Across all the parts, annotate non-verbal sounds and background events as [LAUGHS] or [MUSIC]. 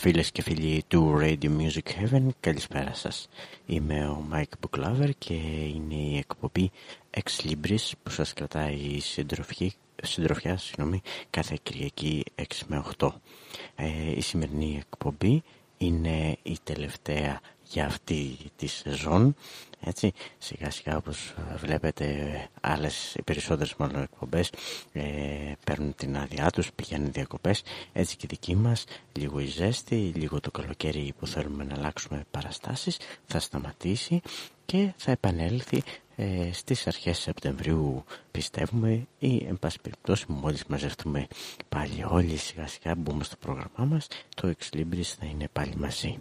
Φίλες και φίλοι του Radio Music Heaven, καλησπέρα σας. Είμαι ο Mike Buklaver και είναι η εκπομπή Ex Libris που σας κρατάει συντροφιά, συντροφιά συγγνώμη, κάθε Κυριακή 6 με 8. Ε, η σημερινή εκπομπή είναι η τελευταία για αυτή τη σεζόν έτσι σιγά σιγά όπως βλέπετε άλλες οι περισσότερες μάλλον εκπομπές ε, παίρνουν την άδειά τους πηγαίνουν διακοπές. Έτσι και δική μας λίγο η ζέστη λίγο το καλοκαίρι που θέλουμε να αλλάξουμε παραστάσεις θα σταματήσει και θα επανέλθει ε, στις αρχές Σεπτεμβρίου πιστεύουμε ή εν πάση περιπτώσει μόλις μαζευτούμε πάλι όλοι σιγά σιγά μπούμε στο πρόγραμμά μας το Ex Libris θα είναι πάλι μαζί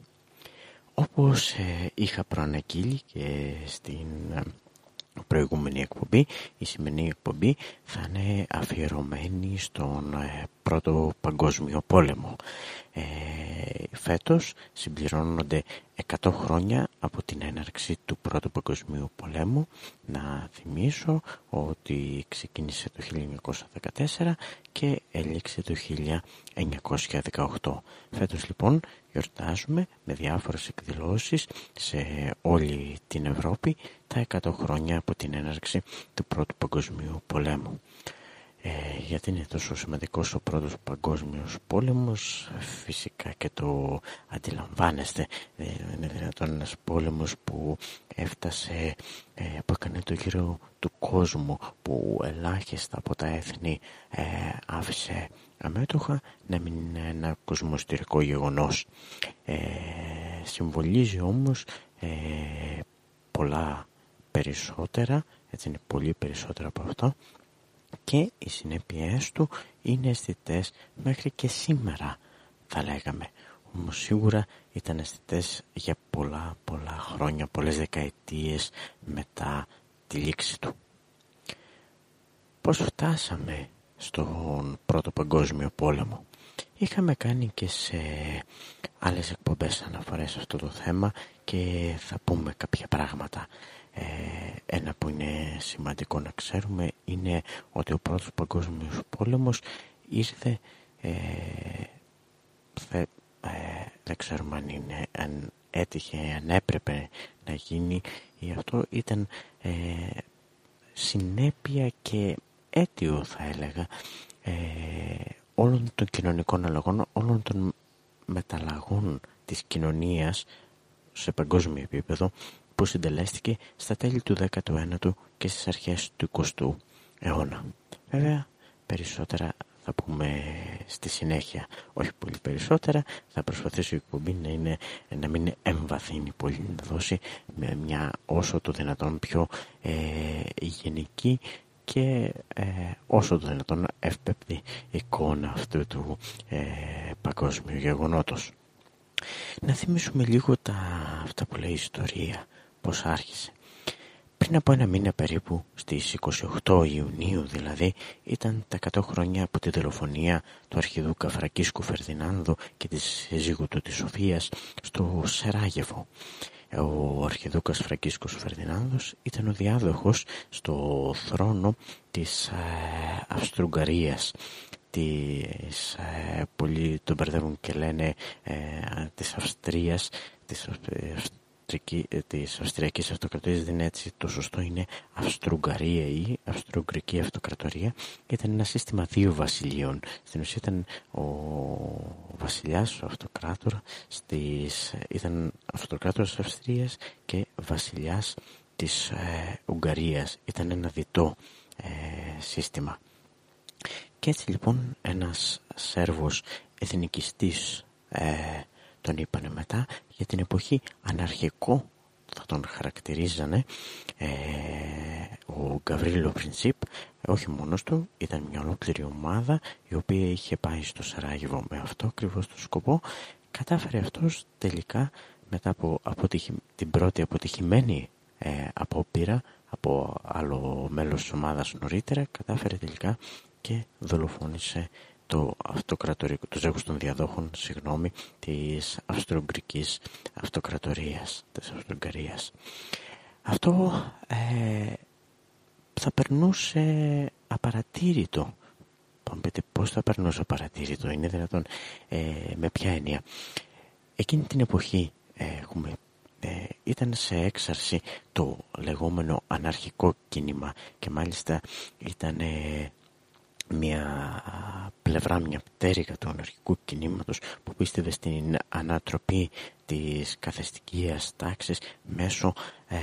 όπως ε, είχα προαναγγείλει και στην ε, προηγούμενη εκπομπή, η σημερινή εκπομπή θα είναι αφιερωμένη στον ε, Πρώτο Παγκόσμιο Πόλεμο. Ε, φέτος συμπληρώνονται 100 χρόνια από την έναρξη του Πρώτου Παγκοσμίου Πολέμου. Να θυμίσω ότι ξεκίνησε το 1914 και έληξε το 1918. Φέτος λοιπόν γιορτάζουμε με διάφορες εκδηλώσεις σε όλη την Ευρώπη τα 100 χρόνια από την έναρξη του Πρώτου Παγκοσμίου Πολέμου. Ε, γιατί είναι τόσο σημαντικός ο πρώτος παγκόσμιος πόλεμος φυσικά και το αντιλαμβάνεστε ε, είναι δυνατόν ένας πόλεμος που έφτασε ε, που έκανε το γύρο του κόσμου που ελάχιστα από τα έθνη ε, άφησε αμέτωχα να μην είναι ένα κοσμοστηρικό γεγονός ε, συμβολίζει όμως ε, πολλά περισσότερα έτσι είναι πολύ περισσότερα από αυτό και οι συνέπειές του είναι αισθητές μέχρι και σήμερα θα λέγαμε όμως σίγουρα ήταν αισθητές για πολλά πολλά χρόνια, πολλές δεκαετίες μετά τη λήξη του. Πώς φτάσαμε στον Πρώτο Παγκόσμιο Πόλεμο. Είχαμε κάνει και σε άλλες εκπομπές αναφορές σε αυτό το θέμα και θα πούμε κάποια πράγματα. Ε, ένα που είναι σημαντικό να ξέρουμε είναι ότι ο πρώτος παγκόσμιος πόλεμος ήρθε ε, ε, δεν ξέρουμε αν, είναι, αν έτυχε, αν έπρεπε να γίνει ή αυτό ήταν ε, συνέπεια και αίτιο θα έλεγα ε, όλων των κοινωνικών αλλαγών, όλων των μεταλλαγών της κοινωνίας σε παγκόσμιο επίπεδο που συντελέστηκε στα τέλη του 19ου και στις αρχές του 20ου αιώνα. Βέβαια, περισσότερα θα πούμε στη συνέχεια. Όχι πολύ περισσότερα, θα προσπαθήσω η εκπομπή να, είναι, να μην εμβαθύνει πολύ, να δώσει με μια όσο το δυνατόν πιο ε, γενική και ε, όσο το δυνατόν εύπεπτη εικόνα αυτού του ε, παγκόσμιου γεγονότος. Να θυμίσουμε λίγο τα, αυτά που λέει η ιστορία πώς άρχισε. Πριν από ένα μήνα περίπου, στις 28 Ιουνίου δηλαδή, ήταν τα 100 χρόνια από τη δολοφονία του αρχιδούκα Φραγκίσκου Φερδινάνδου και της σύζυγου του της Σοφίας στο Σεράγεφο. Ο αρχιδούκας Φραγκίσκος Φερδινάνδος ήταν ο διάδοχος στο θρόνο της ε, Αυστρουγγαρίας της, ε, πολλοί τον μπερδεύουν και λένε ε, της Αυστρίας της ε, της Αυστριακής Αυτοκρατορίας δεν είναι έτσι το σωστό είναι Αυστρουγγαρία ή Αυστρουγγρική Αυτοκρατορία ήταν ένα σύστημα δύο βασιλείων. Στην ουσία ήταν ο βασιλιάς ο αυτοκράτορα στις, ήταν αυτοκράτορας της Αυστρίας και βασιλιάς της ε, Ουγγαρίας. Ήταν ένα διτό ε, σύστημα. Και έτσι λοιπόν ένας Σέρβος εθνικιστής ε, τον είπανε μετά για την εποχή αναρχικό θα τον χαρακτηρίζανε ε, ο Γκαβρίλο Πρινσίπ όχι μόνος του ήταν μια ολόκληρη ομάδα η οποία είχε πάει στο Σαράγεβο με αυτό ακριβώς το σκοπό κατάφερε αυτός τελικά μετά από την πρώτη αποτυχημένη ε, απόπειρα από άλλο μέλος της ομάδας νωρίτερα κατάφερε τελικά και δολοφόνησε το αυτοκρατορικό, το ζεύγος των διαδόχων, συγγνώμη, της Αυστρογκρικής Αυτοκρατορίας, της Αυστρογκαρίας. Αυτό ε, θα περνούσε απαρατήρητο. Πείτε πώς θα περνούσε απαρατήρητο, είναι δυνατόν, ε, με ποια έννοια. εκείνη την εποχή έχουμε ε, ήταν σε έξαρση το λεγόμενο αναρχικό κίνημα και μάλιστα ήταν μια πλευρά, μια πτέρυγα του αναρχικού κινήματος που πίστευε στην ανατροπή της καθεστικίας τάξης μέσω ε,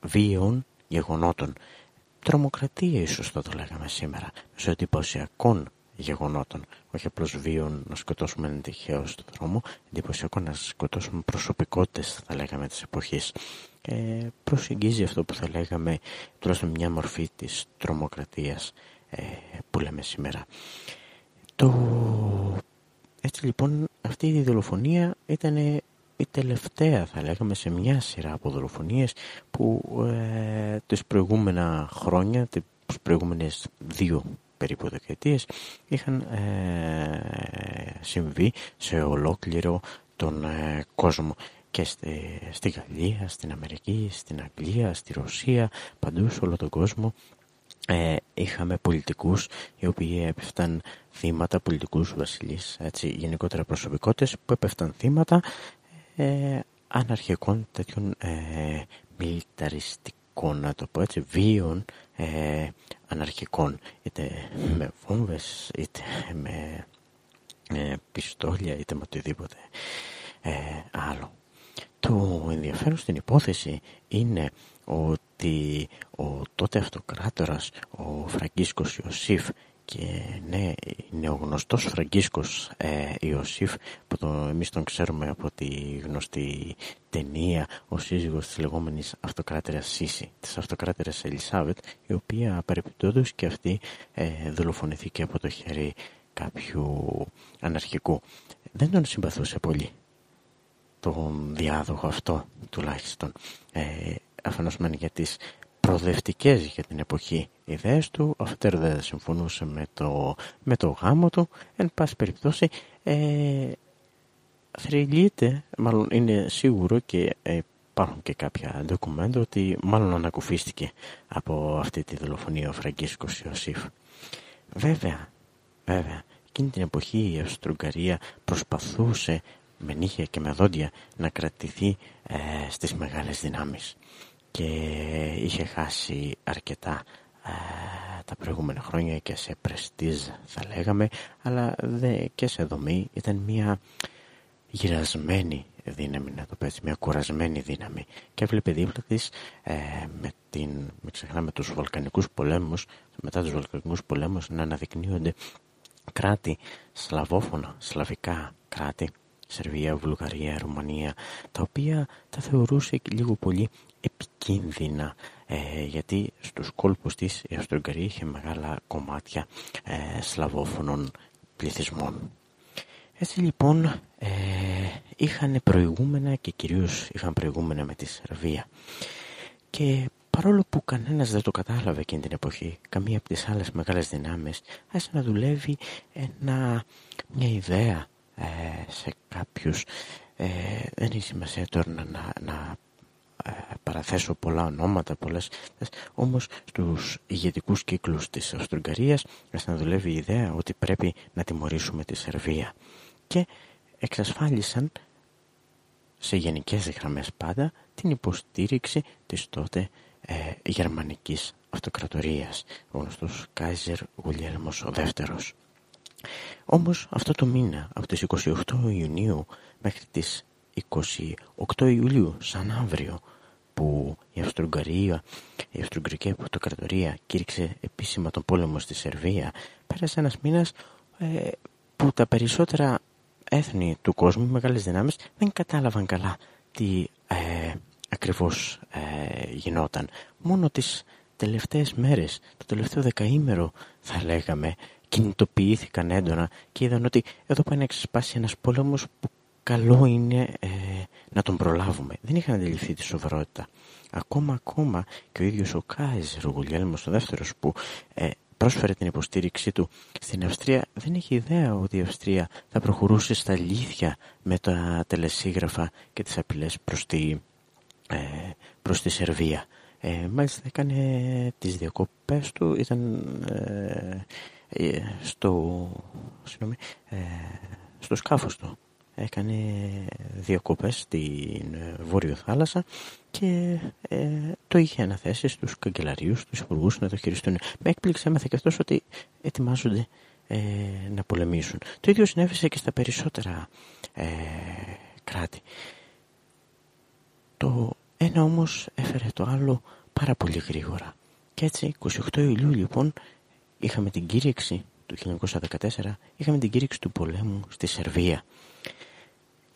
βίαιων γεγονότων. Τρομοκρατία ίσως θα το λέγαμε σήμερα, μέσω εντυπωσιακών γεγονότων. Όχι απλώς βίων να σκοτώσουμε έναν τυχαίο στον δρόμο, εντυπωσιακό να σκοτώσουμε προσωπικότητες, θα λέγαμε, της εποχής. Και προσεγγίζει αυτό που θα λέγαμε τουλάχιστον μια μορφή της τρομοκρατίας ε, που λέμε σήμερα. Το... Έτσι λοιπόν αυτή η δολοφονία ήταν η τελευταία θα λέγαμε σε μια σειρά από δολοφονίες που ε, τις προηγούμενα χρόνια, τις προηγούμενες δύο περίπου δεκαετίες είχαν ε, συμβεί σε ολόκληρο τον ε, κόσμο. Και στη, στη Γαλλία, στην Αμερική, στην Αγγλία, στη Ρωσία, παντού σε όλο τον κόσμο ε, είχαμε πολιτικούς οι οποίοι έπεφταν θύματα, πολιτικούς βασιλείς, έτσι, γενικότερα προσωπικότητες που έπεφταν θύματα ε, αναρχικών τέτοιων ε, μιλιταριστικών, να το πω έτσι, βίων ε, αναρχικών, είτε με βόμβες, είτε με ε, πιστόλια, είτε με οτιδήποτε ε, άλλο. Το ενδιαφέρον στην υπόθεση είναι ότι ο τότε αυτοκράτορας, ο Φραγκίσκος Ιωσήφ και ναι, είναι ο γνωστός Φραγκίσκος ε, Ιωσήφ που το, εμείς τον ξέρουμε από τη γνωστή ταινία ο σύζυγος της λεγόμενης αυτοκράτερας Σίση της αυτοκράτερας Ελισάβετ η οποία παρεπιπτόντως και αυτή ε, δολοφονηθήκε από το χέρι κάποιου αναρχικού. Δεν τον συμπαθούσε πολύ τον διάδοχο αυτό τουλάχιστον. Ε, αφενός για τις προοδευτικές για την εποχή ιδέες του, αφετέρου δεν συμφωνούσε με το, με το γάμο του, εν πάση περιπτώσει ε, θρυλείται, μάλλον είναι σίγουρο και ε, υπάρχουν και κάποια ντοκουμέντα ότι μάλλον ανακουφίστηκε από αυτή τη δολοφονία ο Φραγκίσκος Ιωσήφ. Βέβαια, βέβαια, εκείνη την εποχή η Αυστρογκαρία προσπαθούσε με νύχια και με δόντια να κρατηθεί ε, στις μεγάλες δυνάμεις. Και είχε χάσει αρκετά ε, τα προηγούμενα χρόνια και σε πρεστίζ θα λέγαμε αλλά δε, και σε δομή ήταν μια γυρασμένη δύναμη να το πω έτσι, μια κουρασμένη δύναμη. Και έβλεπε δίπλα της ε, με, την, με ξεχνάμε τους βαλκανικούς πολέμους μετά τους βαλκανικούς πολέμους να αναδεικνύονται κράτη σλαβόφωνα, σλαβικά κράτη Σερβία, Βουλγαρία, Ρουμανία τα οποία τα θεωρούσε λίγο πολύ επικίνδυνα ε, γιατί στους κόλπους της η Αυστρογκαρία είχε μεγάλα κομμάτια ε, σλαβόφωνων πληθυσμών. Έτσι λοιπόν ε, είχαν προηγούμενα και κυρίως είχαν προηγούμενα με τη Σερβία. Και παρόλο που κανένας δεν το κατάλαβε εκείνη την εποχή, καμία από τις άλλες μεγάλες δυνάμεις άρχισε να δουλεύει ένα, μια ιδέα ε, σε κάποιους. Ε, δεν έχει σημασία τώρα να, να ε, παραθέσω πολλά ονόματα, πολλές, όμως στους ηγετικούς κύκλους της Αυστρογκαρίας να δουλεύει η ιδέα ότι πρέπει να τιμωρήσουμε τη Σερβία και εξασφάλισαν σε γενικές γραμμές πάντα την υποστήριξη της τότε ε, γερμανικής αυτοκρατορίας, ο γνωστός Κάιζερ Γουλιέλμος ο δεύτερος. Όμως αυτό το μήνα, από τις 28 Ιουνίου μέχρι τις 28 Ιουλίου, σαν αύριο, που η Αυστρογκαρία, η Αυστρογκρική Αυτοκρατορία κήρυξε επίσημα τον πόλεμο στη Σερβία, πέρασε ένας μήνας ε, που τα περισσότερα έθνη του κόσμου, μεγάλες δυνάμεις, δεν κατάλαβαν καλά τι ε, ακριβώς ε, γινόταν. Μόνο τις τελευταίες μέρες, το τελευταίο δεκαήμερο θα λέγαμε, κινητοποιήθηκαν έντονα και είδαν ότι εδώ πάει να εξασπάσει ένας πόλεμος που καλό είναι ε, να τον προλάβουμε. Δεν είχαν αντιληφθεί τη σοβαρότητα. Ακόμα, ακόμα και ο ίδιος ο Κάιζερ, ο Γουλιέλμος ο δεύτερος που ε, πρόσφερε την υποστήριξή του στην Αυστρία δεν έχει ιδέα ότι η Αυστρία θα προχωρούσε στα αλήθεια με τα τελεσίγραφα και τις απειλές προς τη, ε, προς τη Σερβία. Ε, μάλιστα έκανε τις διακοπές του, ήταν ε, ε, στο, συγνώμη, ε, στο σκάφος του έκανε διακοπές στην Βόρειο Θάλασσα και ε, το είχε αναθέσει στους καγκελαρίους, στους υπουργούς να το χειριστούν. Με έκπληξε έμαθε και αυτός ότι ετοιμάζονται ε, να πολεμήσουν. Το ίδιο συνέβησε και στα περισσότερα ε, κράτη. Το ένα όμως έφερε το άλλο πάρα πολύ γρήγορα. Και έτσι 28 Ιουλίου λοιπόν είχαμε την κήρυξη του 1914 είχαμε την κήρυξη του πολέμου στη Σερβία.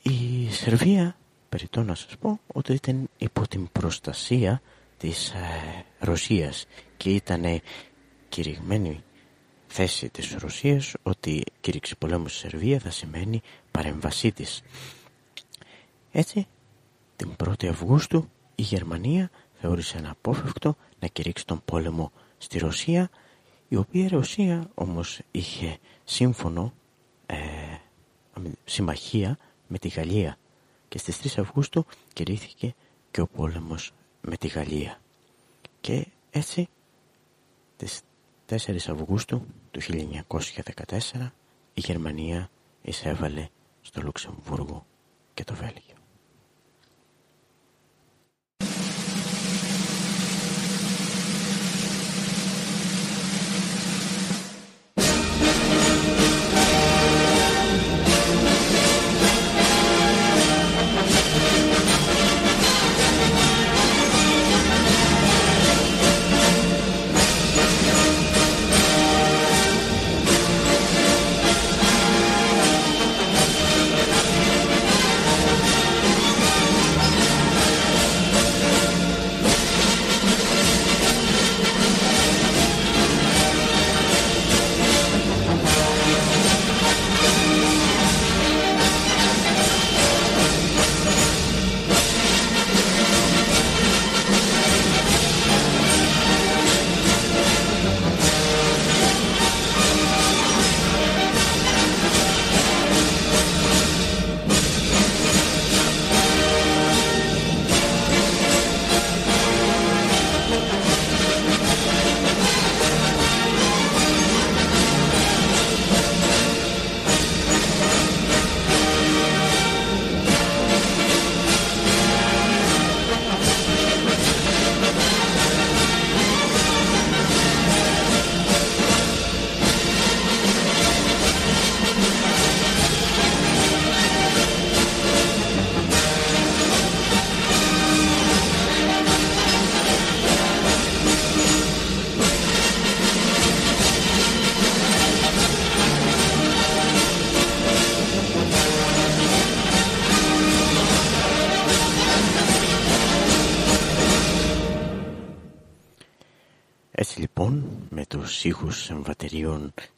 Η Σερβία, περιττώ να σας πω, ότι ήταν υπό την προστασία της ε, Ρωσίας και ήταν κηρυγμένη θέση της Ρωσίας ότι κήρυξη πολέμου στη Σερβία θα σημαίνει παρεμβασή της. Έτσι, την 1η Αυγούστου η Γερμανία θεώρησε αναπόφευκτο να κηρύξει τον πόλεμο στη Ρωσία η οποία Ρωσία όμως είχε σύμφωνο ε, συμμαχία με τη Γαλλία και στις 3 Αυγούστου κηρύχθηκε και ο πόλεμος με τη Γαλλία και έτσι τις 4 Αυγούστου του 1914 η Γερμανία εισέβαλε στο Λουξεμβούργο και το Βέλγιο.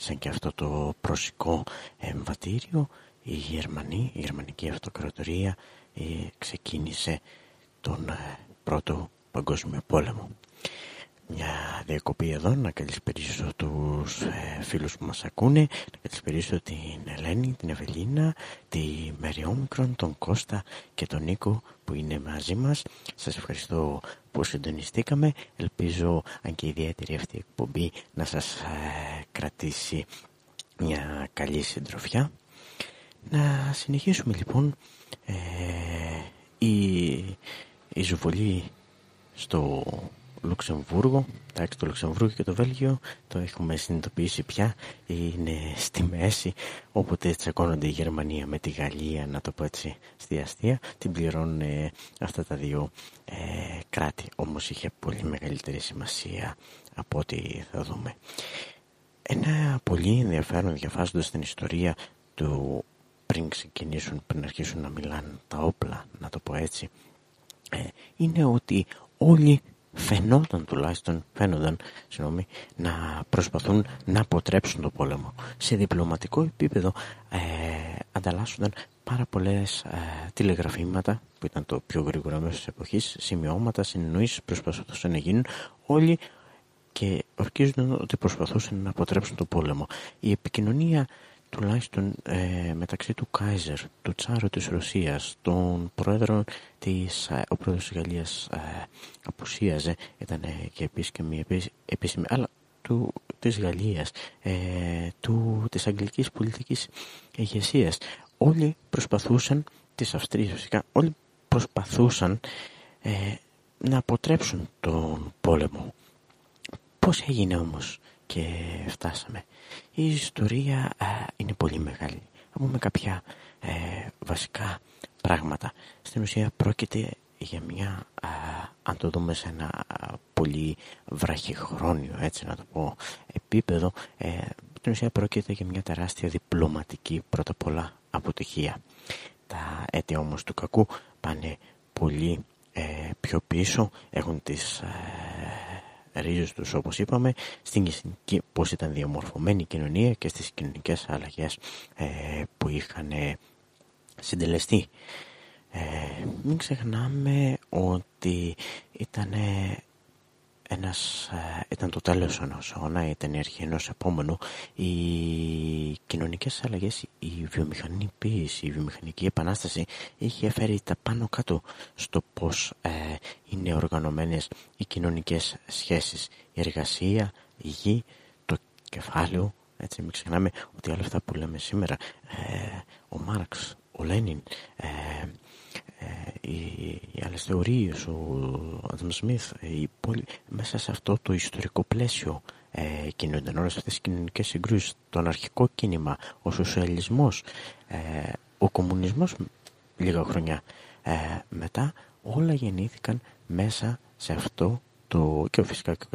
Εμβατηρίων σαν και αυτό το προσικό εμβατήριο η Γερμανή, η Γερμανική Αυτοκρατορία ε, ξεκίνησε τον ε, πρώτο παγκόσμιο πόλεμο. Μια διακοπή εδώ να καλησπερίσω τους ε, φίλους που μας ακούνε, να καλησπερίσω την Ελένη, την Ευελίνα, τη Μεριόμικρον, τον Κώστα και τον Νίκο που είναι μαζί μας. Σας ευχαριστώ που συντονιστήκαμε. Ελπίζω, αν και ιδιαίτερη αυτή η εκπομπή, να σας ε, κρατήσει μια καλή συντροφιά. Να συνεχίσουμε λοιπόν ε, η εισβολή στο Λουξεμβούργο, εντάξει το Λουξεμβούργο και το Βέλγιο. Το έχουμε συνειδητοποιήσει πια, είναι στη μέση, όποτε τσακώνονται η Γερμανία με τη Γαλλία, να το πω έτσι στη αστεία, την πληρώνουν ε, αυτά τα δύο ε, κράτη, όμως είχε πολύ μεγαλύτερη σημασία από ό,τι θα δούμε. Ένα πολύ ενδιαφέρον διαβάζοντας την ιστορία του πριν ξεκινήσουν, πριν αρχίσουν να μιλάνε τα όπλα, να το πω έτσι, ε, είναι ότι όλοι φαινόταν τουλάχιστον, φαίνονταν συγγνώμη, να προσπαθούν να αποτρέψουν το πόλεμο. Σε διπλωματικό επίπεδο ε, ανταλλάσσονταν πάρα πολλές ε, τηλεγραφήματα που ήταν το πιο γρήγορο μέσω της εποχής, σημειώματα, συνεννοήσεις προσπαθούσαν να γίνουν όλοι και ορκίζονταν ότι προσπαθούσαν να αποτρέψουν το πόλεμο. Η επικοινωνία τουλάχιστον ε, μεταξύ του Κάιζερ, του Τσάρου της Ρωσίας, των πρόεδρων της, ε, ο πρόεδρος της Γαλλίας ε, απουσίαζε, ήταν και επίσημη, επίσημη, αλλά του, της Γαλλίας, ε, του, της αγγλικής πολιτικής ηγεσίας. όλοι προσπαθούσαν, τις Αυστρίες φυσικά, όλοι προσπαθούσαν ε, να αποτρέψουν τον πόλεμο. Πώς έγινε όμως και φτάσαμε. Η ιστορία είναι πολύ μεγάλη. Θα πούμε κάποια ε, βασικά πράγματα. Στην ουσία πρόκειται για μια, αν το δούμε σε ένα πολύ βραχυχρόνιο, έτσι να το πω, επίπεδο, ε, στην ουσία πρόκειται για μια τεράστια διπλωματική πρώτα απ' όλα αποτυχία. Τα αίτια όμως του κακού πάνε πολύ ε, πιο πίσω, έχουν τις ε, ρίζες τους όπως είπαμε, στην πώς ήταν διαμορφωμένη η κοινωνία και στις κοινωνικές αλλαγές ε, που είχαν συντελεστεί. Ε, μην ξεχνάμε ότι ήταν ένας, ε, ήταν το τέλος ενός αιώνα, ήταν η αρχή ενός επόμενου. Οι κοινωνικές αλλαγές, η βιομηχανική η βιομηχανική επανάσταση είχε φέρει τα πάνω κάτω στο πώς ε, είναι οργανωμένες οι κοινωνικές σχέσεις. Η εργασία, η γη, το κεφάλαιο, έτσι μην ξεχνάμε ότι όλα αυτά που λέμε σήμερα, ε, ο Μάρξ, ο Λένιν, οι, οι άλλες θεωρίες, ο Άνταμ Σμιθ, μέσα σε αυτό το ιστορικό πλαίσιο ε, κινούνταν όλες αυτές τις κοινωνικές συγκρούσεις, το αναρχικό κίνημα, ο σοσιαλισμός, ε, ο κομμουνισμός λίγα χρόνια ε, μετά, όλα γεννήθηκαν μέσα σε αυτό το, και φυσικά και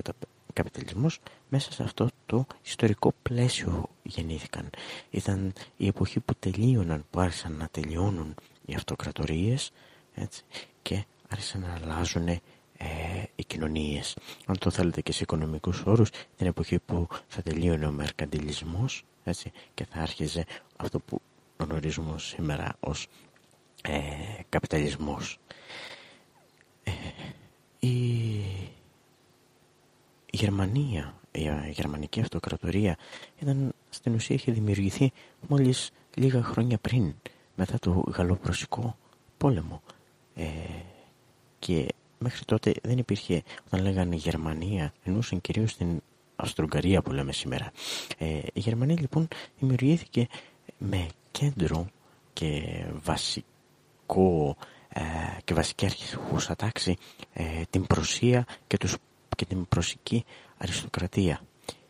ο καπιταλισμός, μέσα σε αυτό το ιστορικό πλαίσιο γεννήθηκαν. Ήταν η εποχή που τελείωναν, που άρχισαν να τελειώνουν οι αυτοκρατορίες έτσι, και άρχισαν να αλλάζουν ε, οι κοινωνίες. Αν το θέλετε και σε οικονομικούς όρους, την εποχή που θα τελείωνε ο μερκαντιλισμός έτσι, και θα άρχιζε αυτό που γνωρίζουμε σήμερα ως ε, καπιταλισμός. Ε, η, η Γερμανία, η γερμανική αυτοκρατορία ήταν στην ουσία είχε δημιουργηθεί μόλις λίγα χρόνια πριν μετά το γαλλοπροσικό πόλεμο. Ε, και μέχρι τότε δεν υπήρχε όταν λέγανε Γερμανία εννοούσαν κυρίως την Αυστρογκαρία που λέμε σήμερα. Ε, η Γερμανία λοιπόν δημιουργήθηκε με κέντρο και βασικό ε, και βασική αρχηγούσα τάξη ε, την Προσία και, τους, και την προσική αριστοκρατία.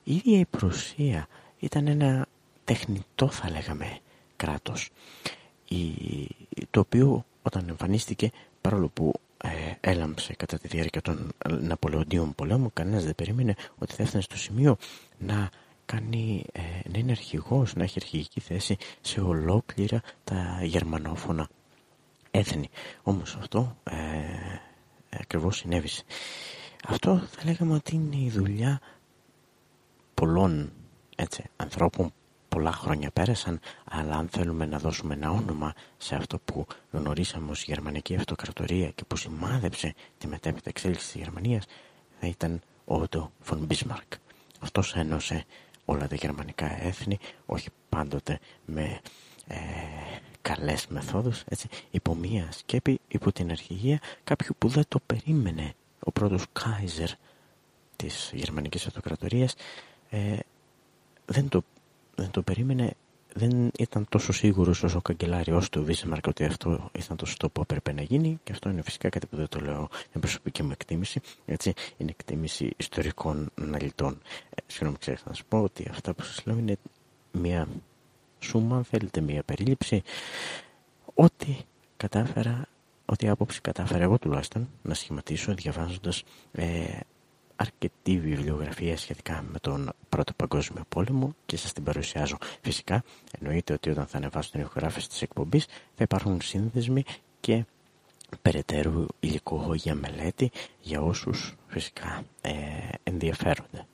Η ίδια η Προσία ήταν ένα τεχνητό θα λέγαμε κράτος το οποίο όταν εμφανίστηκε παρόλο που ε, έλαμψε κατά τη διάρκεια των Ναπολεοντίων πολέμων κανένας δεν περίμενε ότι θα έφτανε στο σημείο να κάνει, ε, να είναι αρχηγός, να έχει αρχηγική θέση σε ολόκληρα τα γερμανόφωνα έθνη. Όμως αυτό ε, ακριβώς συνέβησε. Αυτό θα λέγαμε ότι είναι η δουλειά πολλών έτσι, ανθρώπων πολλά χρόνια πέρασαν, αλλά αν θέλουμε να δώσουμε ένα όνομα σε αυτό που γνωρίσαμε ως Γερμανική Αυτοκρατορία και που σημάδεψε τη μετέπειτα εξέλιξη της Γερμανίας, θα ήταν ο Ότο Φον Μπίσμαρκ. Αυτός ένωσε όλα τα γερμανικά έθνη, όχι πάντοτε με ε, καλές μεθόδους, έτσι, υπό μία σκέπη, υπό την αρχηγία κάποιου που δεν το περίμενε. Ο πρώτος Κάιζερ της Γερμανικής Αυτοκρατορίας ε, δεν το δεν το περίμενε, δεν ήταν τόσο σίγουρος όσο ο καγκελάριος του Βίσεμαρκ ότι αυτό ήταν το σωστό που έπρεπε να γίνει και αυτό είναι φυσικά κάτι που δεν το λέω με προσωπική μου εκτίμηση, έτσι είναι εκτίμηση ιστορικών αναλυτών. Ε, συγγνώμη ξέχασα να σας πω ότι αυτά που σας λέω είναι μια σούμα, αν θέλετε μια περίληψη, ότι κατάφερα, ότι άποψη κατάφερα εγώ τουλάχιστον να σχηματίσω διαβάζοντας ε, αρκετή βιβλιογραφία σχετικά με τον Πρώτο Παγκόσμιο Πόλεμο και σας την παρουσιάζω. Φυσικά, εννοείται ότι όταν θα ανεβάσω την ηχογράφηση της εκπομπής θα υπάρχουν σύνδεσμοι και περαιτέρω υλικό για μελέτη για όσους φυσικά ε, ενδιαφέρονται.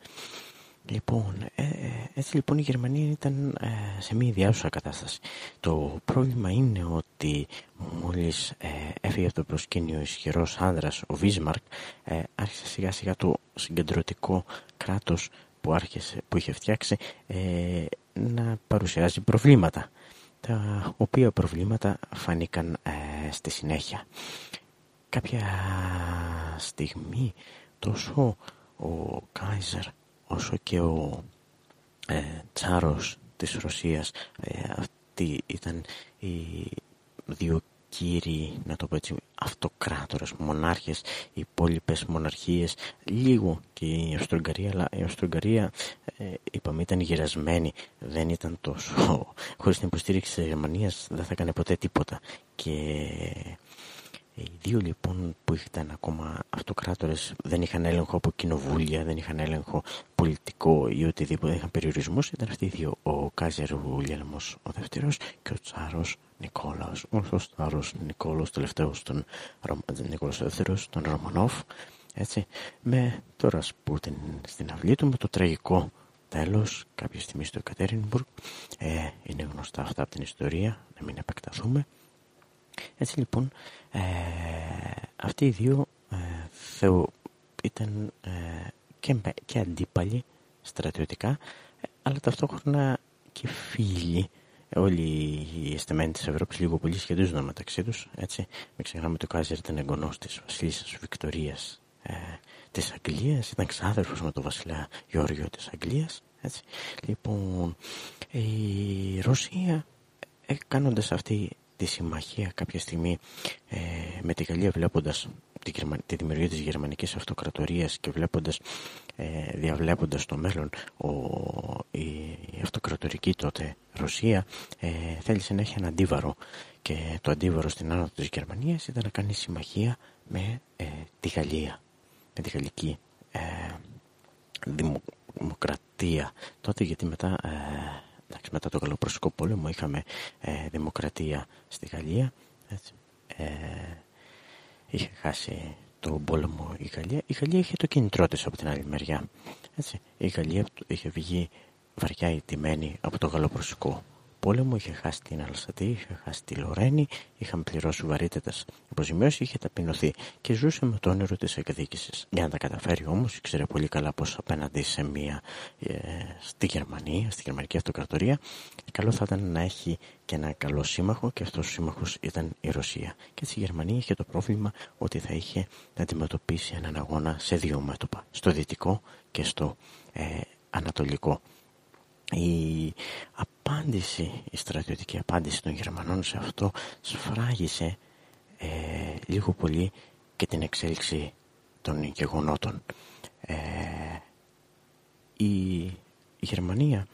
Λοιπόν, ε, έτσι λοιπόν η Γερμανία ήταν ε, σε μια ιδιάζουσα κατάσταση. Το πρόβλημα είναι ότι μόλις ε, έφυγε από το προσκήνιο ισχυρός άνδρας, ο Βίσμαρκ, ε, άρχισε σιγά σιγά το συγκεντρωτικό κράτος που, άρχισε, που είχε φτιάξει ε, να παρουσιάζει προβλήματα. Τα οποία προβλήματα φανήκαν στη συνέχεια. Κάποια στιγμή τόσο ο Κάιζερ όσο και ο ε, Τσάρος της Ρωσίας ε, αυτοί ήταν οι δύο κύριοι, να το πω έτσι, αυτοκράτορες, μονάρχες, οι υπόλοιπες μοναρχίες, λίγο και η Αυστρογγαρία, αλλά η Αυστρογγαρία, ε, είπαμε, ήταν γυρασμένη, δεν ήταν τόσο, [LAUGHS] χωρίς την υποστήριξη της Γερμανίας δεν θα έκανε ποτέ τίποτα. Και οι δύο λοιπόν που ήταν ακόμα αυτοκράτορες δεν είχαν έλεγχο από κοινοβούλια, δεν είχαν έλεγχο πολιτικό ή οτιδήποτε, είχαν περιορισμούς, ήταν αυτοί οι δύο, ο Κάζερ Βουλιέλμος ο δεύτερος και ο Τσάρος Νικόλαος, ο Τσάρος Νικόλαος τελευταίος, τον Νικόλαος δεύτερος, τον Ρωμανόφ, έτσι, με το Ρασπούτιν στην αυλή του, με το τραγικό τέλος κάποια στιγμή στο Εκατέρινμπουργκ, ε, είναι γνωστά αυτά από την ιστορία, να μην επεκταθούμε. Έτσι λοιπόν, ε, αυτοί οι δύο ε, θεω, ήταν ε, και, και αντίπαλοι στρατιωτικά, ε, αλλά ταυτόχρονα και φίλοι. Όλοι οι εστεμένοι της Ευρώπης λίγο πολύ σχετίζονταν μεταξύ τους. Έτσι. Μην ξεχνάμε ότι ο Κάζερ ήταν εγγονός της βασιλίσσας Βικτορίας ε, της Αγγλίας. Ήταν ξάδερφος με τον βασιλιά Γιώργιο της Αγγλίας. Έτσι. Λοιπόν, η Ρωσία ε, κάνοντας αυτή τη συμμαχία κάποια στιγμή ε, με τη Γαλλία βλέποντας τη, τη δημιουργία της γερμανικής αυτοκρατορίας και βλέποντας, ε, διαβλέποντας το μέλλον ο, η, αυτοκρατορική τότε Ρωσία ε, θέλησε να έχει ένα αντίβαρο. Και το αντίβαρο στην άνοδο της Γερμανίας ήταν να κάνει συμμαχία με ε, τη Γαλλία με τη γαλλική ε, δημοκρατία. Τότε γιατί μετά ε, Εντάξει, μετά το Γαλλοπροσικό πόλεμο είχαμε ε, δημοκρατία στη Γαλλία. Έτσι. Ε, είχε χάσει το πόλεμο η Γαλλία. Η Γαλλία είχε το κίνητρό της από την άλλη μεριά. Έτσι. Η Γαλλία είχε βγει βαριά ιτημένη από το Γαλλοπροσικό πόλεμο, είχε χάσει την Αλσατή, είχε χάσει τη Λορένη, είχαν πληρώσει βαρύτητε αποζημιώσεις, είχε ταπεινωθεί και ζούσε με το όνειρο της εκδίκησης. Για να τα καταφέρει όμως, ήξερε πολύ καλά πως απέναντι σε μία ε, στη Γερμανία, στη γερμανική αυτοκρατορία, καλό θα ήταν να έχει και ένα καλό σύμμαχο και αυτός ο σύμμαχος ήταν η Ρωσία. Και έτσι η Γερμανία είχε το πρόβλημα ότι θα είχε να αντιμετωπίσει έναν αγώνα σε δύο μέτωπα, στο δυτικό και στο ε, ανατολικό η απάντηση, η στρατιωτική απάντηση των Γερμανών σε αυτό σφράγισε ε, λίγο πολύ και την εξέλιξη των γεγονότων. Ε, η, η Γερμανία,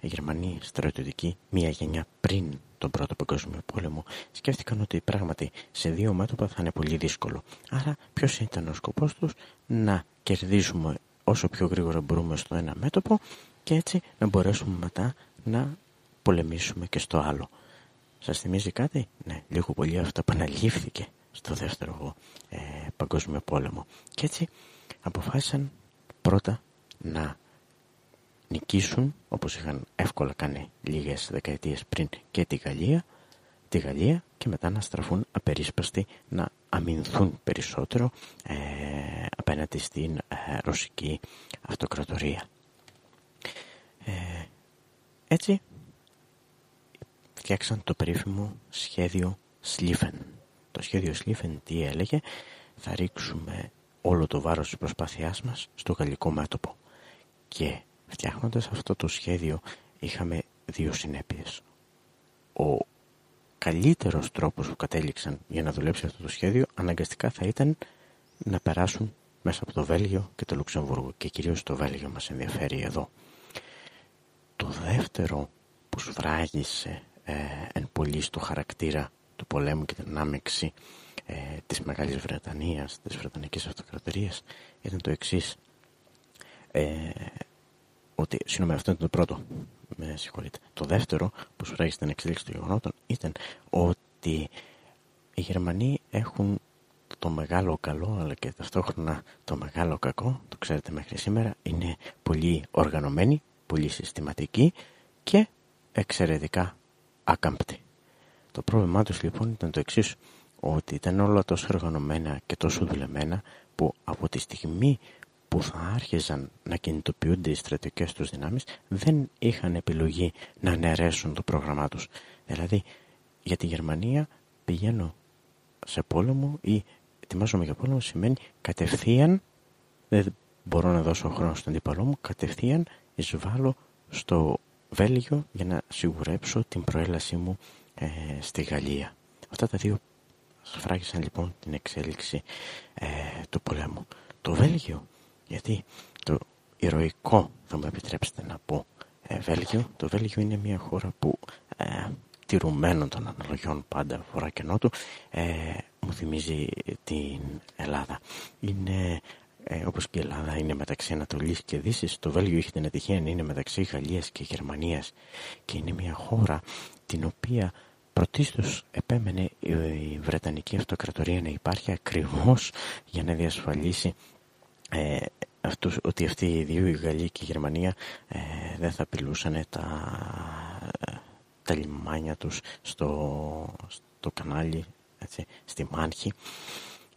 η Γερμανοί στρατιωτικοί, μία γενιά πριν τον Πρώτο Παγκόσμιο Πόλεμο, σκέφτηκαν ότι πράγματι σε δύο μέτωπα θα είναι πολύ δύσκολο. Άρα ποιος ήταν ο σκοπός τους; Να κερδίσουμε όσο πιο γρήγορα μπορούμε στο ένα μέτωπο και έτσι να μπορέσουμε μετά να πολεμήσουμε και στο άλλο. Σας θυμίζει κάτι; Ναι, λίγο πολύ αυτό επαναλήφθηκε στο δεύτερο ε, παγκόσμιο πόλεμο. Και έτσι αποφάσισαν πρώτα να νικήσουν, όπως είχαν εύκολα κάνει λίγες δεκαετίες πριν και τη Γαλλία, τη Γαλλία και μετά να στραφούν απερίσπαστοι να αμυνθούν περισσότερο ε, απέναντι στην ε, ρωσική αυτοκρατορία. Ε, έτσι φτιάξαν το περίφημο σχέδιο Σλίφεν. Το σχέδιο Σλίφεν τι έλεγε, θα ρίξουμε όλο το βάρος της προσπάθειάς μας στο γαλλικό μέτωπο. Και φτιάχνοντας αυτό το σχέδιο είχαμε δύο συνέπειες. Ο καλύτερος τρόπος που κατέληξαν για να δουλέψει αυτό το σχέδιο αναγκαστικά θα ήταν να περάσουν μέσα από το Βέλγιο και το Λουξεμβούργο και κυρίως το Βέλγιο μας ενδιαφέρει εδώ. Το δεύτερο που σφράγισε ε, εν πολύ στο χαρακτήρα του πολέμου και την ανάμεξη ε, της Μεγάλης Βρετανίας, της Βρετανικής Αυτοκρατορίας ήταν το εξής. Ε, ότι, συγγνώμη, αυτό ήταν το πρώτο, με συγχωρείτε. Το δεύτερο που σφράγισε την εξέλιξη των γεγονότων ήταν ότι οι Γερμανοί έχουν το μεγάλο καλό αλλά και ταυτόχρονα το μεγάλο κακό, το ξέρετε μέχρι σήμερα, είναι πολύ οργανωμένοι, πολύ συστηματική και εξαιρετικά άκαμπτη. Το πρόβλημά τους λοιπόν ήταν το εξής, ότι ήταν όλα τόσο οργανωμένα και τόσο δουλεμένα που από τη στιγμή που θα άρχιζαν να κινητοποιούνται οι στρατιωτικές τους δυνάμεις δεν είχαν επιλογή να αναιρέσουν το πρόγραμμά τους. Δηλαδή για τη Γερμανία πηγαίνω σε πόλεμο ή ετοιμάζομαι για πόλεμο σημαίνει κατευθείαν δεν μπορώ να δώσω χρόνο στον αντίπαλό μου κατευθείαν εισβάλλω στο Βέλγιο για να σιγουρέψω την προέλασή μου ε, στη Γαλλία. Αυτά τα δύο σφράγισαν λοιπόν την εξέλιξη ε, του πολέμου. Το Βέλγιο, γιατί το ηρωικό θα μου επιτρέψετε να πω ε, Βέλγιο, το Βέλγιο είναι μια χώρα που ε, τηρουμένων των αναλογιών πάντα φορά και νότου ε, μου θυμίζει την Ελλάδα. Είναι ε, όπως και η Ελλάδα είναι μεταξύ Ανατολής και Δύσης, το Βέλγιο έχει την ατυχία να είναι μεταξύ Γαλλίας και Γερμανίας και είναι μια χώρα την οποία πρωτίστως επέμενε η Βρετανική Αυτοκρατορία να υπάρχει ακριβώς για να διασφαλίσει ε, αυτούς, ότι αυτοί οι δύο, η Γαλλία και η Γερμανία, ε, δεν θα απειλούσαν τα, τα λιμάνια τους στο, στο κανάλι, έτσι, στη Μάνχη.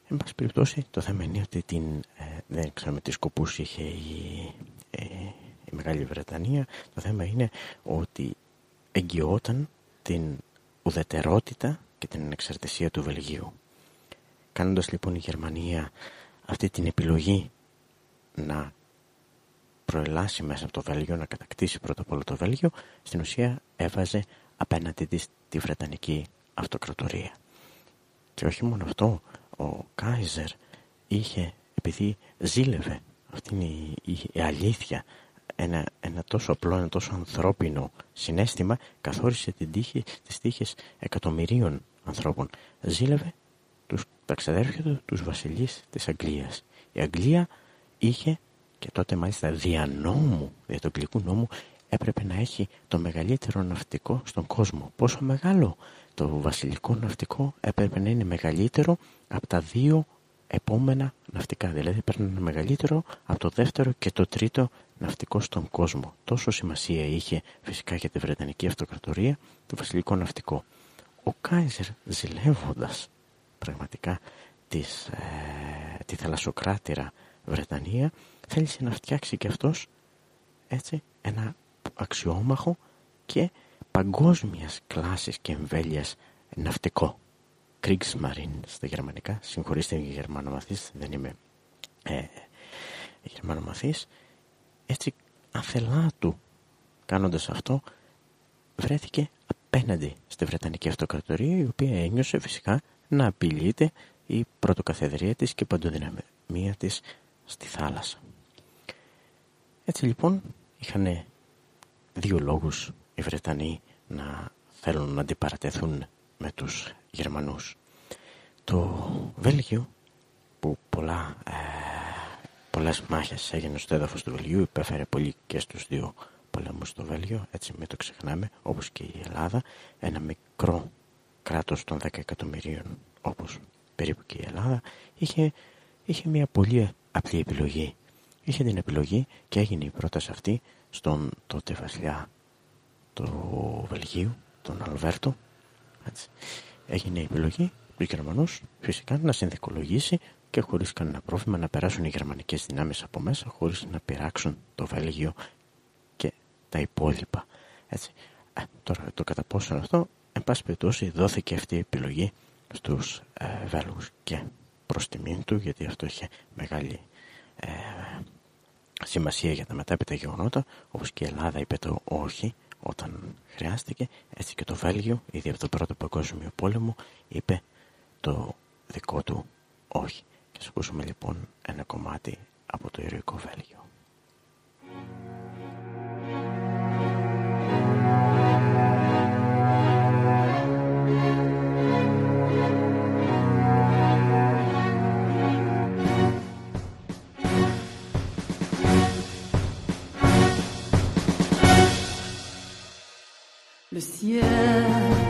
Εν πάση περιπτώσει, το θέμα είναι ότι την, ε, δεν ξέρουμε τι σκοπούς είχε η, ε, η Μεγάλη Βρετανία. Το θέμα είναι ότι εγγυόταν την ουδετερότητα και την ανεξαρτησία του Βελγίου. Κάνοντας λοιπόν η Γερμανία αυτή την επιλογή να προελάσει μέσα από το Βέλγιο, να κατακτήσει πρώτα απ' όλο το Βέλγιο, στην ουσία έβαζε απέναντι της τη Βρετανική Αυτοκρατορία. Και όχι μόνο αυτό, ο Κάιζερ είχε, επειδή ζήλευε, αυτή είναι η, η, αλήθεια, ένα, ένα τόσο απλό, ένα τόσο ανθρώπινο συνέστημα, καθόρισε την τύχη, τις τύχες εκατομμυρίων ανθρώπων. Ζήλευε τους, τα ξαδέρφια του, τους βασιλείς της Αγγλίας. Η Αγγλία είχε και τότε μάλιστα δια νόμου, δια του αγγλικού νόμου, έπρεπε να έχει το μεγαλύτερο ναυτικό στον κόσμο. Πόσο μεγάλο το βασιλικό ναυτικό έπρεπε να είναι μεγαλύτερο από τα δύο επόμενα ναυτικά. Δηλαδή έπρεπε να είναι μεγαλύτερο από το δεύτερο και το τρίτο ναυτικό στον κόσμο. Τόσο σημασία είχε φυσικά για τη Βρετανική Αυτοκρατορία το βασιλικό ναυτικό. Ο Κάιζερ ζηλεύοντας πραγματικά της, ε, τη θαλασσοκράτηρα Βρετανία θέλησε να φτιάξει και αυτός έτσι ένα αξιόμαχο και παγκόσμιας κλάσης και εμβέλειας ναυτικό. Kriegsmarine στα γερμανικά. Συγχωρήστε για γερμανομαθής, δεν είμαι ε, γερμανομαθής. Έτσι αθελά του κάνοντας αυτό βρέθηκε απέναντι στη Βρετανική Αυτοκρατορία η οποία ένιωσε φυσικά να απειλείται η πρωτοκαθεδρία της και παντοδυναμία της στη θάλασσα. Έτσι λοιπόν είχαν δύο λόγους οι Βρετανοί να θέλουν να αντιπαρατεθούν με τους Γερμανούς. Το Βέλγιο που πολλά, ε, πολλές μάχες έγιναν στο έδαφος του Βελγίου υπέφερε πολύ και στους δύο πολέμους στο Βέλγιο, έτσι μην το ξεχνάμε, όπως και η Ελλάδα, ένα μικρό κράτος των 10 εκατομμυρίων όπως περίπου και η Ελλάδα, είχε, είχε μια πολύ απλή επιλογή. Είχε την επιλογή και έγινε η πρόταση αυτή στον τότε βασιλιά του Βελγίου, τον Αλβέρτο. Έτσι. Έγινε η επιλογή του Γερμανούς φυσικά να συνδικολογήσει και χωρίς κανένα πρόβλημα να περάσουν οι γερμανικές δυνάμεις από μέσα χωρίς να πειράξουν το Βέλγιο και τα υπόλοιπα. Έτσι. Ε, τώρα το κατά πόσο αυτό, εν πάση περιπτώσει δόθηκε αυτή η επιλογή στους ε, Βέλγους και προς τιμήν του γιατί αυτό είχε μεγάλη ε, σημασία για τα μετέπειτα γεγονότα όπως και η Ελλάδα είπε το όχι όταν χρειάστηκε έτσι και το Βέλγιο ήδη από το πρώτο παγκόσμιο πόλεμο είπε το δικό του όχι. Και ας ακούσουμε λοιπόν ένα κομμάτι από το ηρωικό Βέλγιο Le ciel.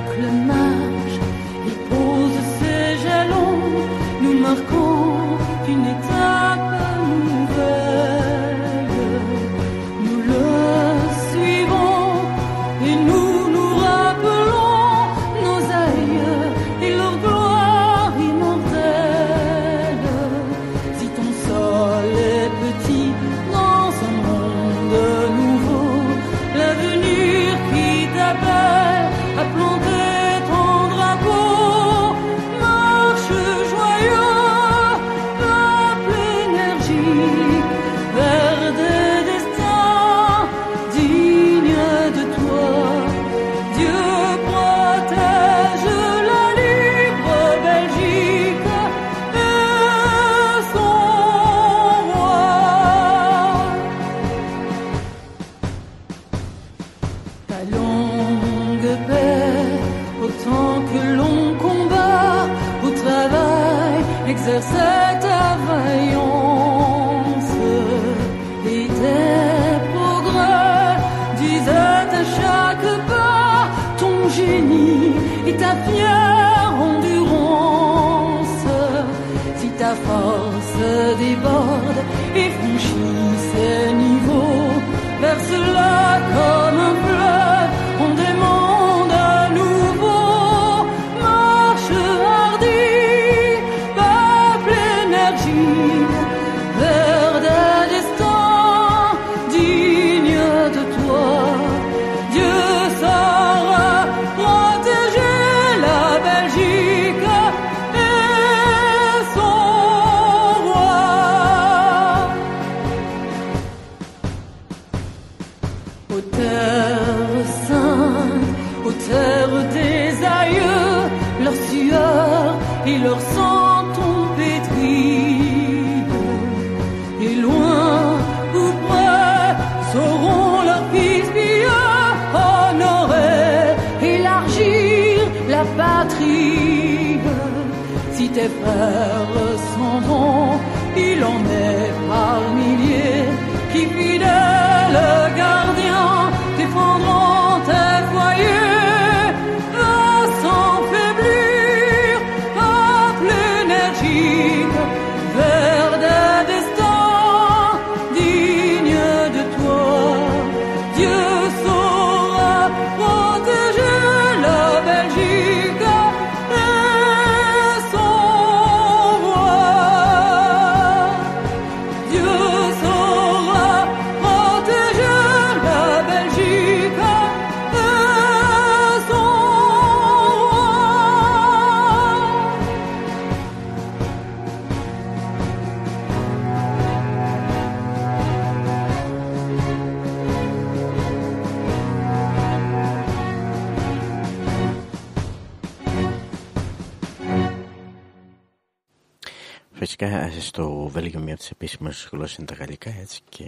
Φυσικά στο Βέλγιο μία από τις επίσημες γλώσσες είναι τα γαλλικά έτσι και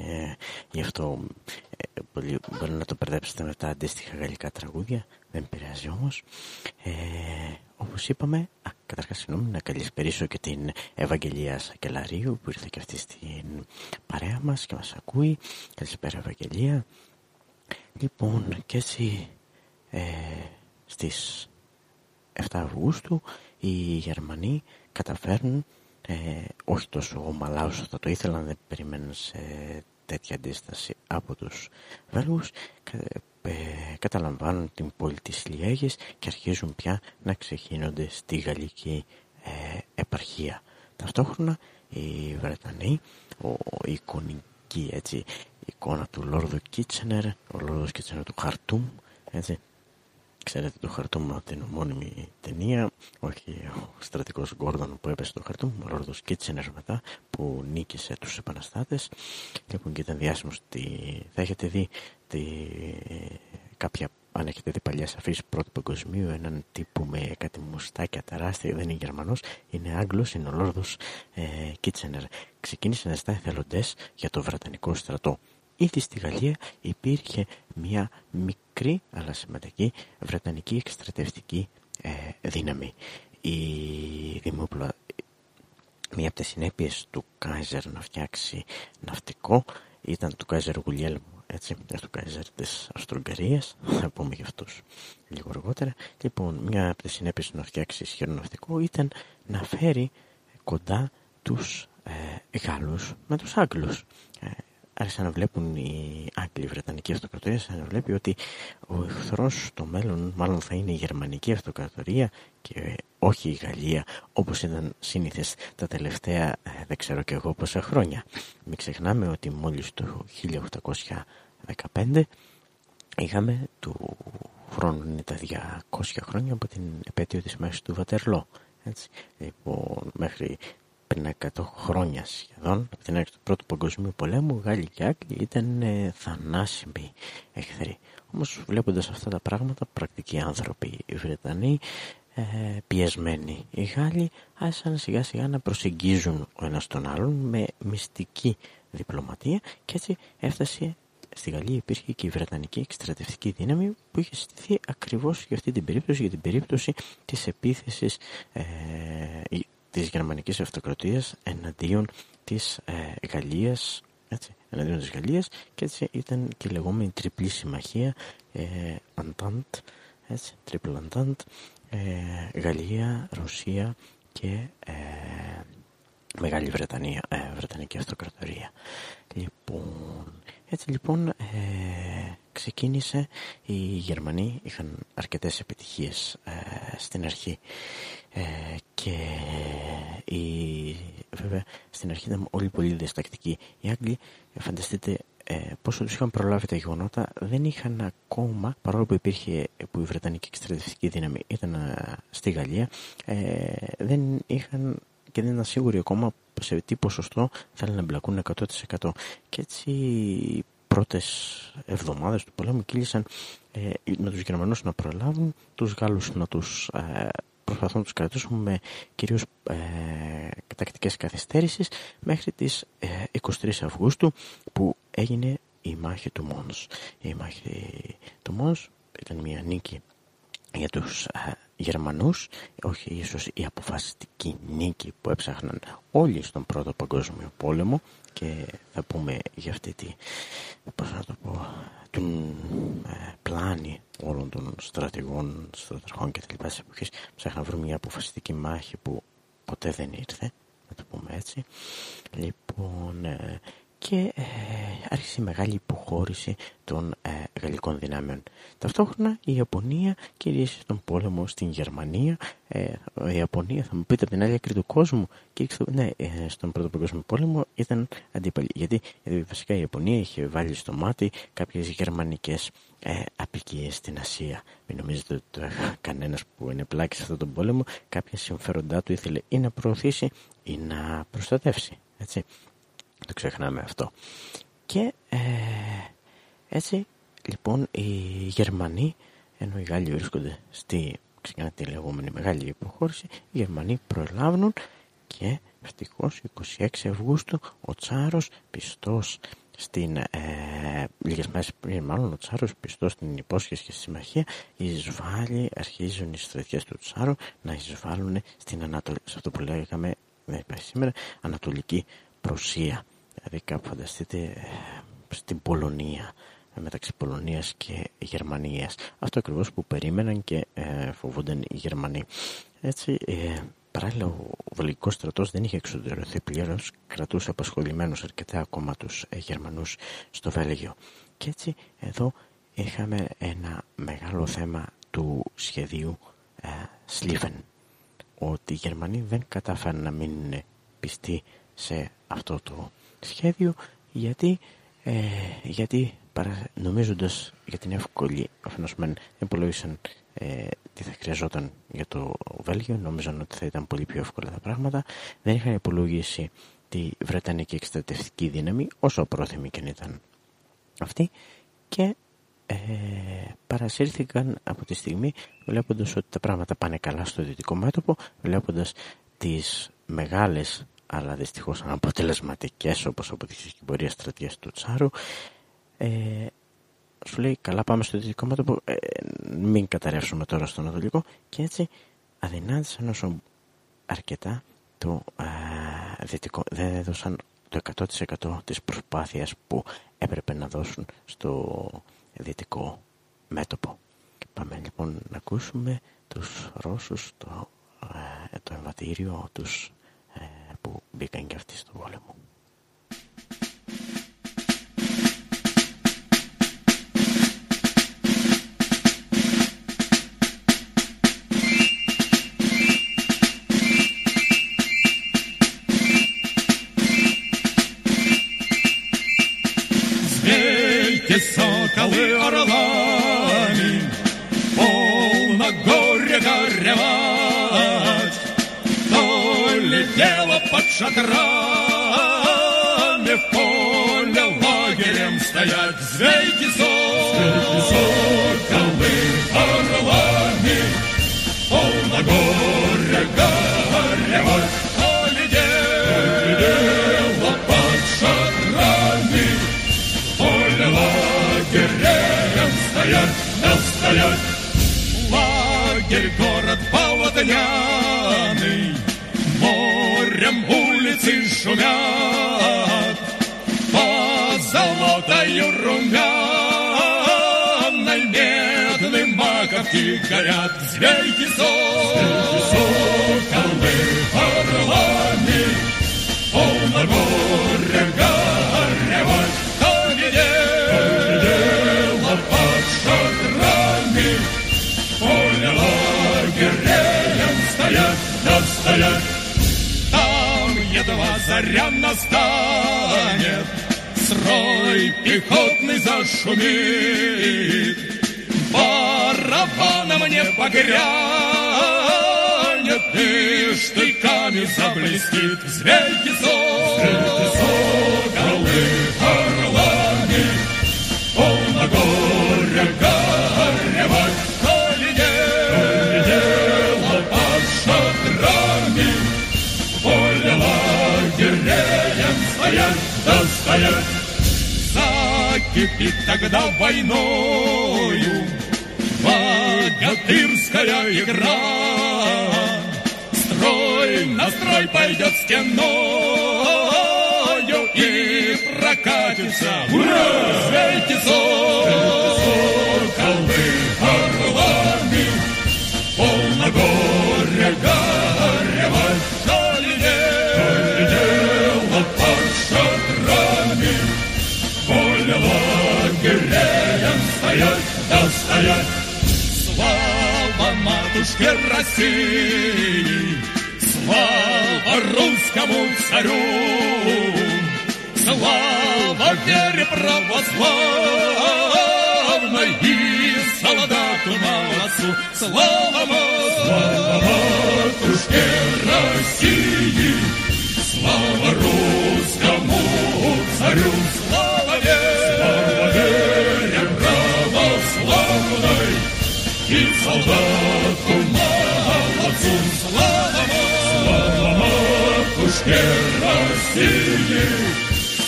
γι' αυτό ε, πολλοί μπορεί να το μπερδέψετε με τα αντίστοιχα γαλλικά τραγούδια δεν πειράζει όμως. Ε, όπως είπαμε α, καταρχάς συγγνώμη να καλησπερίσω και την Ευαγγελία Σακελαρίου που ήρθε και αυτή στην παρέα μας και μας ακούει. Καλησπέρα Ευαγγελία. Λοιπόν και έτσι ε, στις 7 Αυγούστου οι Γερμανοί καταφέρνουν ε, όχι τόσο ομαλά όσο θα το ήθελαν δεν περιμένουν σε τέτοια αντίσταση από τους Βέλγους. Κα- ε, καταλαμβάνουν την πόλη της Λιέγης και αρχίζουν πια να ξεχύνονται στη γαλλική ε, επαρχία. Ταυτόχρονα οι Βρετανοί ο, η εικονική έτσι, η εικόνα του Λόρδου Κίτσενερ ο Λόρδος Κίτσενερ του Χαρτούμ έτσι, Ξέρετε το χαρτούμ από την ομώνυμη ταινία, όχι ο στρατικός Γκόρδον που έπεσε το χαρτούμ, ο Λόρδος Κίτσενερ μετά που νίκησε τους επαναστάτες. Λοιπόν και ήταν διάσημος ότι θα έχετε δει τη... κάποια, αν έχετε δει παλιές αφήσεις πρώτου παγκοσμίου, έναν τύπο με κάτι μουστάκια τεράστια, δεν είναι Γερμανός, είναι Άγγλος, είναι ο Λόρδος ε, Κίτσενερ. Ξεκίνησε να ζητάει εθελοντές για το Βρετανικό στρατό. Ήδη στη Γαλλία υπήρχε μια μικρή αλλά σημαντική βρετανική εκστρατευτική ε, δύναμη. Η δημόπλα... Μία από τις συνέπειες του Κάιζερ να φτιάξει ναυτικό ήταν του Κάιζερ Γουλιέλμου, έτσι, του Κάιζερ της Αυστρογκαρίας, θα πούμε για αυτούς λίγο αργότερα. Λοιπόν, μία από τις συνέπειες του να φτιάξει ισχυρό ναυτικό ήταν να φέρει κοντά τους ε, Γάλλους με τους Άγγλους. Ε, άρχισαν να βλέπουν οι Άγγλοι, η Βρετανική Αυτοκρατορία, άρχισαν να βλέπει ότι ο εχθρός στο μέλλον μάλλον θα είναι η Γερμανική Αυτοκρατορία και όχι η Γαλλία όπως ήταν σύνηθες τα τελευταία ε, δεν ξέρω και εγώ πόσα χρόνια. Μην ξεχνάμε ότι μόλις το 1815 είχαμε του χρόνου είναι τα 200 χρόνια από την επέτειο της μέσης του Βατερλό. Έτσι. Λοιπόν, μέχρι πριν 100 χρόνια σχεδόν, από την αρχή του Πρώτου Παγκοσμίου Πολέμου, Γάλλοι και Άγγλοι ήταν ε, θανάσιμοι εχθροί. Όμως βλέποντας αυτά τα πράγματα, πρακτικοί άνθρωποι οι Βρετανοί, ε, πιεσμένοι οι Γάλλοι, άρχισαν σιγά σιγά να προσεγγίζουν ο ένας τον άλλον με μυστική διπλωματία και έτσι έφτασε στη Γαλλία υπήρχε και η Βρετανική εκστρατευτική δύναμη που είχε στηθεί ακριβώς για αυτή την περίπτωση, για την περίπτωση της επίθεσης ε, της γερμανικής αυτοκρατίας εναντίον της ε, Γαλλίας έτσι, εναντίον της Γαλλίας και έτσι ήταν και η λεγόμενη τριπλή συμμαχία ε, Entente, έτσι, Triple Entente, ε, Γαλλία, Ρωσία και ε, Μεγάλη Βρετανία, ε, Βρετανική Αυτοκρατορία. Λοιπόν, έτσι λοιπόν ε, ξεκίνησε, οι Γερμανοί είχαν αρκετές επιτυχίες ε, στην αρχή ε, και η, βέβαια στην αρχή ήταν όλοι πολύ διστακτικοί. Οι Άγγλοι, φανταστείτε ε, πόσο τους είχαν προλάβει τα γεγονότα, δεν είχαν ακόμα, παρόλο που υπήρχε που η Βρετανική εξτρατευτική δύναμη ήταν στη Γαλλία, δεν είχαν και δεν ήταν σίγουροι ακόμα σε τι ποσοστό θέλουν να εμπλακούν 100%. Και έτσι οι πρώτες εβδομάδες του πολέμου κύλησαν ε, με τους Γερμανούς να προλάβουν, τους Γάλλους να τους ε, προσπαθούν να τους κρατήσουν με κυρίως ε, τακτικές καθυστέρησεις μέχρι τις 23 ε, Αυγούστου που έγινε η μάχη του Μόνς. Η μάχη του Μόνς ήταν μια νίκη για τους ε, Γερμανούς, όχι ίσως η αποφασιστική νίκη που έψαχναν όλοι στον Πρώτο Παγκόσμιο Πόλεμο και θα πούμε για αυτή τη, πώς να το πω, την ε, πλάνη όλων των στρατηγών, στρατεργών και τα λοιπά της εποχής ψάχναν να βρουν μια αποφασιστική μάχη που ποτέ δεν ήρθε, να το πούμε έτσι. Λοιπόν, ε, και ε, άρχισε η μεγάλη υποχώρηση των ε, γαλλικών δυνάμεων. Ταυτόχρονα η Ιαπωνία κυρίσε τον πόλεμο στην Γερμανία. Ε, η Ιαπωνία θα μου πείτε από την άλλη άκρη του κόσμου και ναι, ε, στον Πρώτο Παγκόσμιο Πόλεμο ήταν αντίπαλη. Γιατί, γιατί βασικά η Ιαπωνία είχε βάλει στο μάτι κάποιες γερμανικές ε, απικίες στην Ασία. Μην νομίζετε ότι [LAUGHS] κανένας που είναι πλάκης σε αυτόν τον πόλεμο κάποια συμφέροντά του ήθελε ή να προωθήσει ή να προστατεύσει. Έτσι. Το ξεχνάμε αυτό. Και ε, έτσι λοιπόν οι Γερμανοί, ενώ οι Γάλλοι βρίσκονται στη ξεκινά τη λεγόμενη μεγάλη υποχώρηση, οι Γερμανοί προλάβουν και ευτυχώς 26 Αυγούστου ο Τσάρος πιστός στην ε, λίγες μέρες πριν μάλλον ο Τσάρος πιστός στην υπόσχεση και στη συμμαχία εισβάλλει, αρχίζουν οι στρατιές του Τσάρου να εισβάλλουν στην Ανατολή, σε αυτό που λέγαμε δεν υπάρχει σήμερα, Ανατολική Προσία. Δηλαδή κάπου φανταστείτε ε, στην Πολωνία, ε, μεταξύ Πολωνίας και Γερμανίας. Αυτό ακριβώς που περίμεναν και ε, φοβούνταν οι Γερμανοί. Έτσι, ε, παράλληλα ο βελγικός στρατός δεν είχε εξωτερωθεί πλήρως, κρατούσε απασχολημένους αρκετά ακόμα τους ε, Γερμανούς στο Βέλγιο. Και έτσι εδώ είχαμε ένα μεγάλο θέμα του σχεδίου ε, Σλίφεν. Ότι οι Γερμανοί δεν κατάφεραν να μείνουν πιστοί σε αυτό το σχέδιο γιατί, ε, γιατί παρα, νομίζοντας για την εύκολη αφενός μεν υπολόγισαν ε, τι θα χρειαζόταν για το Βέλγιο νόμιζαν ότι θα ήταν πολύ πιο εύκολα τα πράγματα δεν είχαν υπολογίσει τη Βρετανική εκστρατευτική δύναμη όσο πρόθυμη και ήταν αυτή και ε, παρασύρθηκαν από τη στιγμή βλέποντας ότι τα πράγματα πάνε καλά στο δυτικό μέτωπο βλέποντας τις μεγάλες αλλά δυστυχώς αναποτελεσματικές όπως αποδείχθηκε η πορεία στρατιές του Τσάρου ε, σου λέει καλά πάμε στο δυτικό μέτωπο ε, μην καταρρεύσουμε τώρα στο ανατολικό και έτσι αδυνάτησαν όσο αρκετά το ε, δυτικό δεν έδωσαν το 100% της προσπάθειας που έπρεπε να δώσουν στο δυτικό μέτωπο. Πάμε λοιπόν να ακούσουμε τους Ρώσους το, ε, το εμβατήριο τους που μπήκαν και αυτοί στον πόλεμο. Шатрами в поле лагерем стоять. Звейки звейки маковки горят Звейки соколы орлами Полно горе горевать То видела под шатрами. Поле лагерем стоят, да стоят. Там едва заря настанет Строй пехотный зашумит сарафана мне погрянет, и штыками заблестит взвейки сон. Взвейки сон, голы орлами, полно горя горевать. стоять, да стоять. Закипит тогда войною Богатырская игра. Строй на строй пойдет стеною И прокатится. Ура! Звейки соколы орлами. Полно горя горевать Коли дело под шатрами. Поле лагерем стоять, да стоять матушке России. Слава русскому царю. Слава вере православной И солдату молодцу Слава матушке России. Слава русскому царю. Слава И солдату молодцу Слава матушке России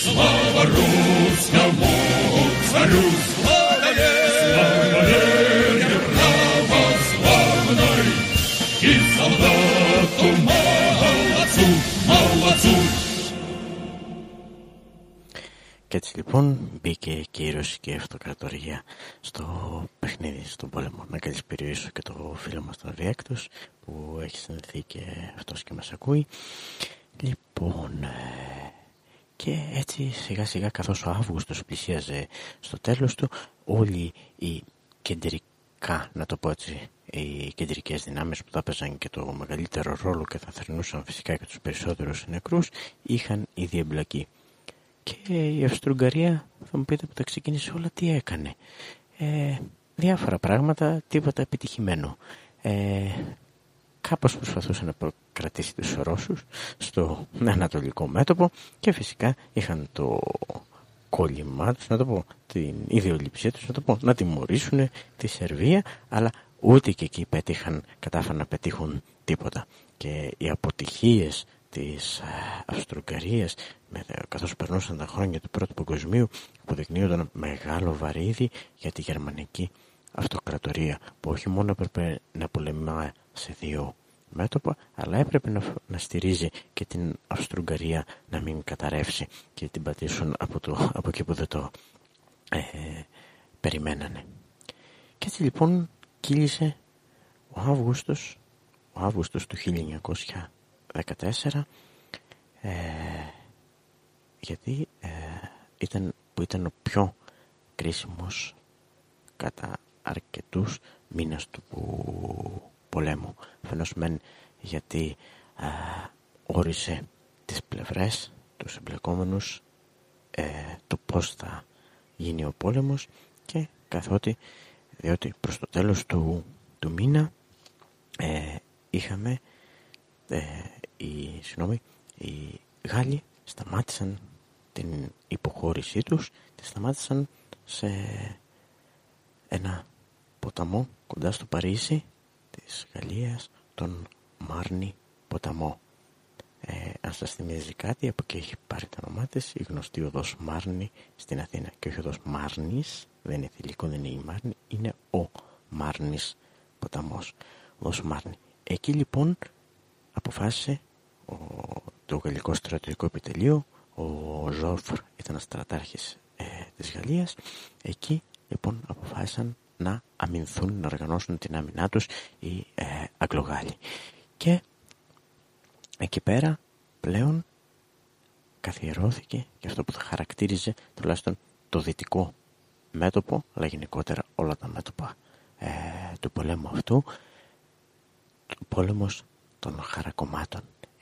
Слава русскому царю Слава вере православной И солдату молодцу, молодцу Και έτσι λοιπόν μπήκε και η ρωσική αυτοκρατορία στο παιχνίδι, στον πόλεμο. Να καλησπηριήσω και το φίλο μας τον Ριέκτος που έχει συνδεθεί και αυτός και μας ακούει. Λοιπόν, ε, και έτσι σιγά σιγά καθώς ο Αύγουστος πλησίαζε στο τέλος του όλοι οι κεντρικά, να το πω έτσι, οι κεντρικές δυνάμεις που θα παίζαν και το μεγαλύτερο ρόλο και θα θρυνούσαν φυσικά και τους περισσότερους νεκρούς είχαν ήδη εμπλακεί. Και η Αυστρουγγαρία θα μου πείτε που τα ξεκίνησε όλα τι έκανε. Ε, διάφορα πράγματα, τίποτα επιτυχημένο. Ε, κάπως προσπαθούσε να κρατήσει τους Ρώσους στο ανατολικό μέτωπο και φυσικά είχαν το κόλλημά τους, να το πω, την ιδεολειψία τους, να το πω, να τιμωρήσουν τη Σερβία, αλλά ούτε και εκεί πέτυχαν, κατάφεραν να πετύχουν τίποτα. Και οι αποτυχίες της ε, Αυστρογκαρίας καθώς περνούσαν τα χρόνια του Πρώτου Παγκοσμίου αποδεικνύονταν μεγάλο βαρύδι για τη γερμανική αυτοκρατορία που όχι μόνο έπρεπε να πολεμά σε δύο μέτωπα αλλά έπρεπε να, να στηρίζει και την Αυστρογκαρία να μην καταρρεύσει και την πατήσουν από, το, από εκεί που δεν το ε, περιμένανε. Και έτσι λοιπόν κύλησε ο Αύγουστος, ο Αύγουστος του 1914 ε, γιατί ε, ήταν, που ήταν ο πιο κρίσιμος κατά αρκετούς μήνες του πολέμου. Φαινός μεν γιατί ε, όρισε τις πλευρές, τους εμπλεκόμενους, ε, το πώς θα γίνει ο πόλεμος και καθότι διότι προς το τέλος του, του μήνα ε, είχαμε ε, οι, συγνώμη, οι Γάλλοι σταμάτησαν την υποχώρησή τους τη σταμάτησαν σε ένα ποταμό κοντά στο Παρίσι της Γαλλίας τον Μάρνη ποταμό. Ε, αν σας θυμίζει κάτι από εκεί έχει πάρει τα όνομά της η γνωστή οδός Μάρνη στην Αθήνα. Και όχι οδός Μάρνης δεν είναι θηλυκό δεν είναι η Μάρνη είναι ο Μάρνης ποταμός οδός Μάρνη. Εκεί λοιπόν αποφάσισε ο, το γαλλικό στρατιωτικό επιτελείο ο Ζόρφρ ήταν στρατάρχης ε, της Γαλλίας. Εκεί λοιπόν αποφάσισαν να αμυνθούν, να οργανώσουν την άμυνά τους οι ε, Αγγλογάλοι. Και εκεί πέρα πλέον καθιερώθηκε και αυτό που θα χαρακτήριζε τουλάχιστον το δυτικό μέτωπο αλλά γενικότερα όλα τα μέτωπα ε, του πολέμου αυτού ο πόλεμος των χαρακομμάτων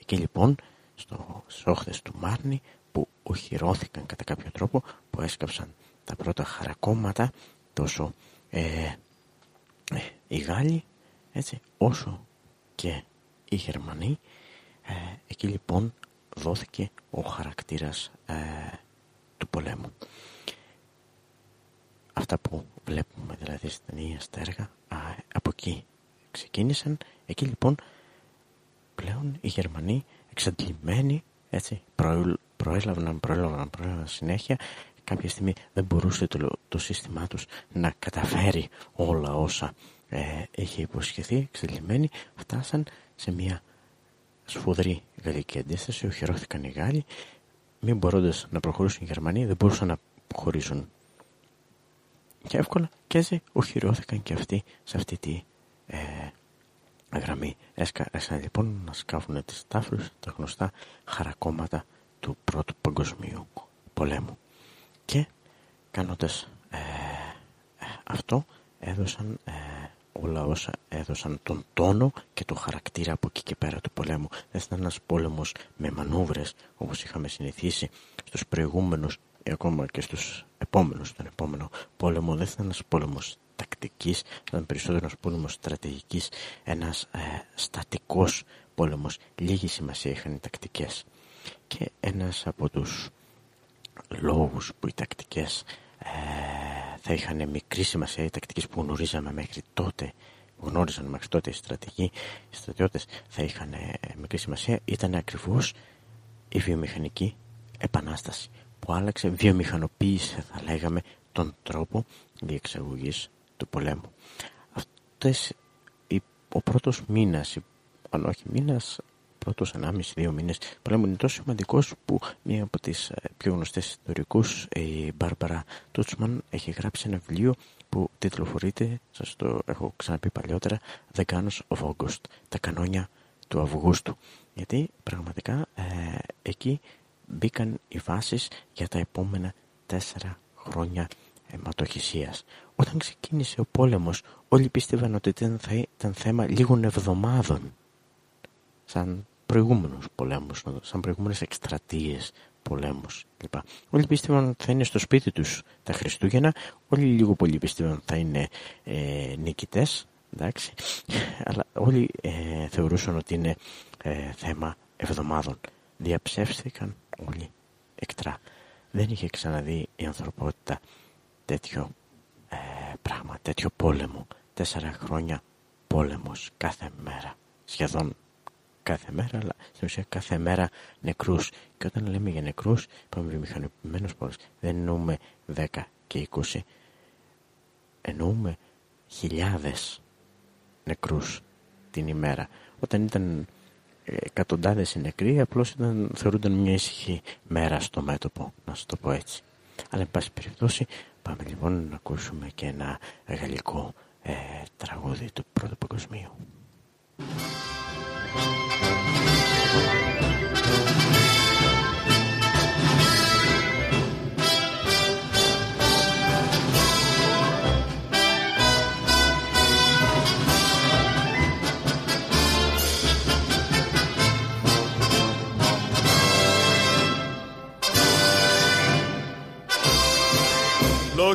εκεί λοιπόν στο, στις του Μάρνη που οχυρώθηκαν κατά κάποιο τρόπο που έσκαψαν τα πρώτα χαρακόμματα τόσο ε, ε, οι Γάλλοι έτσι, όσο και οι Γερμανοί ε, εκεί λοιπόν δόθηκε ο χαρακτήρας ε, του πολέμου. Αυτά που βλέπουμε δηλαδή στην ταινία στα έργα από εκεί ξεκίνησαν. Εκεί λοιπόν πλέον οι Γερμανοί εξαντλημένοι έτσι προέλαβαν, προέλαβαν, προέλαβαν συνέχεια. Κάποια στιγμή δεν μπορούσε το, το σύστημά τους να καταφέρει όλα όσα ε, είχε υποσχεθεί. Εξελιγμένοι φτάσαν σε μια σφοδρή γαλλική αντίσταση οχυρώθηκαν οι Γάλλοι. Μην μπορώντας να προχωρήσουν οι Γερμανοί δεν μπορούσαν να χωρίσουν και εύκολα και έτσι οχυρώθηκαν και αυτοί σε αυτή τη ε, γραμμή έσκασαν λοιπόν να σκάφουν τις τάφρους τα γνωστά χαρακόμματα του πρώτου παγκοσμίου πολέμου και κάνοντας ε, αυτό έδωσαν ε, όλα όσα έδωσαν τον τόνο και το χαρακτήρα από εκεί και πέρα του πολέμου. Δεν ήταν ένας πόλεμος με μανούβρες όπως είχαμε συνηθίσει στους προηγούμενους ή ακόμα και στους επόμενους, τον επόμενο πόλεμο. Δεν ήταν ένας πόλεμος τακτικής, ήταν περισσότερο ένας πόλεμος στρατηγικής, ένας ε, στατικός πόλεμος. Λίγη σημασία είχαν οι τακτικές. Και ένας από τους λόγους που οι τακτικές ε, θα είχαν μικρή σημασία, οι τακτικές που γνωρίζαμε μέχρι τότε, γνώριζαν μέχρι τότε οι στρατηγοί, οι στρατιώτες θα είχαν ε, μικρή σημασία, ήταν ακριβώς η βιομηχανική επανάσταση που άλλαξε, βιομηχανοποίησε θα λέγαμε τον τρόπο διεξαγωγής του πολέμου. Αυτές, ο πρώτος μήνας, αν όχι μήνας, πρώτους 1,5-2 μήνες πολέμου είναι τόσο σημαντικός που μία από τις ε, πιο γνωστές ιστορικούς, η Μπάρμπαρα Τούτσμαν, έχει γράψει ένα βιβλίο που τιτλοφορείται, σας το έχω ξαναπεί παλιότερα, The Guns of August, τα κανόνια του Αυγούστου. Γιατί πραγματικά ε, εκεί μπήκαν οι βάσεις για τα επόμενα τέσσερα χρόνια αιματοχυσίας. Όταν ξεκίνησε ο πόλεμος, όλοι πίστευαν ότι ήταν, θα ήταν θέμα λίγων εβδομάδων. Σαν προηγούμενους πολέμους, σαν προηγούμενες εκστρατείες πολέμους κλπ. Όλοι πίστευαν ότι θα είναι στο σπίτι τους τα Χριστούγεννα, όλοι λίγο πολύ πίστευαν θα είναι ε, νικητές, εντάξει, αλλά όλοι ε, θεωρούσαν ότι είναι ε, θέμα εβδομάδων. Διαψεύστηκαν όλοι εκτρά. Δεν είχε ξαναδεί η ανθρωπότητα τέτοιο ε, πράγμα, τέτοιο πόλεμο. Τέσσερα χρόνια πόλεμος κάθε μέρα. Σχεδόν κάθε μέρα, αλλά στην ουσία κάθε μέρα νεκρούς. Και όταν λέμε για νεκρούς, είπαμε βιομηχανοποιημένος πόλεμος, δεν εννοούμε 10 και 20. Εννοούμε χιλιάδες νεκρούς την ημέρα. Όταν ήταν εκατοντάδες οι νεκροί, απλώς ήταν, θεωρούνταν μια ήσυχη μέρα στο μέτωπο, να σου το πω έτσι. Αλλά, εν πάση περιπτώσει, πάμε λοιπόν να ακούσουμε και ένα γαλλικό ε, τραγούδι του Πρώτου Παγκοσμίου.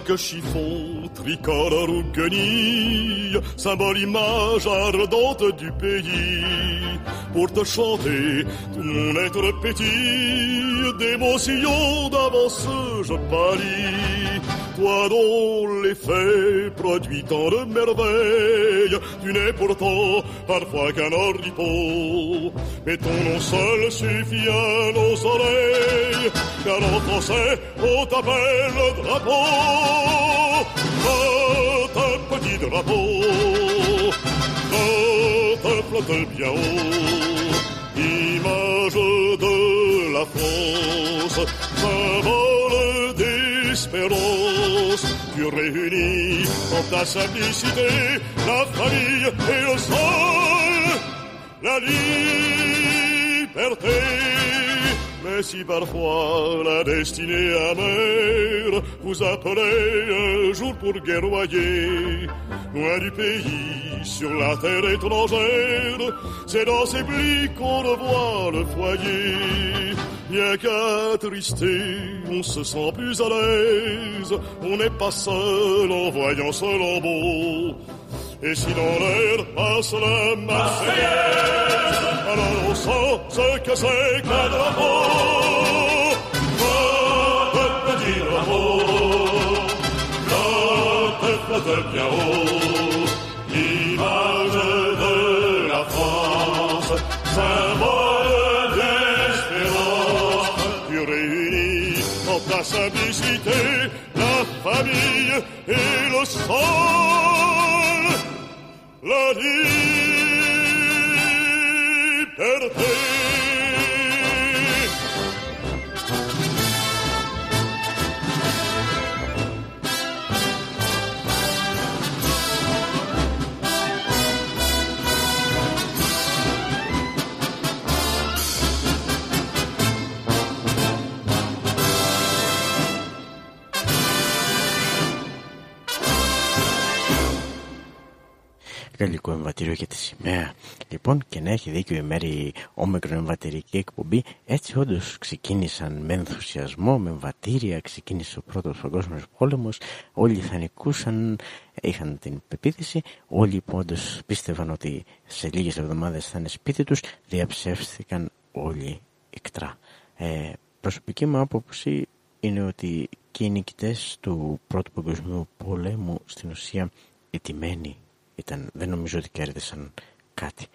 Que chiffon, tricolore ou guenille, symbole image ardente du pays. Pour te chanter, tout mon être pétille d'émotion d'avance, je parie. Toi dont l'effet produit tant de merveilles, tu n'es pourtant parfois qu'un oripeau. Mais ton nom seul suffit à nos oreilles, car en français on t'appelle le drapeau. Oh, petit drapeau, te flotte bien haut, image de la France, symbole d'espérance, tu réunis en ta simplicité la famille et le sol, la liberté. Mais si parfois la destinée amère vous appelez un jour pour guerroyer, loin du pays, sur la terre étrangère, c'est dans ces plis qu'on revoit le foyer. Bien qu'attristé, on se sent plus à l'aise, on n'est pas seul en voyant ce lambeau. Et si dans l'air passe la Marseillaise, alors on sent ce que c'est qu'un drapeau. Flotte, petit drapeau, flotte, flotte bien haut, sol, la di per te. Εμβατήριο για τη σημαία. Λοιπόν, και να έχει δίκιο η μέρη όμικρο εμβατηρική εκπομπή, έτσι όντως ξεκίνησαν με ενθουσιασμό, με εμβατήρια, ξεκίνησε ο πρώτος παγκόσμιος πόλεμος. Όλοι θα νικούσαν, είχαν την πεποίθηση. Όλοι που όντως πίστευαν ότι σε λίγες εβδομάδες θα είναι σπίτι τους, διαψεύστηκαν όλοι εκτρά. Ε, προσωπική μου άποψη είναι ότι και οι νικητές του Πρώτου Παγκοσμίου Πολέμου στην ουσία ετοιμένοι ήταν, δεν νομίζω ότι κέρδισαν κάτι.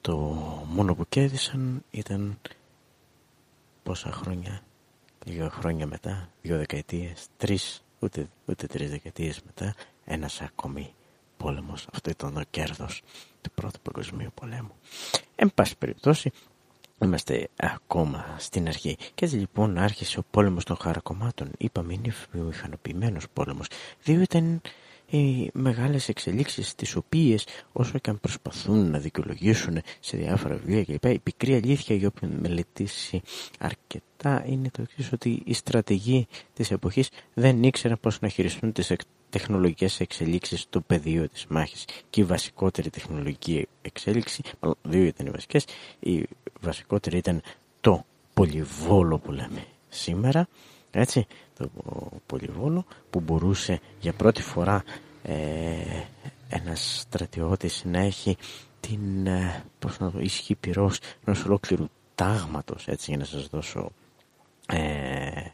Το μόνο που κέρδισαν ήταν πόσα χρόνια, λίγα χρόνια μετά, δύο δεκαετίες, τρεις, ούτε, ούτε τρεις δεκαετίες μετά, ένας ακόμη πόλεμος. Αυτό ήταν το κέρδος του πρώτου παγκοσμίου πολέμου. Εν πάση περιπτώσει, Είμαστε ακόμα στην αρχή. Και έτσι λοιπόν άρχισε ο πόλεμος των χαρακομμάτων. Είπαμε είναι βιομηχανοποιημένος πόλεμος. Δύο ήταν οι μεγάλες εξελίξεις τις οποίες όσο και αν προσπαθούν να δικαιολογήσουν σε διάφορα βιβλία κλπ. Η πικρή αλήθεια για όποιον μελετήσει αρκετά είναι το εξής ότι οι στρατηγοί της εποχής δεν ήξεραν πώς να χειριστούν τις τεχνολογικές εξελίξεις στο πεδίο της μάχης και η βασικότερη τεχνολογική εξέλιξη, μάλλον δύο ήταν οι βασικές, η βασικότερη ήταν το πολυβόλο που λέμε σήμερα, έτσι, το πολυβόλο που μπορούσε για πρώτη φορά ε, ένας στρατιώτης να έχει την ε, πώς να το ισχύ πυρός ενός ολόκληρου τάγματος έτσι για να σας δώσω ε,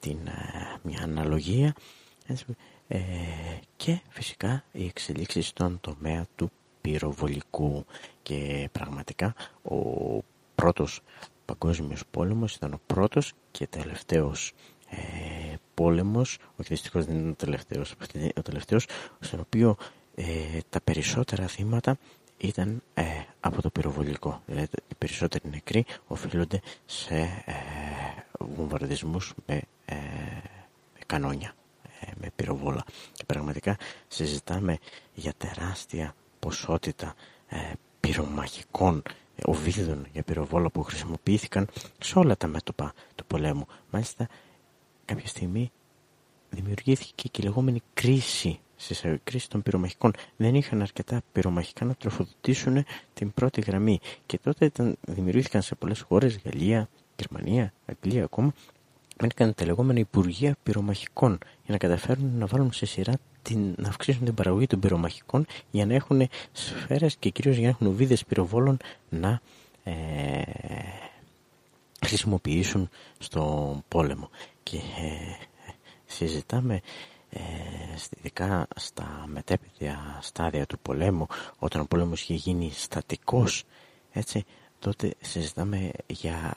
την, ε, μια αναλογία έτσι, ε, και φυσικά οι εξελίξεις στον τομέα του πυροβολικού. Και πραγματικά ο πρώτος παγκόσμιος πόλεμος ήταν ο πρώτος και τελευταίος ε, πόλεμος, όχι δυστυχώς δεν είναι ο τελευταίος, ο τελευταίος στον οποίο ε, τα περισσότερα θύματα ήταν ε, από το πυροβολικό. Δηλαδή οι περισσότεροι νεκροί οφείλονται σε ε, βομβαρδισμούς με, ε, με κανόνια, ε, με πυροβόλα. Και πραγματικά συζητάμε για τεράστια ποσότητα πυρομαχικών οβίδων για πυροβόλα που χρησιμοποιήθηκαν σε όλα τα μέτωπα του πολέμου. Μάλιστα κάποια στιγμή δημιουργήθηκε και η λεγόμενη κρίση στη κρίση των πυρομαχικών. Δεν είχαν αρκετά πυρομαχικά να τροφοδοτήσουν την πρώτη γραμμή. Και τότε ήταν, δημιουργήθηκαν σε πολλές χώρες, Γαλλία, Γερμανία, Αγγλία ακόμα, έκαναν τα λεγόμενα Υπουργεία Πυρομαχικών για να καταφέρουν να βάλουν σε σειρά την, να αυξήσουν την παραγωγή των πυρομαχικών για να έχουν σφαίρες και κυρίως για να έχουν βίδες πυροβόλων να ε, χρησιμοποιήσουν στον πόλεμο. Και ε, συζητάμε ε, ειδικά στα μετέπειτα στάδια του πολέμου όταν ο πόλεμος είχε γίνει στατικός έτσι τότε συζητάμε για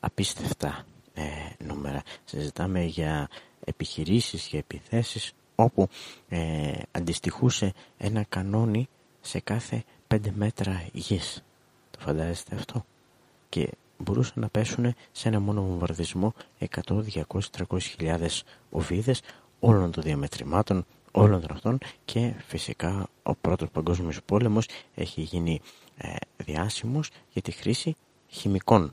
απίστευτα ε, νούμερα συζητάμε για επιχειρήσεις για επιθέσεις όπου ε, αντιστοιχούσε ένα κανόνι σε κάθε πέντε μέτρα γης το φαντάζεστε αυτό; Και μπορούσαν να πέσουν σε ένα μόνο βομβαρδισμό 100, 200, 300 χιλιάδες οβίδες όλων των διαμετρημάτων, όλων των αυτών και φυσικά ο πρώτος παγκόσμιος πόλεμος έχει γίνει ε, διάσημος για τη χρήση χημικών.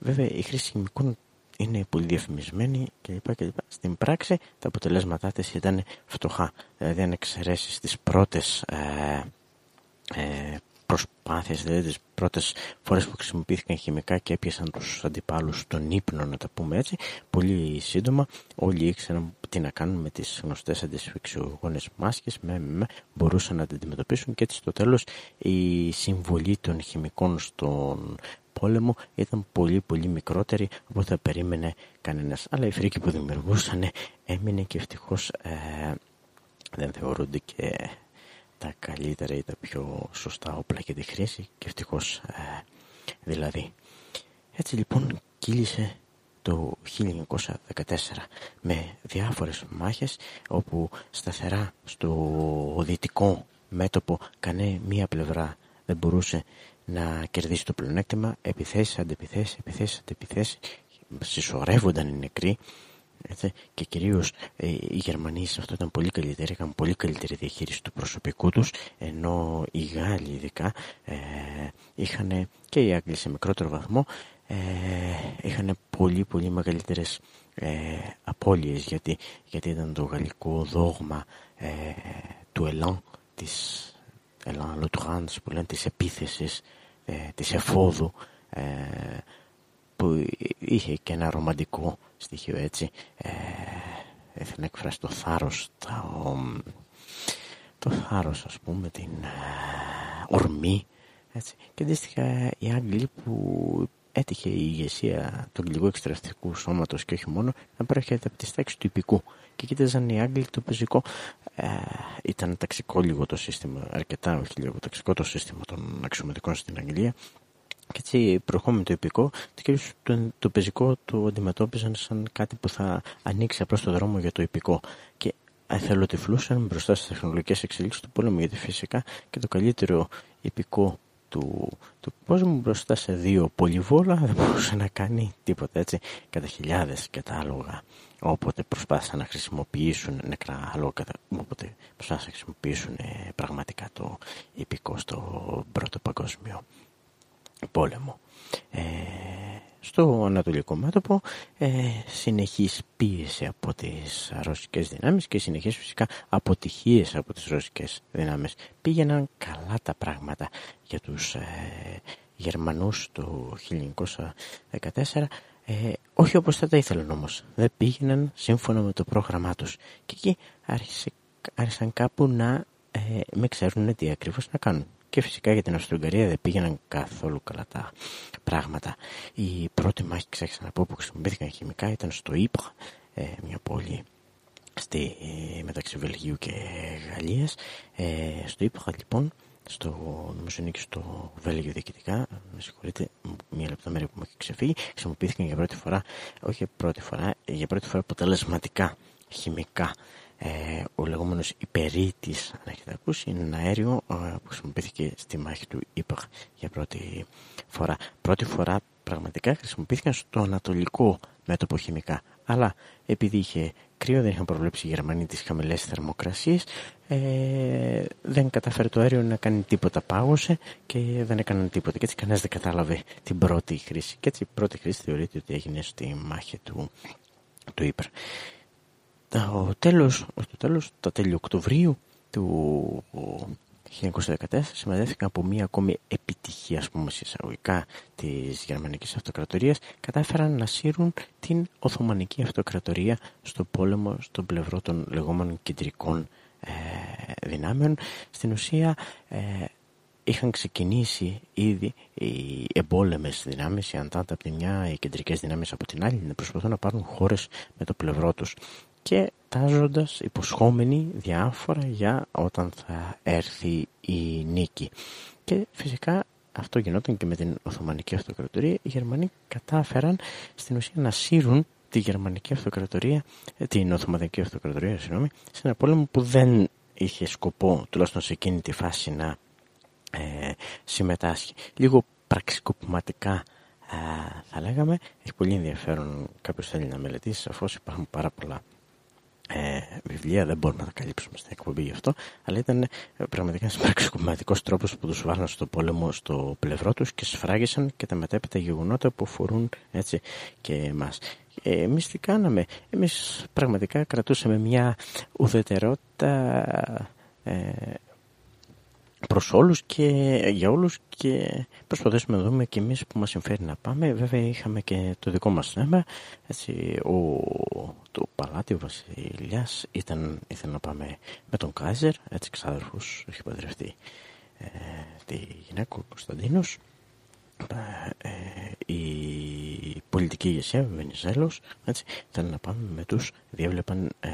Βέβαια η χρήση χημικών είναι πολύ διαφημισμένη κλπ. κλπ. Στην πράξη τα αποτελέσματά της ήταν φτωχά. Δηλαδή αν εξαιρέσεις τις πρώτες ε, ε, προσπάθειες, δηλαδή τις πρώτες φορές που χρησιμοποιήθηκαν χημικά και έπιασαν τους αντιπάλους στον ύπνο, να τα πούμε έτσι, πολύ σύντομα όλοι ήξεραν τι να κάνουν με τις γνωστές αντισφυξιογόνες μάσκες, με, με, μπορούσαν να τα αντιμετωπίσουν και έτσι στο τέλος η συμβολή των χημικών στον πόλεμο ήταν πολύ πολύ μικρότερη από θα περίμενε κανένας. Αλλά οι φρίκοι που δημιουργούσαν έμεινε και ευτυχώς ε, δεν θεωρούνται και τα καλύτερα ή τα πιο σωστά όπλα για τη χρήση και ευτυχώς ε, δηλαδή. Έτσι λοιπόν κύλησε το 1914 με διάφορες μάχες όπου σταθερά στο δυτικό μέτωπο κανένα μία πλευρά δεν μπορούσε να κερδίσει το πλεονέκτημα. Επιθέσεις, αντιπιθέσεις, επιθέσεις, αντιπιθέσεις συσσωρεύονταν οι νεκροί έτσι, και κυρίως ε, οι Γερμανοί σε αυτό ήταν πολύ καλύτεροι, είχαν πολύ καλύτερη διαχείριση του προσωπικού τους, ενώ οι Γάλλοι ειδικά ε, είχαν και οι Άγγλοι σε μικρότερο βαθμό ε, είχαν πολύ πολύ μεγαλύτερες ε, απώλειες γιατί, γιατί ήταν το γαλλικό δόγμα ε, του Ελάν της Ελάν Λοτράντς που λένε της επίθεσης ε, της εφόδου ε, που είχε και ένα ρομαντικό στοιχείο έτσι ε, ήθελε να εκφράσει το θάρρος το, το θάρρος ας πούμε την ε, ορμή έτσι. και αντίστοιχα οι Άγγλοι που έτυχε η ηγεσία του αγγλικού εξτραστικού σώματος και όχι μόνο να προέρχεται από τη τάξη του υπηκού και κοίταζαν οι Άγγλοι το πεζικό ε, ήταν ταξικό λίγο το σύστημα αρκετά όχι λίγο ταξικό το σύστημα των αξιωματικών στην Αγγλία και έτσι προχώμενο το υπηκό, το, το, το πεζικό το αντιμετώπιζαν σαν κάτι που θα ανοίξει απλώς το δρόμο για το υπηκό. Και εθελοτυφλούσαν μπροστά στις τεχνολογικές εξελίξεις του πόλεμου, γιατί φυσικά και το καλύτερο υπηκό του, του κόσμου μπροστά σε δύο πολυβόλα δεν μπορούσε να κάνει τίποτα έτσι κατά χιλιάδες κατάλογα όποτε προσπάθησαν να χρησιμοποιήσουν νεκρά άλογα όποτε προσπάθησαν να χρησιμοποιήσουν ε, πραγματικά το υπηκό στο πρώτο παγκόσμιο πόλεμο. Ε, στο Ανατολικό μέτωπο ε, συνεχής πίεση από τις ρωσικές δυνάμεις και συνεχής φυσικά αποτυχίες από τις ρωσικές δυνάμεις. Πήγαιναν καλά τα πράγματα για τους ε, Γερμανούς το 1914 ε, όχι όπως θα τα ήθελαν όμως. Δεν πήγαιναν σύμφωνα με το πρόγραμμά τους. Και εκεί άρχισαν κάπου να ε, με ξέρουν τι ακριβώς να κάνουν και φυσικά για την Αυστρογγαρία δεν πήγαιναν καθόλου καλά τα πράγματα. Η πρώτη μάχη, ξέχασα να πω, που χρησιμοποιήθηκαν χημικά ήταν στο Ήπα, ε, μια πόλη στη, μεταξύ Βελγίου και Γαλλίας. Ε, στο Ήπα λοιπόν, στο, νομίζω και στο Βέλγιο διοικητικά, με συγχωρείτε, μια λεπτομέρεια που μου έχει ξεφύγει, χρησιμοποιήθηκαν για πρώτη φορά, όχι πρώτη φορά, για πρώτη φορά αποτελεσματικά χημικά ε, ο λεγόμενος υπερίτης, αν έχετε ακούσει, είναι ένα αέριο ε, που χρησιμοποιήθηκε στη μάχη του ΙΠΑΧ για πρώτη φορά. Πρώτη φορά πραγματικά χρησιμοποιήθηκαν στο ανατολικό μέτωπο χημικά. Αλλά επειδή είχε κρύο, δεν είχαν προβλέψει οι Γερμανοί τις χαμηλές θερμοκρασίες, ε, δεν καταφέρει το αέριο να κάνει τίποτα, πάγωσε και δεν έκαναν τίποτα. Και έτσι κανένας δεν κατάλαβε την πρώτη χρήση. Και έτσι η πρώτη χρήση θεωρείται ότι έγινε στη μάχη του, του Ήπερ το τέλος, το τέλος, τα τέλη Οκτωβρίου του 1914 συμμετέχθηκαν από μία ακόμη επιτυχία ας πούμε εισαγωγικά της γερμανικής αυτοκρατορίας. Κατάφεραν να σύρουν την Οθωμανική αυτοκρατορία στο πόλεμο στον πλευρό των λεγόμενων κεντρικών ε, δυνάμεων. Στην ουσία ε, είχαν ξεκινήσει ήδη οι εμπόλεμες δυνάμεις, οι Αντάντα από τη μια, οι κεντρικές δυνάμεις από την άλλη, να προσπαθούν να πάρουν χώρες με το πλευρό τους και τάζοντας υποσχόμενοι διάφορα για όταν θα έρθει η νίκη. Και φυσικά αυτό γινόταν και με την Οθωμανική Αυτοκρατορία. Οι Γερμανοί κατάφεραν στην ουσία να σύρουν τη Γερμανική Αυτοκρατορία, ε, την Οθωμανική Αυτοκρατορία, συγγνώμη, σε ένα πόλεμο που δεν είχε σκοπό, τουλάχιστον σε εκείνη τη φάση, να ε, συμμετάσχει. Λίγο πραξικοπηματικά θα λέγαμε. Έχει πολύ ενδιαφέρον κάποιος θέλει να μελετήσει, σαφώς υπάρχουν πάρα πολλά ε, βιβλία, δεν μπορούμε να τα καλύψουμε στην εκπομπή γι' αυτό, αλλά ήταν ε, πραγματικά ένας πραξικοπηματικό τρόπος που τους βάλαν στο πόλεμο στο πλευρό τους και σφράγισαν και τα μετέπειτα γεγονότα που αφορούν έτσι και εμάς. Ε, εμείς τι κάναμε, εμείς πραγματικά κρατούσαμε μια ουδετερότητα ε, προς όλους και για όλους και προσπαθήσουμε να δούμε και εμείς που μας συμφέρει να πάμε. Βέβαια είχαμε και το δικό μας θέμα. Έτσι, ο, το παλάτι ο Βασιλιάς ήταν, ήθελε να πάμε με τον Κάιζερ, έτσι ξάδερφος, έχει παντρευτεί ε, τη γυναίκα ο Κωνσταντίνος. Ε, η πολιτική ηγεσία, ο Βενιζέλος, έτσι, θέλουν να πάμε με τους, διέβλεπαν ε,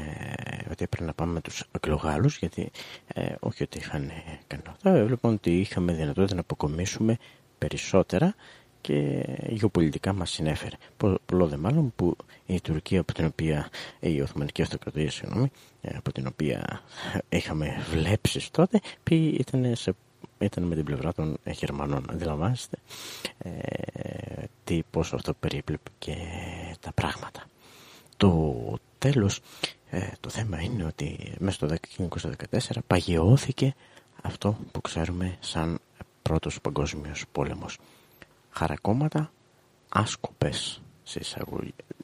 ότι έπρεπε να πάμε με τους Αγγλογάλους, γιατί ε, όχι ότι είχαν κάνει αυτά, έβλεπαν ότι είχαμε δυνατότητα να αποκομίσουμε περισσότερα και γεωπολιτικά μας συνέφερε. Πολλό δε μάλλον που η Τουρκία από την οποία, η Οθωμανική Αυτοκρατορία, συγγνώμη, από την οποία είχαμε βλέψεις τότε, ήταν σε ήταν με την πλευρά των Γερμανών. Αντιλαμβάνεστε ε, τι, πόσο αυτό περίπλεπε και τα πράγματα. Το τέλος, ε, το θέμα είναι ότι μέσα στο 1914 παγιώθηκε αυτό που ξέρουμε σαν πρώτος παγκόσμιος πόλεμος. Χαρακόμματα, άσκοπες, σε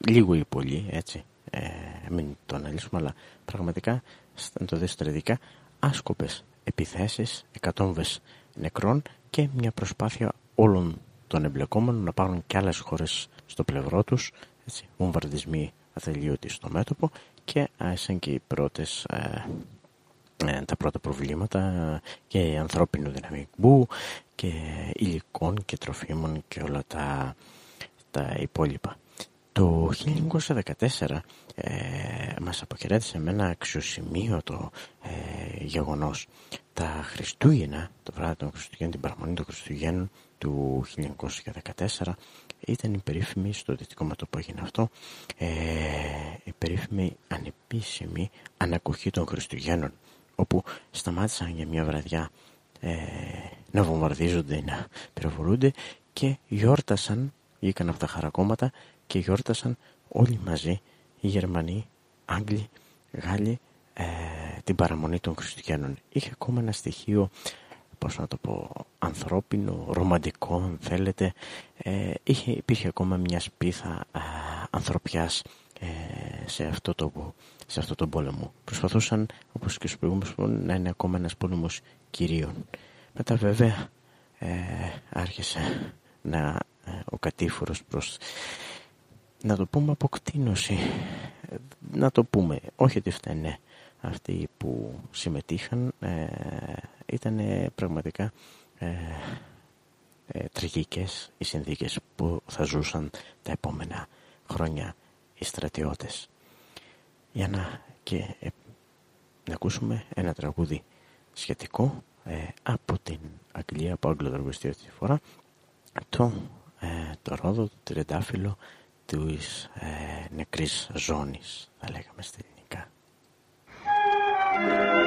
λίγο ή πολύ, έτσι, ε, μην το αναλύσουμε, αλλά πραγματικά, να το δεις στρατικά, άσκοπες επιθέσεις, εκατόμβες νεκρών και μια προσπάθεια όλων των εμπλεκόμενων να πάρουν και άλλες χώρες στο πλευρό τους, έτσι, βομβαρδισμοί αθελείωτοι στο μέτωπο και άρχισαν και οι πρώτες, ε, ε, τα πρώτα προβλήματα και ανθρώπινου δυναμικού και υλικών και τροφίμων και όλα τα, τα υπόλοιπα. Το 1914 ε, μας αποχαιρέτησε με ένα αξιοσημείωτο ε, γεγονός. Τα Χριστούγεννα, το βράδυ των Χριστουγέννων, την παραμονή των Χριστουγέννων του 1914 ήταν η περίφημη, στο δυτικό μέτωπο έγινε αυτό, ε, η περίφημη ανεπίσημη ανακοχή των Χριστουγέννων όπου σταμάτησαν για μια βραδιά ε, να βομβαρδίζονται, να πυροβολούνται και γιόρτασαν, βγήκαν από τα χαρακόμματα και γιόρτασαν όλοι μαζί οι Γερμανοί, Άγγλοι, Γάλλοι ε, την παραμονή των Χριστουγέννων. Είχε ακόμα ένα στοιχείο, πώς να το πω, ανθρώπινο, ρομαντικό αν θέλετε. Ε, είχε, υπήρχε ακόμα μια σπίθα ε, ανθρωπιάς ε, σε, αυτό το, σε αυτό το πόλεμο. Προσπαθούσαν, όπως και στους προηγούμενους, να είναι ακόμα ένας πόλεμος κυρίων. Μετά βέβαια ε, άρχισε να, ε, ο κατήφορος προς να το πούμε αποκτήνωση να το πούμε όχι ότι φταίνε αυτοί που συμμετείχαν ε, ήταν πραγματικά ε, ε, τραγικές οι συνθήκες που θα ζούσαν τα επόμενα χρόνια οι στρατιώτες. Για να και ε, να ακούσουμε ένα τραγούδι σχετικό ε, από την Αγγλία από Άγγλο τη φορά. Το, το ρόδο, το τριαντάφυλλο της ε, νεκρής ζώνης θα λέγαμε στην ελληνικά.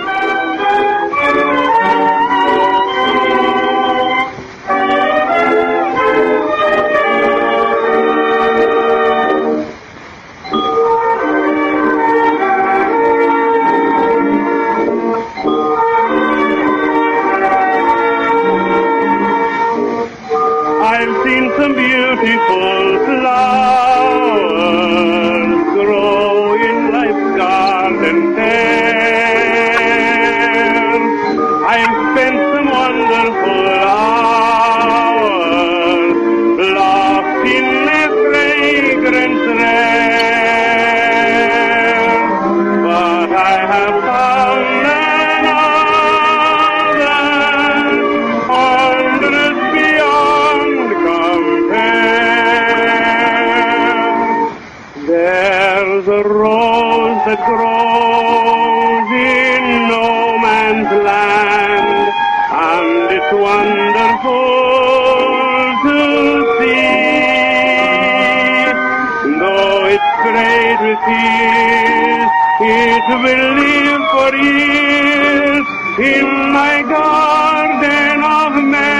Great it will live for years in my garden of memory.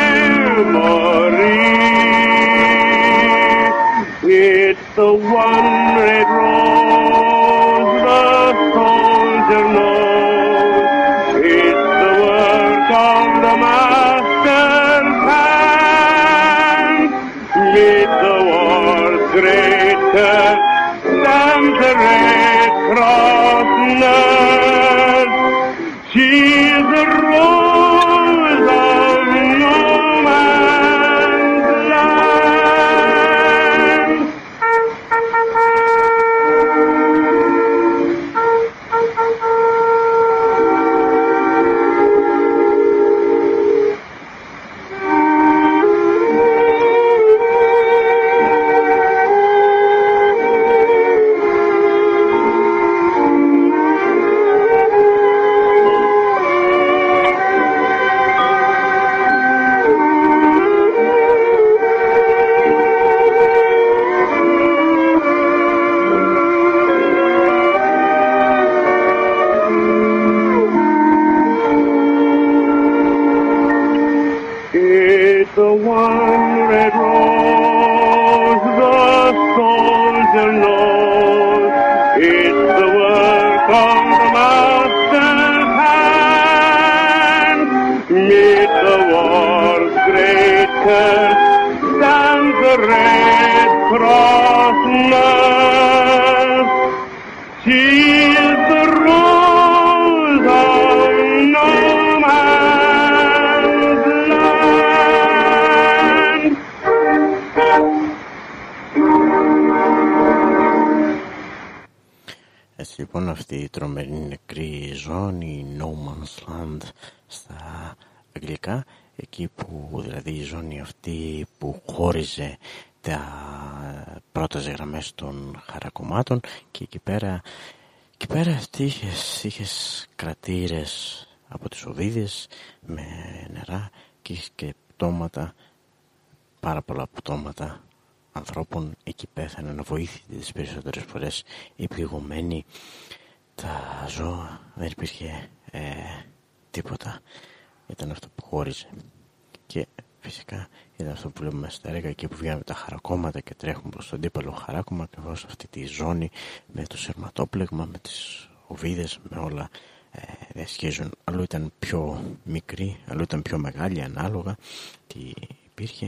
It's the one red rose the soldier knows. It's the work of the master's hand. Mid the war's great curse stands the partner. Πέρα αυτή είχες, είχες κρατήρες από τις οδίδες με νερά και είχες και πτώματα πάρα πολλά πτώματα ανθρώπων. Εκεί πέθαναν βοήθητε τις περισσότερες φορές οι πληγωμένοι. Τα ζώα δεν υπήρχε ε, τίποτα. Ήταν αυτό που χώριζε. Και φυσικά ήταν αυτό που βλέπουμε στα έργα εκεί που βγαίνουν τα χαρακόμματα και τρέχουν προς τον αντίπαλο χαράκομα ακριβώς αυτή τη ζώνη με το σερματόπλεγμα με τις οβίδες με όλα ε, διασχίζουν αλλού ήταν πιο μικρή αλλού ήταν πιο μεγάλη ανάλογα τι υπήρχε.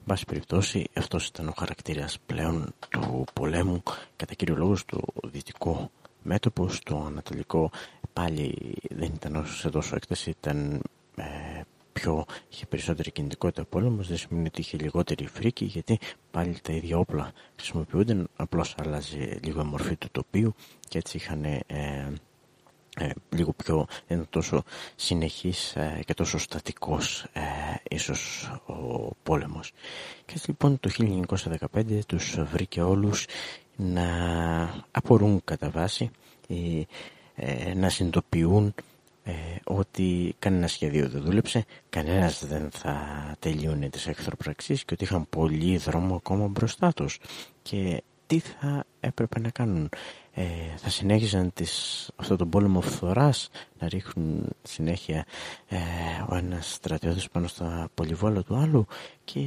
Εν πάση περιπτώσει, αυτός ήταν ο χαρακτήρας πλέον του πολέμου, κατά κύριο λόγος στο δυτικό μέτωπο, στο ανατολικό πάλι δεν ήταν όσο σε τόσο έκταση, ήταν ε, πιο, είχε περισσότερη κινητικότητα ο πόλεμος, δεν σημαίνει ότι είχε λιγότερη φρίκη, γιατί πάλι τα ίδια όπλα χρησιμοποιούνταν, απλώς άλλαζε λίγο η μορφή του τοπίου και έτσι είχαν... Ε, ε, λίγο πιο δεν τόσο συνεχής ε, και τόσο στατικός ε, ίσως ο πόλεμος. Και έτσι λοιπόν το 1915 τους βρήκε όλους να απορούν κατά βάση ή, ε, να συνειδητοποιούν ε, ότι κανένα σχέδιο δεν δούλεψε, κανένας δεν θα τελειώνει τις εχθροπραξίες και ότι είχαν πολύ δρόμο ακόμα μπροστά τους. Και τι θα έπρεπε να κάνουν; Ε, θα συνέχιζαν τις, αυτό τον πόλεμο φθοράς να ρίχνουν συνέχεια ε, ο ένας στρατιώτης πάνω στα πολυβόλα του άλλου και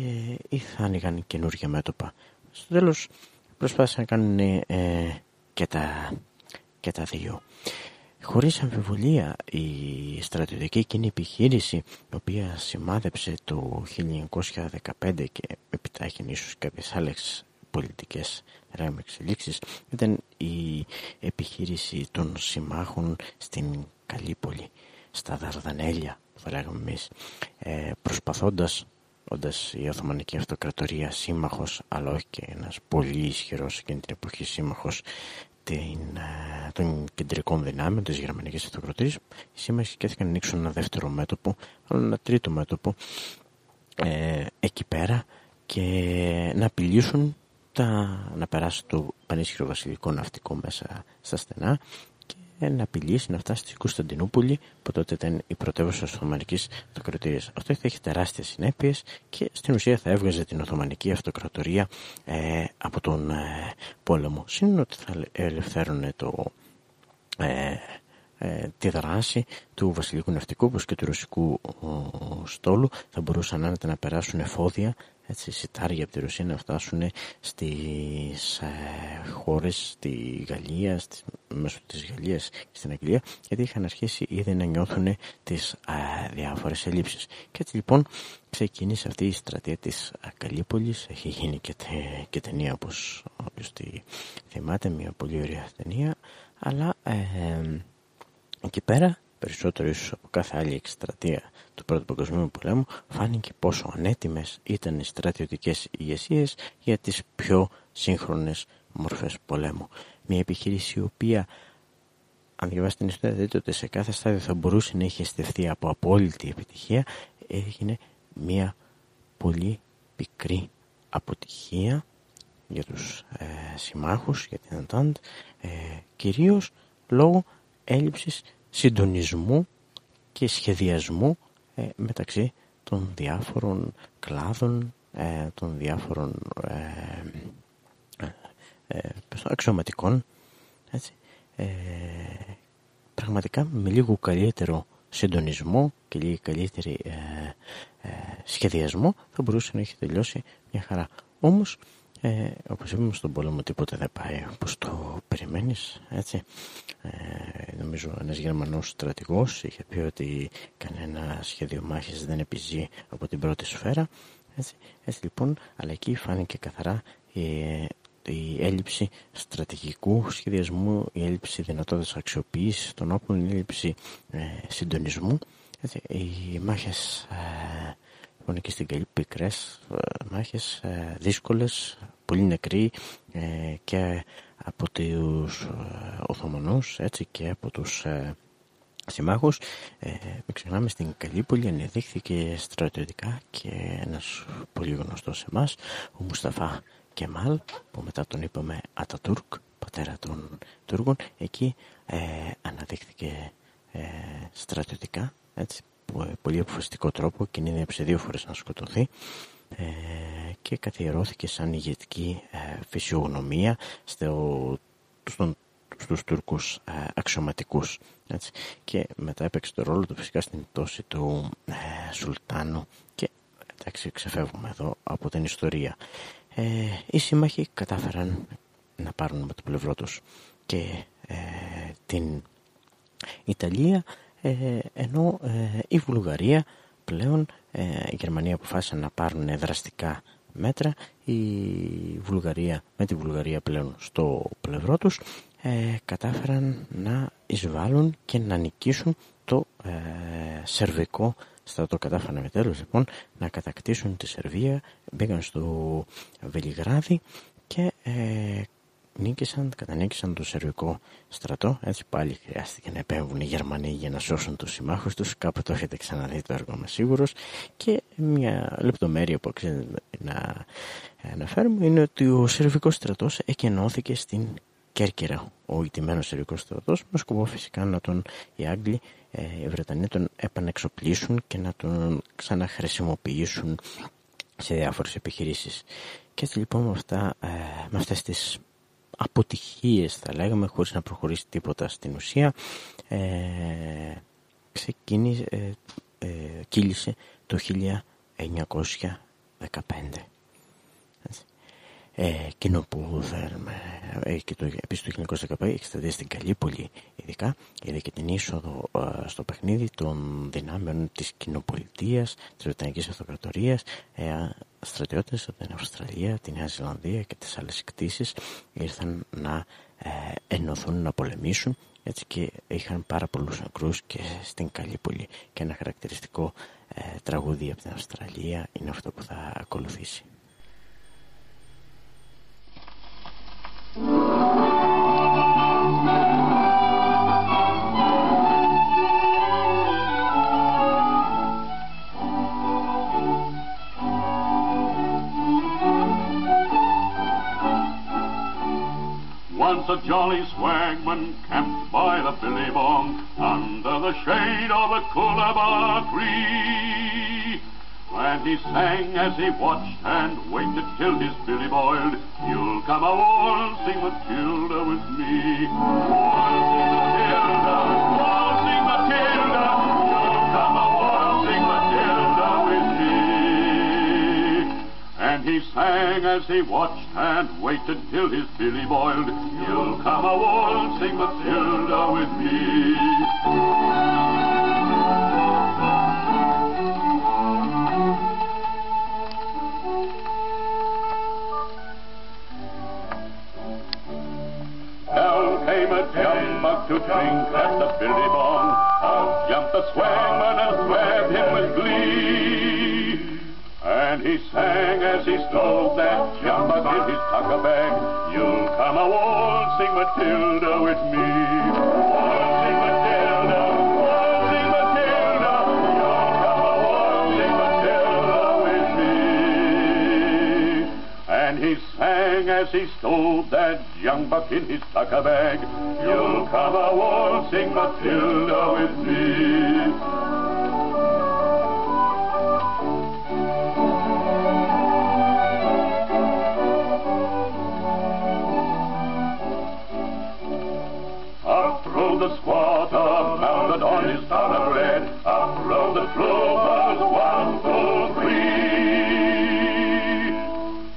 ή θα άνοιγαν καινούργια μέτωπα. Στο τέλος προσπάθησαν να κάνουν ε, και, τα, και τα δύο. Χωρίς αμφιβολία η στρατιωτική εκείνη επιχείρηση η οποία σημάδεψε το 1915 και επιτάχυνε ίσως κάποιες άλλες πολιτικές ρέμε εξελίξεις ήταν η επιχείρηση των συμμάχων στην Καλύπολη, στα Δαρδανέλια που θα λέγαμε εμείς, ε, προσπαθώντας όντας η Οθωμανική Αυτοκρατορία σύμμαχος αλλά όχι και ένας πολύ ισχυρός εκείνη την εποχή σύμμαχος την, ε, των κεντρικών δυνάμεων της Γερμανικής Αυτοκρατορίας. Οι σύμμαχοι σκέφτηκαν να ανοίξουν ένα δεύτερο μέτωπο αλλά ένα τρίτο μέτωπο ε, εκεί πέρα και να απειλήσουν τα, να περάσει το πανίσχυρο βασιλικό ναυτικό μέσα στα στενά. και να απειλήσει να φτάσει στην Κωνσταντινούπολη που τότε ήταν η πρωτεύουσα της Οθωμανικής Αυτοκρατορίας. Αυτό θα έχει τεράστιες συνέπειες και στην ουσία θα έβγαζε την Οθωμανική Αυτοκρατορία ε, από τον ε, πόλεμο. Συν ότι θα ελευθέρωνε το, ε, ε, τη δράση του βασιλικού ναυτικού όπως και του ρωσικού ο, στόλου θα μπορούσαν άνετα να περάσουν εφόδια έτσι, σιτάρια από τη Ρωσία να φτάσουν στις ε, χώρες, στη Γαλλία, στη, μέσω της Γαλλίας και στην Αγγλία, γιατί είχαν αρχίσει ήδη να νιώθουν τις ε, διάφορες ελλείψεις. Και έτσι λοιπόν ξεκίνησε αυτή η στρατεία της Καλύπολης, έχει γίνει και, τε, και ταινία όπως όποιος τη θυμάται, μια πολύ ωραία ταινία, αλλά ε, εκεί πέρα περισσότερο ίσως από κάθε άλλη εκστρατεία του Πρώτου Παγκοσμίου Πολέμου φάνηκε πόσο ανέτοιμες ήταν οι στρατιωτικές ηγεσίες για τις πιο σύγχρονες μορφές πολέμου. Μια επιχείρηση η οποία αν διαβάσετε την ιστορία δείτε ότι σε κάθε στάδιο θα μπορούσε να είχε στεφθεί από απόλυτη επιτυχία έγινε μια πολύ πικρή αποτυχία για τους ε, συμμάχους, για την Αντάντ, ε, κυρίως λόγω έλλειψης συντονισμού και σχεδιασμού ε, μεταξύ των διάφορων κλάδων, ε, των διάφορων ε, ε αξιωματικών. Έτσι. πραγματικά με λίγο καλύτερο συντονισμό και λίγο καλύτερη σχεδιασμό θα μπορούσε να έχει τελειώσει μια χαρά. Όμως ε, όπως είπαμε στον πόλεμο τίποτα δεν πάει όπως το περιμένεις έτσι. Ε, νομίζω ένας Γερμανός στρατηγός είχε πει ότι κανένα σχέδιο μάχης δεν επιζεί από την πρώτη σφαίρα έτσι, έτσι λοιπόν αλλά εκεί φάνηκε καθαρά η, η έλλειψη στρατηγικού σχεδιασμού η έλλειψη δυνατότητας αξιοποίησης των όπλων η έλλειψη ε, συντονισμού έτσι, οι μάχες ε, Λοιπόν, εκεί στην Καλή πικρές ε, μάχες ε, δύσκολες, πολύ νεκροί ε, και από τους Οθωμανούς έτσι και από τους συμμάχους. Μην ξεχνάμε στην Καλύπολη ανεδείχθηκε στρατιωτικά και ένας πολύ γνωστός σε εμάς, ο Μουσταφά Κεμάλ, που μετά τον είπαμε Ατατούρκ, πατέρα των Τούρκων, εκεί αναδείχθηκε στρατιωτικά, έτσι, πολύ αποφασιστικό τρόπο κινδύνεψε δύο φορές να σκοτωθεί. Ε, και καθιερώθηκε σαν ηγετική ε, φυσιογνωμία στο, στον, στους Τούρκους ε, αξιωματικούς έτσι. και μετά έπαιξε το ρόλο του φυσικά στην πτώση του ε, Σουλτάνου. Και εντάξει ξεφεύγουμε εδώ από την ιστορία. Ε, οι σύμμαχοι κατάφεραν να πάρουν με το πλευρό τους και ε, την Ιταλία. ε, ενώ ε, η Βουλγαρία πλέον ε, η Γερμανία αποφάσισε να πάρουν δραστικά μέτρα η Βουλγαρία με τη Βουλγαρία πλέον στο πλευρό τους κατάφεραν να εισβάλλουν και να νικήσουν το σερβικό στρατό. Κατάφεραν με τέλος λοιπόν να κατακτήσουν τη Σερβία. Μπήκαν στο Βελιγράδι και νίκησαν, κατανίκησαν το σερβικό στρατό. Έτσι πάλι χρειάστηκε να επέμβουν οι Γερμανοί για να σώσουν τους συμμάχους τους. Κάπου το έχετε ξαναδεί το έργο είμαι σίγουρος. Και μια λεπτομέρεια που αξίζει να αναφέρουμε είναι ότι ο σερβικός στρατός εκενώθηκε στην Κέρκυρα. Ο ιτημένος σερβικός στρατός με σκοπό φυσικά να τον οι Άγγλοι, ε, οι Βρετανοί τον επανεξοπλίσουν και να τον ξαναχρησιμοποιήσουν σε διάφορες επιχειρήσεις. Και έτσι λοιπόν με, αυτά, ε, με αυτές τις αποτυχίες θα λέγαμε χωρίς να προχωρήσει τίποτα στην ουσία ε, ξεκίνησε, ε, ε, κύλησε το 1915 ε, εκείνο που θέλουμε ε, και το, επίσης το 1915 έχει στην Καλύπολη ειδικά είδε και την είσοδο ε, στο παιχνίδι των δυνάμεων της κοινοπολιτείας της Βρετανικής Αυτοκρατορίας ε, στρατιώτες από την Αυστραλία, τη Νέα Ζηλανδία και τις άλλες κτήσεις ήρθαν να ε, ενωθούν να πολεμήσουν έτσι και είχαν πάρα πολλούς νεκρούς και στην Καλύπολη και ένα χαρακτηριστικό ε, τραγούδι από την Αυστραλία είναι αυτό που θα ακολουθήσει. Once a jolly swagman camped by the Billy Bong under the shade of a coolabah tree. And he sang as he watched and waited till his billy boiled. You'll come a waltzing Matilda with me. Waltzing Matilda, And he sang as he watched and waited till his billy boiled. You'll come a waltzing Matilda with me. Came a jumbuck to drink at the billy bong. Out jumped the swangman and swept him with glee. And he sang as he stole that jumbuck in his tucker bag. You'll come a waltzing Matilda with me. Waltzing Matilda, waltzing Matilda. You'll come a waltzing Matilda with me. And he sang as he stole that young buck in his tucker bag. You'll come a waltzing Matilda with me. The squatter, mounted on his thoroughbred. Up rode the troopers, one, three.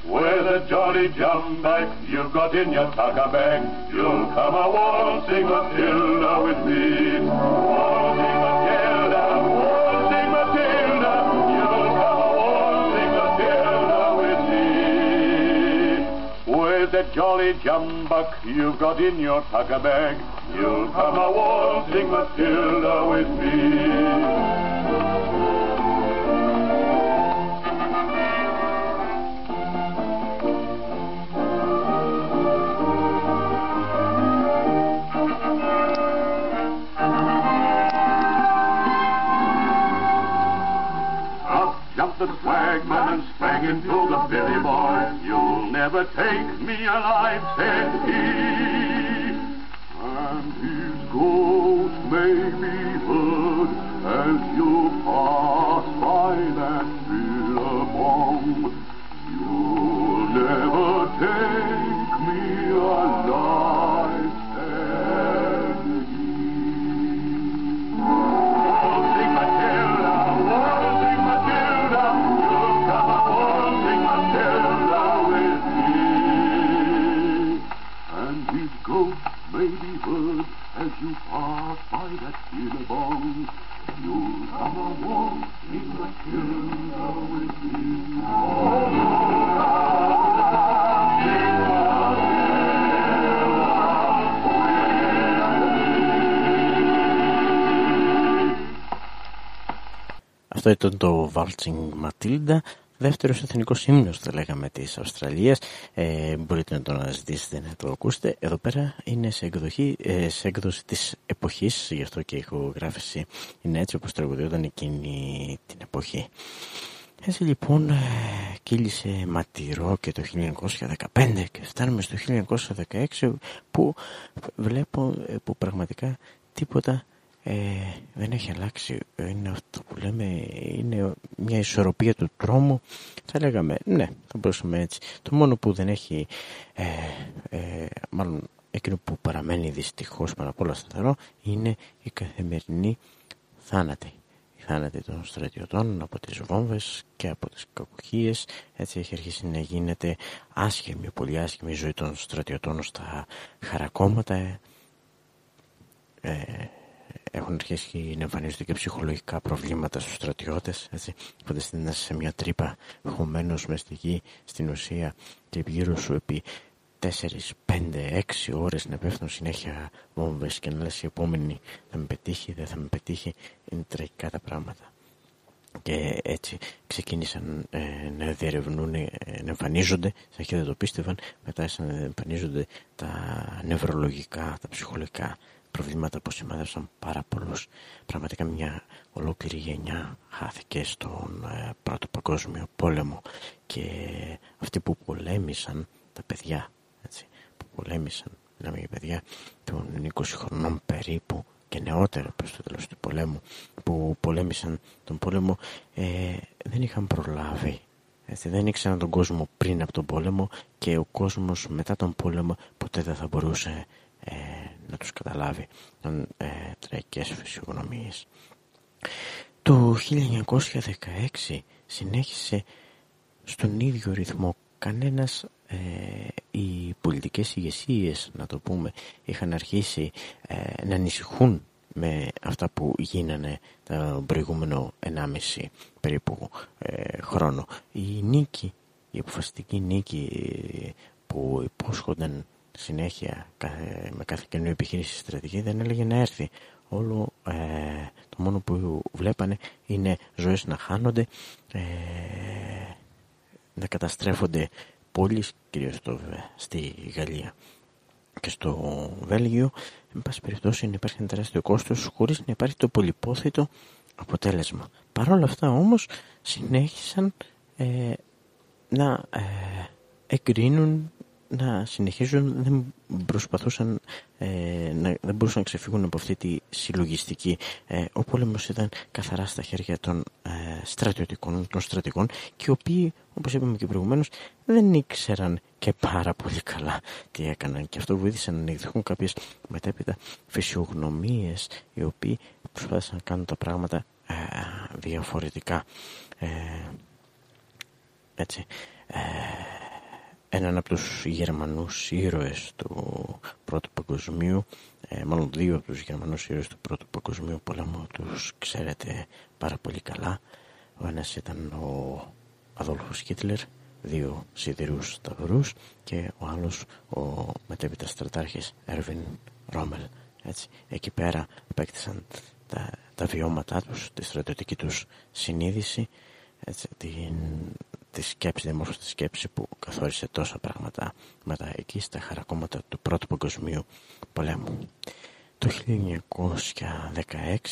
With a jolly jump back you've got in your tucker bag, you'll come a waltzing Matilda with me. Waltzing Matilda, waltzing Matilda, you'll come a waltzing Matilda with me. With a jolly jumbuck you've got in your tucker bag, you'll come a waltzing Matilda with me. The swagman and sprang into the billy boy. You'll never take me alive, said he. And his ghost may be heard as you pass Waltzing Matilda, δεύτερος εθνικός ύμνος θα λέγαμε της Αυστραλίας. Ε, μπορείτε να το αναζητήσετε να το ακούσετε. Εδώ πέρα είναι σε, εκδοχή, ε, σε έκδοση της εποχής, γι' αυτό και η ηχογράφηση είναι έτσι όπως τραγουδιόταν εκείνη την εποχή. Έτσι λοιπόν ε, κύλησε ματηρό και το 1915 και φτάνουμε στο 1916 που βλέπω ε, που πραγματικά τίποτα ε, δεν έχει αλλάξει. Είναι αυτό που λέμε, είναι μια ισορροπία του τρόμου. Θα λέγαμε, ναι, θα μπορούσαμε έτσι. Το μόνο που δεν έχει, ε, ε, μάλλον εκείνο που παραμένει δυστυχώς πάνω απ' όλα σταθερό, είναι η καθημερινή θάνατη. Η θάνατη των στρατιωτών από τις βόμβες και από τις κακουχίες. Έτσι έχει αρχίσει να γίνεται άσχημη, πολύ άσχημη η ζωή των στρατιωτών στα χαρακόμματα. Ε, έχουν αρχίσει να εμφανίζονται και ψυχολογικά προβλήματα στους στρατιώτες έτσι, φανταστείτε σε μια τρύπα χωμένος μες στη γη στην ουσία και γύρω σου επί 4, 5, 6 ώρες να πέφτουν συνέχεια βόμβες και να λες η επόμενη θα με πετύχει, δεν θα με πετύχει είναι τραγικά τα πράγματα. Και έτσι ξεκίνησαν ε, να διερευνούν, ε, να εμφανίζονται, στην αρχή δεν το πίστευαν, μετά άρχισαν να εμφανίζονται τα νευρολογικά, τα ψυχολογικά προβλήματα που σημάδευσαν πάρα πολλούς. Πραγματικά μια ολόκληρη γενιά χάθηκε στον ε, Πρώτο Παγκόσμιο Πόλεμο και αυτοί που πολέμησαν, τα παιδιά, έτσι, που πολέμησαν, μιλάμε για παιδιά των 20 χρονών περίπου και νεότερα προς το τέλος του πολέμου, που πολέμησαν τον πόλεμο, ε, δεν είχαν προλάβει έτσι, δεν ήξεραν τον κόσμο πριν από τον πόλεμο και ο κόσμος μετά τον πόλεμο ποτέ δεν θα μπορούσε ε, να τους καταλάβει των ε, τραγικές φυσιογνωμίες. Το 1916 συνέχισε στον ίδιο ρυθμό κανένας ε, οι πολιτικές ηγεσίες, να το πούμε είχαν αρχίσει ε, να ανησυχούν με αυτά που γίνανε το προηγούμενο 1,5 περίπου ε, χρόνο η νίκη η αποφασιστική νίκη που υπόσχονταν συνέχεια με κάθε καινούργια επιχείρηση στρατηγική δεν έλεγε να έρθει. Όλο ε, το μόνο που βλέπανε είναι ζωές να χάνονται ε, να καταστρέφονται πόλεις κυρίως το, στη Γαλλία και στο Βέλγιο. Εν πάση περιπτώσει υπάρχει ένα τεράστιο κόστος χωρίς να υπάρχει το πολυπόθητο αποτέλεσμα. Παρ' όλα αυτά όμως συνέχισαν ε, να ε, εγκρίνουν να συνεχίζουν δεν προσπαθούσαν ε, να, δεν μπορούσαν να ξεφύγουν από αυτή τη συλλογιστική ε, ο πόλεμος ήταν καθαρά στα χέρια των ε, στρατιωτικών των στρατηγών και οι οποίοι όπως είπαμε και προηγουμένως δεν ήξεραν και πάρα πολύ καλά τι έκαναν. Και αυτό βοήθησε να ανεκδικούν κάποιες μετέπειτα φυσιογνωμίες οι οποίοι προσπάθησαν να κάνουν τα πράγματα ε, διαφορετικά. Ε, έτσι. Ε, έναν από τους Γερμανούς ήρωες του Πρώτου Παγκοσμίου ε, μάλλον δύο από τους Γερμανούς ήρωες του Πρώτου Παγκοσμίου πολέμου τους ξέρετε πάρα πολύ καλά. Ο ένας ήταν ο Αδόλφος Χίτλερ δύο σιδηρούς σταυρούς και ο άλλος ο μετέπειτα στρατάρχης Έρβιν Ρόμελ. Έτσι, εκεί πέρα απέκτησαν τα, τα βιώματά τους, τη στρατιωτική τους συνείδηση έτσι, την τη σκέψη, διαμόρφωση τη σκέψη που καθόρισε τόσα πράγματα μετά εκεί στα χαρακόμματα του Πρώτου Παγκοσμίου Πολέμου. Το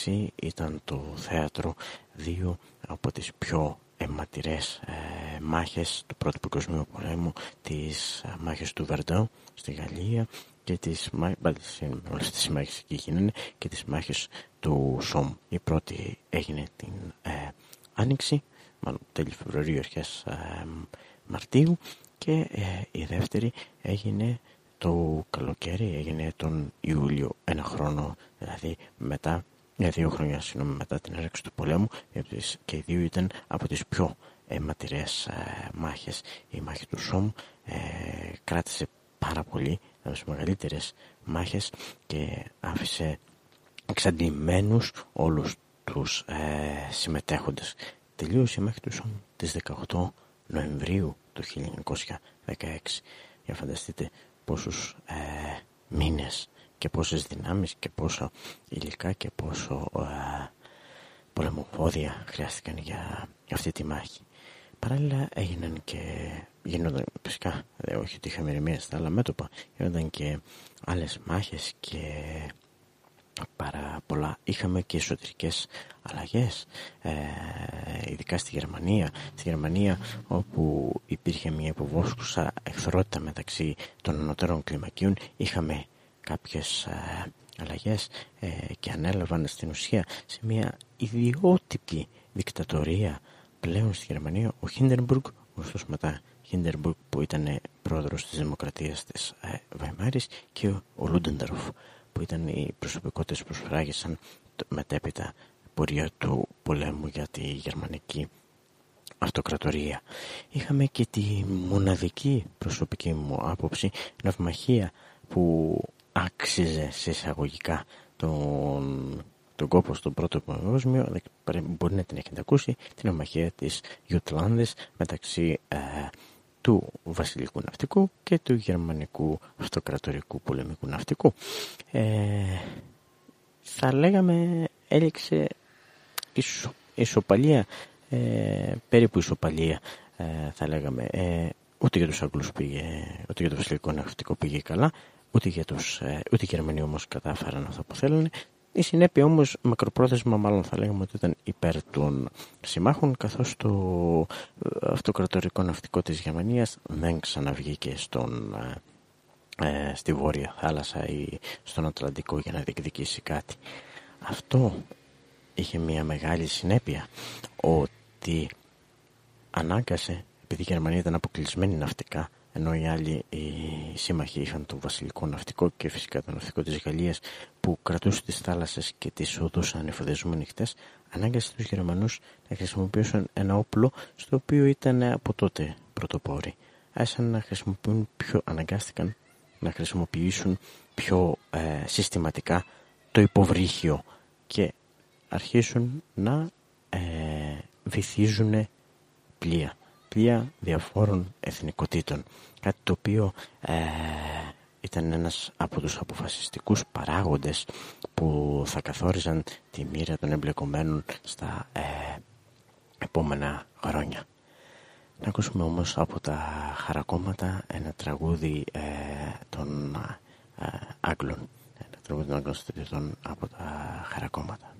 1916 ήταν το θέατρο δύο από τις πιο αιματηρές ε, μάχες του Πρώτου Παγκοσμίου Πολέμου τις ε, μάχες του Βερντό στη Γαλλία και τις, όλες τις μάχες εκεί γίνανε και τις μάχες του Σομ. Η πρώτη έγινε την ε, Άνοιξη μάλλον τέλη Φεβρουαρίου, αρχές ε, Μαρτίου και ε, η δεύτερη έγινε το καλοκαίρι, έγινε τον Ιούλιο, ένα χρόνο δηλαδή μετά, για δύο χρόνια συγγνώμη, μετά την έρεξη του πολέμου και οι δύο ήταν από τις πιο αιματηρές ε, μάχες. Η μάχη του Σόμ ε, κράτησε πάρα πολύ, από τις μεγαλύτερες μάχες και άφησε εξαντλημένους όλους τους ε, συμμετέχοντες τελείωσε μέχρι τους τις 18 Νοεμβρίου του 1916. Για φανταστείτε πόσους ε, μήνες και πόσες δυνάμεις και πόσο υλικά και πόσο ε, πολεμοπόδια χρειάστηκαν για, για αυτή τη μάχη. Παράλληλα έγιναν και γίνονταν φυσικά, δε, όχι ότι είχαμε ηρεμία στα άλλα μέτωπα, γίνονταν και άλλες μάχες και πάρα πολλά. Είχαμε και εσωτερικές αλλαγές, ε, ειδικά στη Γερμανία. Στη Γερμανία όπου υπήρχε μια υποβόσκουσα εχθρότητα μεταξύ των ανωτέρων κλιμακίων, είχαμε κάποιες ε, αλλαγές ε, και ανέλαβαν στην ουσία σε μια ιδιότυπη δικτατορία πλέον στη Γερμανία ο Χίντερμπουργκ, γνωστός μετά Χίντερμπουργκ που ήταν πρόεδρος της Δημοκρατίας της ε, Βαϊμάρης και ο Λούντενταροφ που ήταν οι προσωπικότητες που προσφράγησαν μετέπειτα πορεία του πολέμου για τη γερμανική αυτοκρατορία. Είχαμε και τη μοναδική προσωπική μου άποψη ναυμαχία που άξιζε σε εισαγωγικά τον, τον κόπο στον πρώτο παγκόσμιο μπορεί να την έχετε ακούσει την ναυμαχία της Ιουτλάνδης μεταξύ ε, του βασιλικού ναυτικού και του γερμανικού αυτοκρατορικού πολεμικού ναυτικού. Ε, θα λέγαμε έληξε ισο, ισοπαλία, ε, περίπου ισοπαλία ε, θα λέγαμε. Ε, ούτε για τους Αγγλούς πήγε, ούτε για το βασιλικό ναυτικό πήγε καλά, ούτε, για τους, ε, ούτε οι Γερμανοί όμως κατάφεραν αυτό που θέλουν. Η συνέπεια όμως μακροπρόθεσμα μάλλον θα λέγαμε ότι ήταν υπέρ των συμμάχων καθώς το ε, αυτοκρατορικό ναυτικό της Γερμανίας δεν ξαναβγήκε στον, ε, ε, στη Βόρεια Θάλασσα ή στον Ατλαντικό για να διεκδικήσει κάτι. Αυτό είχε μια μεγάλη συνέπεια ότι ανάγκασε επειδή η Γερμανία ήταν αποκλεισμένη ναυτικά ενώ οι άλλοι οι σύμμαχοι είχαν το βασιλικό ναυτικό και φυσικά το ναυτικό της Γαλλίας που κρατούσε τις θάλασσες και τις οδούς ανεφοδιασμού νυχτές ανάγκασε τους Γερμανούς να χρησιμοποιήσουν ένα όπλο στο οποίο ήταν από τότε πρωτοπόροι. Άρχισαν να χρησιμοποιούν πιο, αναγκάστηκαν να χρησιμοποιήσουν πιο ε, συστηματικά το υποβρύχιο και αρχίσουν να ε, βυθίζουν πλοία. Πλοία διαφόρων εθνικοτήτων. Κάτι το οποίο ε, ήταν ένας από τους αποφασιστικούς παράγοντες που θα καθόριζαν τη μοίρα των εμπλεκομένων στα ε, επόμενα χρόνια. Να ακούσουμε όμως από τα χαρακόμματα ένα τραγούδι ε, των ε, Άγγλων. Ένα τραγούδι των Άγγλων από τα χαρακόμματα.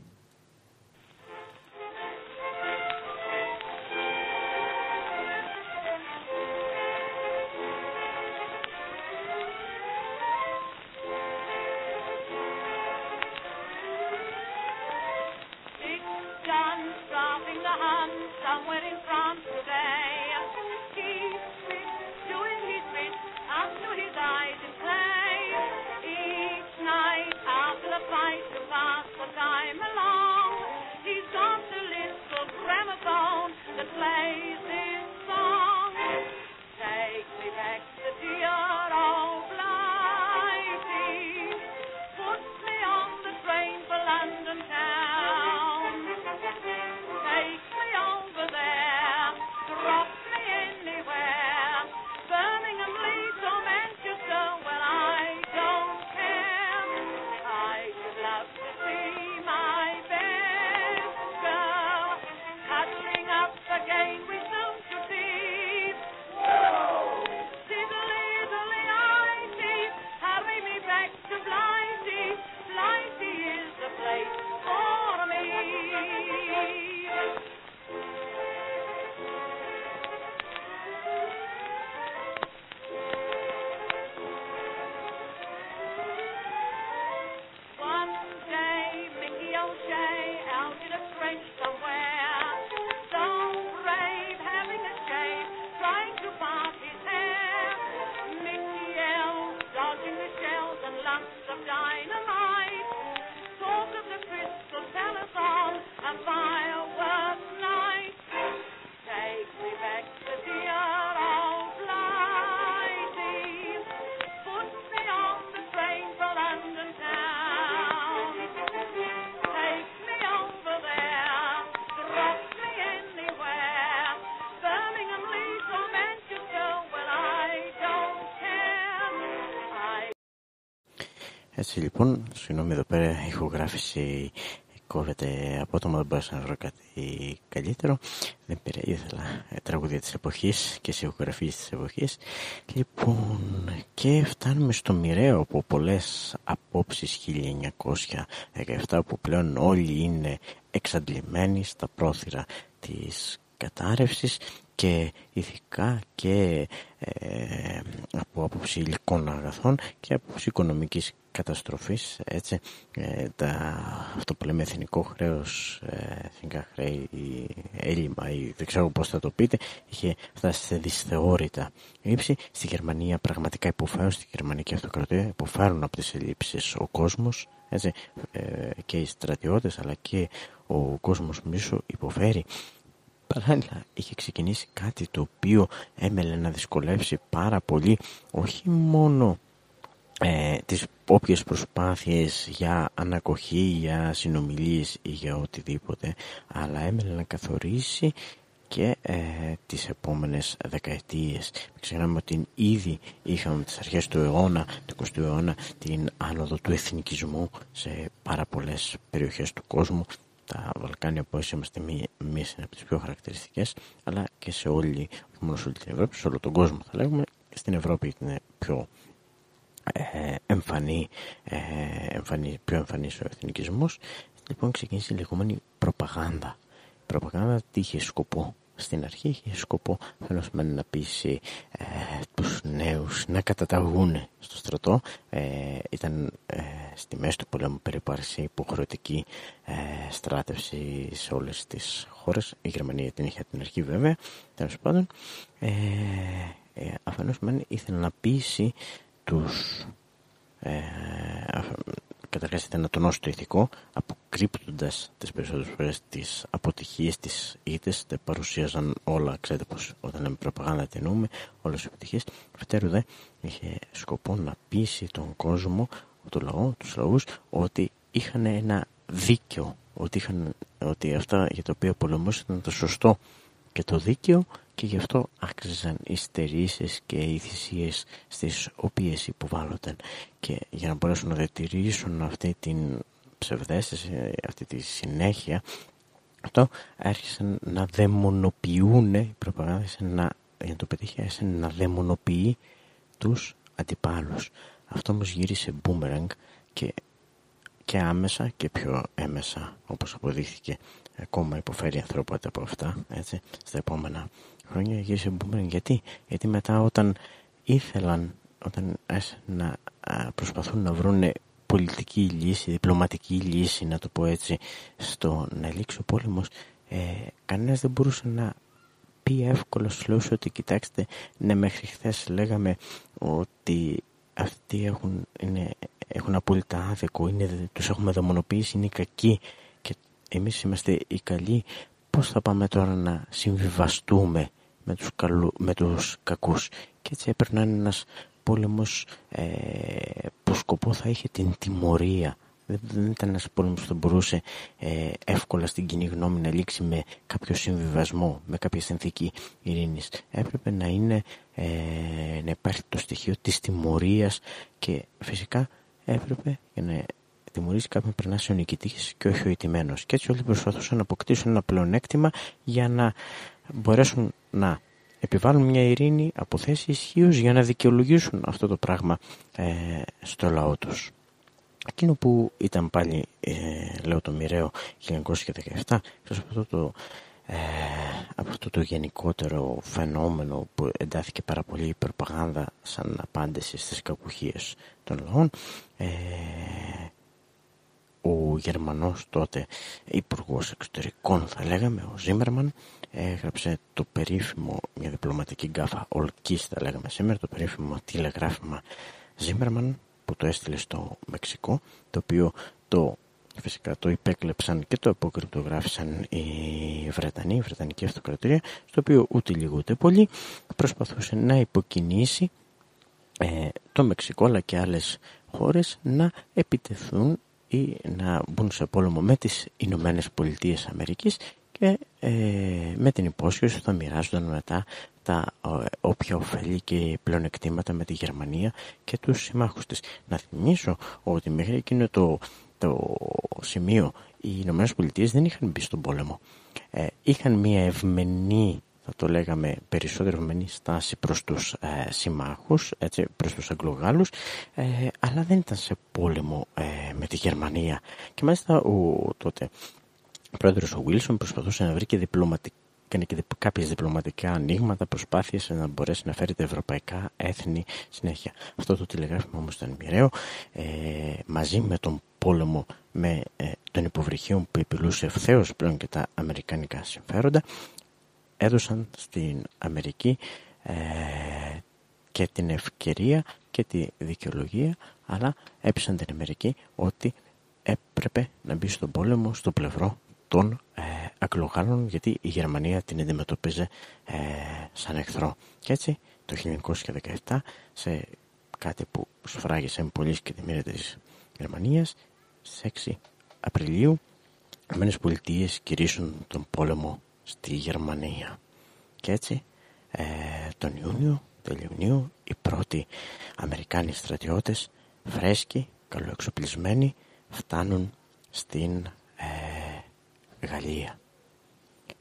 Συγγνώμη εδώ πέρα, η ηχογράφηση κόβεται απότομα, δεν μπορούσα να βρω κάτι καλύτερο. Δεν πήρα, ήθελα ε, τραγούδια της εποχής και σε ηχογραφίες της εποχής. Λοιπόν, και φτάνουμε στο μοιραίο από πολλές απόψεις 1917 που πλέον όλοι είναι εξαντλημένοι στα πρόθυρα της κατάρρευσης και ηθικά και ε, από άποψη υλικών αγαθών και από άποψη οικονομικής καταστροφής έτσι. Ε, τα, αυτό που λέμε εθνικό χρέος ε, εθνικά χρέη έλλειμμα ή δεν ξέρω πώς θα το πείτε είχε φτάσει σε δυσθεώρητα ύψη. Στη Γερμανία πραγματικά υποφέρουν στη γερμανική αυτοκρατία υποφέρουν από τις ελλείψεις ο κόσμος έτσι, ε, και οι στρατιώτες αλλά και ο κόσμος μίσο υποφέρει. Παράλληλα είχε ξεκινήσει κάτι το οποίο έμελε να δυσκολεύσει πάρα πολύ όχι μόνο ε, τις όποιες προσπάθειες για ανακοχή, για συνομιλίες ή για οτιδήποτε αλλά έμελε να καθορίσει και ε, τις επόμενες δεκαετίες. Μην ξεχνάμε ότι ήδη είχαμε τις αρχές του αιώνα, του 20ου αιώνα, την άνοδο του εθνικισμού σε πάρα πολλές περιοχές του κόσμου. Τα Βαλκάνια που είμαστε εμείς είναι από τις πιο χαρακτηριστικές, αλλά και σε όλη, όχι μόνο σε όλη την Ευρώπη, σε όλο τον κόσμο θα λέγουμε. Στην Ευρώπη είναι πιο ε, εμφανή, ε, εμφανή, πιο εμφανής ο εθνικισμός. Λοιπόν ξεκίνησε η λεγόμενη προπαγάνδα. Η προπαγάνδα τι είχε σκοπό; Στην αρχή είχε σκοπό φαίνος να πείσει ε, τους νέους να καταταγούν στο στρατό. Ε, ήταν ε, στη μέση του πολέμου περίπου υποχρεωτική ε, στράτευση σε όλες τις χώρες. Η Γερμανία την είχε την αρχή βέβαια. Τέλος πάντων ε, ε, αφενός ήθελε να πείσει τους, ε, καταρχάς ήταν ατονόστο ηθικό, αποκρύπτοντας τις περισσότερες φορές τις αποτυχίες της ήττες, δεν παρουσίαζαν όλα, ξέρετε πως όταν λέμε προπαγάνδα τι εννοούμε, όλες τις επιτυχίες. Φετέρου δε είχε σκοπό να πείσει τον κόσμο, το λαό, τους λαούς, ότι είχαν ένα δίκαιο, ότι, είχαν, ότι αυτά για τα οποία πολεμούσαν ήταν το σωστό και το δίκαιο και γι' αυτό άξιζαν οι στερήσεις και οι θυσίες στις οποίες υποβάλλονταν. Και για να μπορέσουν να διατηρήσουν αυτή την ψευδέστηση, αυτή τη συνέχεια αυτό άρχισαν να δαιμονοποιούν η προπαγάνδα να, για να το πετύχει άρχισαν να δαιμονοποιεί τους αντιπάλους. Αυτό όμως γύρισε boomerang και, και άμεσα και πιο έμεσα όπως αποδείχθηκε ακόμα υποφέρει η ανθρωπότητα από αυτά έτσι, στα επόμενα χρόνια. Γύρισε boomerang γιατί, γιατί μετά όταν ήθελαν όταν να προσπαθούν να βρουν πολιτική λύση, διπλωματική λύση να το πω έτσι στο να λήξει ο πόλεμος ε, κανένας δεν μπορούσε να πει εύκολα στους ότι κοιτάξτε ναι μέχρι χθες λέγαμε ότι αυτοί έχουν, είναι, έχουν απόλυτα άδικο, είναι, τους έχουμε δαιμονοποιήσει, είναι κακοί και εμείς είμαστε οι καλοί. Πώς θα πάμε τώρα να συμβιβαστούμε με τους, καλού, με τους κακούς; Και έτσι έπαιρνε ένας πόλεμος ε, που σκοπό θα είχε την τιμωρία. Δεν, ήταν ένας πόλεμος που θα μπορούσε ε, εύκολα στην κοινή γνώμη να λήξει με κάποιο συμβιβασμό, με κάποια συνθήκη ειρήνης. Έπρεπε να είναι ε, να υπάρχει το στοιχείο της τιμωρίας και φυσικά έπρεπε για να τιμωρήσει κάποιον περνάσει ο νικητής και όχι ο ηττημένος. Και έτσι όλοι προσπαθούσαν να αποκτήσουν ένα πλεονέκτημα για να μπορέσουν να επιβάλλουν μια ειρήνη από θέση ισχύω για να δικαιολογήσουν αυτό το πράγμα ε, στο λαό τους. Εκείνο που ήταν πάλι, ε, λέω το μοιραίο 1917, από αυτό το, ε, από αυτό το γενικότερο φαινόμενο που εντάθηκε πάρα πολύ η προπαγάνδα σαν απάντηση στις κακουχίες των λαών, ε, ο Γερμανός τότε υπουργός εξωτερικών θα λέγαμε, ο Ζήμερμαν, έγραψε το περίφημο, μια διπλωματική γκάφα, ολκής θα λέγαμε σήμερα, το περίφημο τηλεγράφημα Ζήμερμαν που το έστειλε στο Μεξικό, το οποίο το φυσικά το υπέκλεψαν και το αποκρυπτογράφησαν οι Βρετανοί, η Βρετανική Αυτοκρατορία, στο οποίο ούτε λίγο ούτε πολύ προσπαθούσε να υποκινήσει ε, το Μεξικό αλλά και άλλες χώρες να επιτεθούν ή να μπουν σε πόλεμο με τις Ηνωμένες Πολιτείες Αμερικής και ε, με την υπόσχεση θα μοιράζονταν μετά τα όποια ωφέλη και πλεονεκτήματα με τη Γερμανία και τους συμμάχους της. Να θυμίσω ότι μέχρι εκείνο το, το σημείο οι Ηνωμένες Πολιτείες δεν είχαν μπει στον πόλεμο. Ε, είχαν μια ευμενή θα το λέγαμε περισσότερο ευμενή στάση προς τους ε, συμμάχους, έτσι, προς τους Αγγλογάλους, ε, αλλά δεν ήταν σε πόλεμο ε, με τη Γερμανία. Και μάλιστα ο τότε ο πρόεδρος ο Βίλσον προσπαθούσε να βρει και διπλωματικά και κάποιες διπλωματικά ανοίγματα, προσπάθειες να μπορέσει να φέρει τα ευρωπαϊκά έθνη συνέχεια. Αυτό το τηλεγράφημα όμως ήταν μοιραίο, ε, μαζί με τον πόλεμο με ε, τον υποβρυχίο που επιλούσε ευθέως πλέον και τα αμερικανικά συμφέροντα, έδωσαν στην Αμερική ε, και την ευκαιρία και τη δικαιολογία, αλλά έπεισαν την Αμερική ότι έπρεπε να μπει στον πόλεμο στο πλευρό των ε, Αγγλογάλων γιατί η Γερμανία την αντιμετωπίζε ε, σαν εχθρό. Και έτσι το 1917 σε κάτι που σφράγισε με πολύ και τη μοίρα της Γερμανίας στις 6 Απριλίου οι Πολιτείες κηρύσουν τον πόλεμο στη Γερμανία. Και έτσι ε, τον Ιούνιο, τον Ιουνίου οι πρώτοι Αμερικάνοι στρατιώτες φρέσκοι, καλοεξοπλισμένοι φτάνουν στην ε, Γαλλία.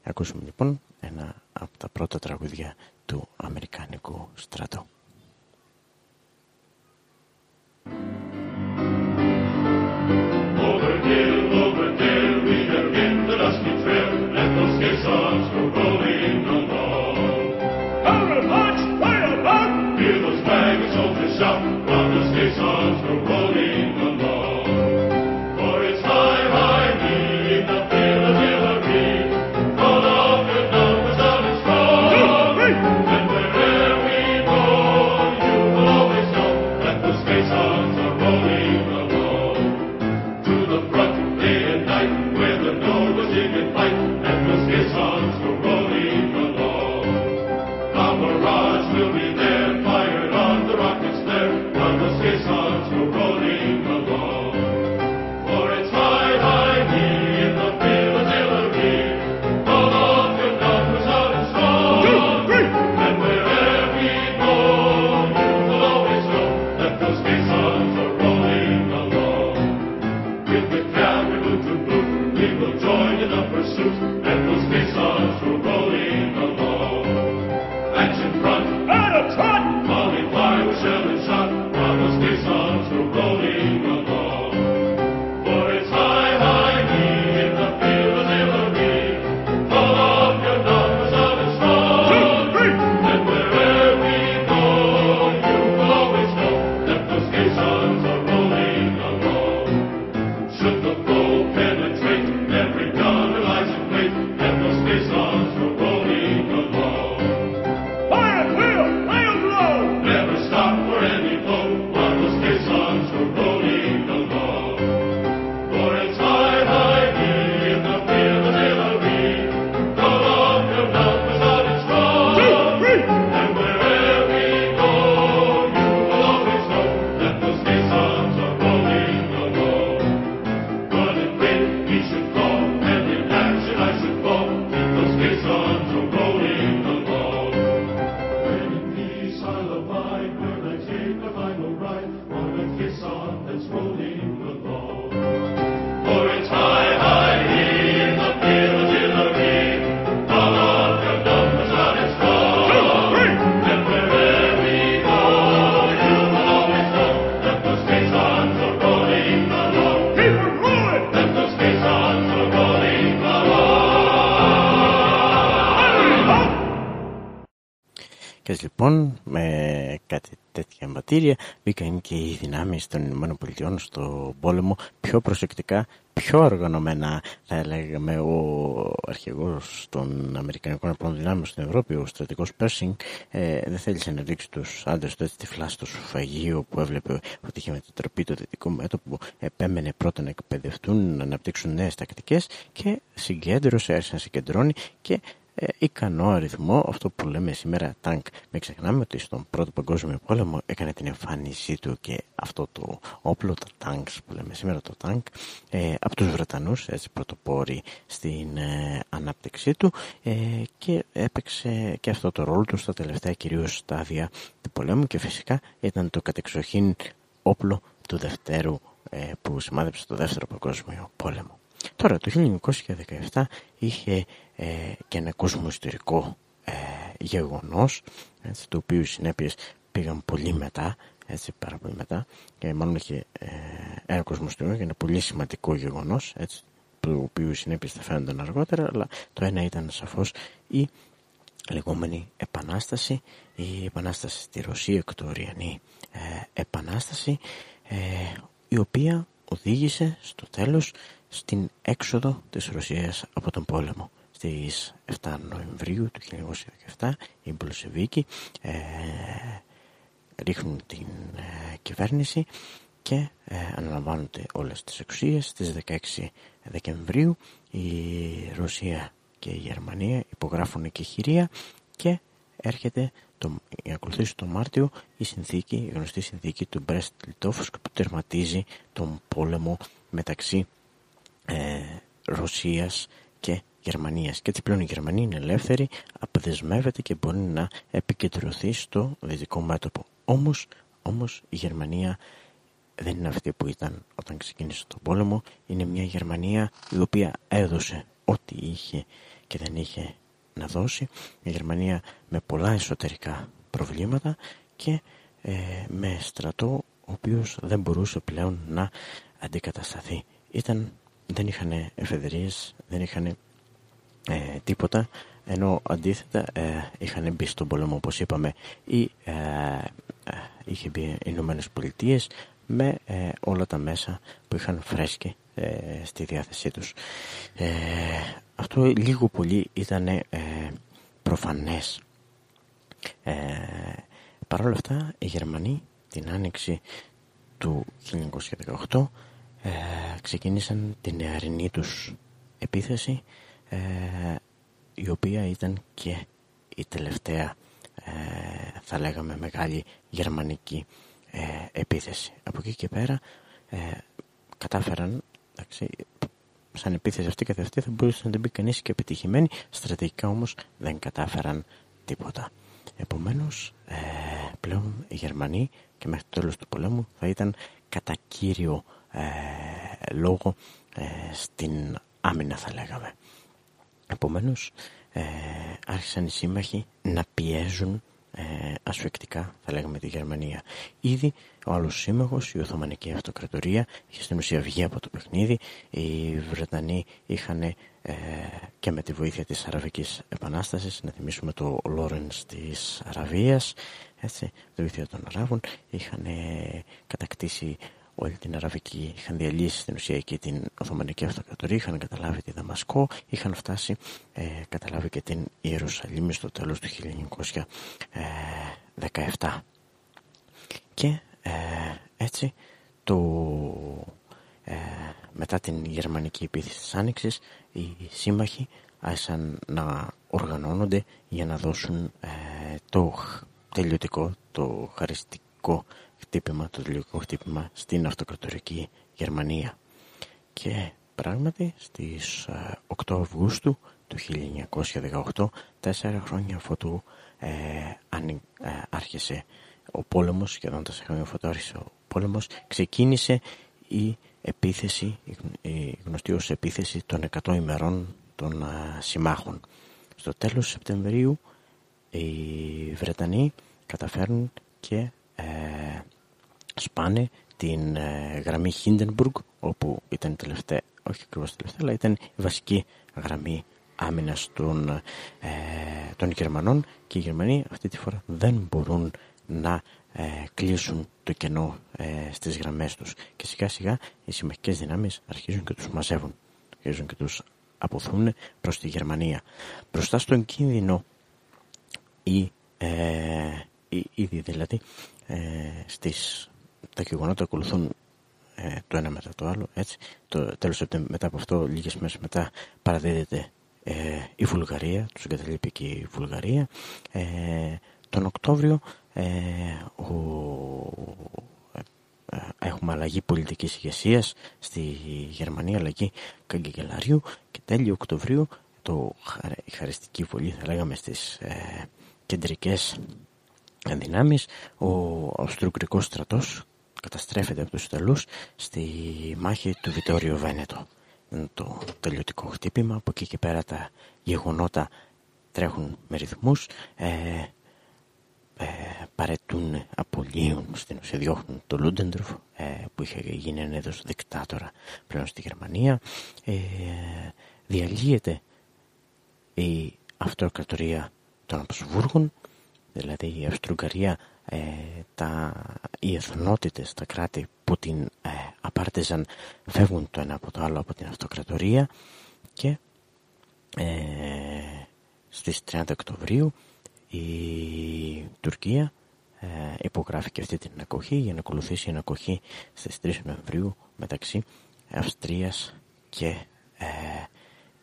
Ακούσουμε λοιπόν ένα από τα πρώτα τραγουδιά του Αμερικάνικου στρατού. Μπήκαν και οι δυνάμεις των ΗΠΑ στο πόλεμο πιο προσεκτικά, πιο οργανωμένα. Θα έλεγαμε ο αρχηγός των Αμερικανικών Απλών Δυνάμεων στην Ευρώπη, ο στρατηγός Πέρσινγκ ε, δεν θέλησε να δείξει τους άντρες του έτσι τυφλά στο σφαγείο που έβλεπε ότι είχε μετατραπεί το δυτικό μέτωπο επέμενε πρώτα να εκπαιδευτούν, να αναπτύξουν νέες τακτικές και συγκέντρωσε, άρχισε να συγκεντρώνει και ε, ικανό αριθμό, αυτό που λέμε σήμερα τάγκ. Μην ξεχνάμε ότι στον πρώτο παγκόσμιο πόλεμο έκανε την εμφάνισή του και αυτό το όπλο, τα τάγκ που λέμε σήμερα το τάγκ, ε, από τους Βρετανούς, έτσι πρωτοπόροι στην ε, ανάπτυξή του ε, και έπαιξε και αυτό το ρόλο του στα τελευταία κυρίως στάδια του πολέμου και φυσικά ήταν το κατεξοχήν όπλο του Δευτέρου ε, που σημάδεψε το Δεύτερο Παγκόσμιο Πόλεμο. Τώρα το 1917 είχε ε, και ένα κοσμοϊστορικό ε, γεγονός έτσι, το οποίο οι συνέπειες πήγαν πολύ μετά έτσι πάρα πολύ μετά. Και μάλλον είχε ε, ένα κοσμοϊστορικό και ένα πολύ σημαντικό γεγονός έτσι, το οποίο οι συνέπειες θα φαίνονταν αργότερα αλλά το ένα ήταν σαφώς η λεγόμενη επανάσταση η επανάσταση στη Ρωσία εκτοριανή ε, επανάσταση ε, η οποία οδήγησε στο τέλος στην έξοδο της Ρωσίας από τον πόλεμο. Στις 7 Νοεμβρίου του 1917 οι Μπολσεβίκοι ε, ρίχνουν την ε, κυβέρνηση και ε, αναλαμβάνονται όλες τις εξουσίες. Στις 16 Δεκεμβρίου η Ρωσία και η Γερμανία υπογράφουν εκεχηρία και έρχεται το, ακολουθήσει το Μάρτιο η συνθήκη, η γνωστή συνθήκη του Μπρέστ Λιτόφσκ που τερματίζει τον πόλεμο μεταξύ ε, Ρωσίας και Γερμανίας και έτσι πλέον η Γερμανία είναι ελεύθερη, αποδεσμεύεται και μπορεί να επικεντρωθεί στο δυτικό μέτωπο. Όμως, όμως η Γερμανία δεν είναι αυτή που ήταν όταν ξεκίνησε τον πόλεμο, είναι μια Γερμανία η οποία έδωσε ό,τι είχε και δεν είχε να δώσει, μια Γερμανία με πολλά εσωτερικά προβλήματα και ε, με στρατό ο οποίος δεν μπορούσε πλέον να αντικατασταθεί. Ήταν δεν είχαν εφεδρείες, δεν είχαν ε, τίποτα ενώ αντίθετα ε, είχαν μπει στον πόλεμο όπως είπαμε ή ε, ε, είχε μπει οι Ηνωμένες Πολιτείες με ε, όλα τα μέσα που είχαν φρέσκει στη διάθεσή τους. αυτό λίγο πολύ ήταν προφανές. Παρ' όλα αυτά οι Γερμανοί την άνοιξη του 1918 ε, ξεκίνησαν την νεαρινή τους επίθεση ε, η οποία ήταν και η τελευταία ε, θα λέγαμε μεγάλη γερμανική ε, επίθεση. Από εκεί και πέρα ε, κατάφεραν, εντάξει, σαν επίθεση αυτή καθ' αυτή θα μπορούσε να την πει κανείς και επιτυχημένη, στρατηγικά όμως δεν κατάφεραν τίποτα. Επομένως, ε, πλέον οι Γερμανοί και μέχρι το τέλος του πολέμου θα ήταν κατά κύριο ε, λόγο ε, στην άμυνα θα λέγαμε. Επομένως ε, άρχισαν οι σύμμαχοι να πιέζουν ε, ασφεκτικά θα λέγαμε τη Γερμανία. Ήδη ο άλλος σύμμαχος, η Οθωμανική Αυτοκρατορία, είχε στην ουσία βγει από το παιχνίδι. Οι Βρετανοί είχαν ε, και με τη βοήθεια της Αραβικής Επανάστασης, να θυμίσουμε το Λόρενς της Αραβίας, έτσι, τη βοήθεια των Αράβων, είχαν κατακτήσει όλη την Αραβική, είχαν διαλύσει στην ουσία εκεί την Οθωμανική Αυτοκρατορία, είχαν καταλάβει τη Δαμασκό, είχαν φτάσει, ε, καταλάβει και την Ιερουσαλήμ στο τέλος του 1917. Και ε, έτσι το, ε, μετά την γερμανική επίθεση της Άνοιξης οι σύμμαχοι άρχισαν να οργανώνονται για να δώσουν το τελειωτικό, το χαριστικό χτύπημα, το τελικό χτύπημα στην αυτοκρατορική Γερμανία. Και πράγματι στις 8 ε, Αυγούστου του 1918, τέσσερα χρόνια αφού ε, ε, άρχισε ο πόλεμος, σχεδόν τέσσερα χρόνια αφού άρχισε ο πόλεμος, ξεκίνησε η επίθεση, η γνωστή ως επίθεση των 100 ημερών των ε, συμμάχων. Στο τέλος Σεπτεμβρίου οι Βρετανοί καταφέρνουν και σπάνε την ε, γραμμή Hindenburg όπου ήταν τελευταία, όχι ακριβώς τελευταία αλλά ήταν η βασική γραμμή άμυνας των, ε, των Γερμανών και οι Γερμανοί αυτή τη φορά δεν μπορούν να ε, κλείσουν το κενό ε, στις γραμμές τους και σιγά σιγά οι συμμαχικές δυνάμεις αρχίζουν και τους μαζεύουν αρχίζουν και τους αποθούν προς τη Γερμανία μπροστά στον κίνδυνο ή ε, ήδη δηλαδή ε, στις τα γεγονότα ακολουθούν ε, το ένα μετά το άλλο. Έτσι. Το τέλος μετά από αυτό, λίγες μέρες μετά, παραδίδεται ε, η Βουλγαρία, τους εγκαταλείπει και η Βουλγαρία. Ε, τον Οκτώβριο ε, ο, ε, έχουμε αλλαγή πολιτικής ηγεσίας στη Γερμανία, αλλαγή καγκελαρίου και τέλειο Οκτωβρίου το, η χαριστική βολή θα λέγαμε στις ε, κεντρικές δυνάμεις. Ο Αυστροκρικός στρατός καταστρέφεται από τους Ιταλούς στη μάχη του Βιτόριο Βένετο. Είναι το τελειωτικό χτύπημα, από εκεί και πέρα τα γεγονότα τρέχουν με ρυθμούς, ε, ε, παρετούν, απολύουν, στην ουσία διώχνουν το Λούντεντροφ ε, που είχε γίνει ένα είδος δικτάτορα πλέον στη Γερμανία. Ε, διαλύεται η αυτοκρατορία των Αποσβούργων, δηλαδή η Αυστρουγγαρία ε, τα, οι εθνότητες, τα κράτη που την ε, απάρτιζαν φεύγουν το ένα από το άλλο από την αυτοκρατορία και ε, στις 30 Οκτωβρίου η Τουρκία ε, υπογράφει και αυτή την ανακοχή για να ακολουθήσει η ανακοχή στις 3 Νοεμβρίου μεταξύ Αυστρίας και ε,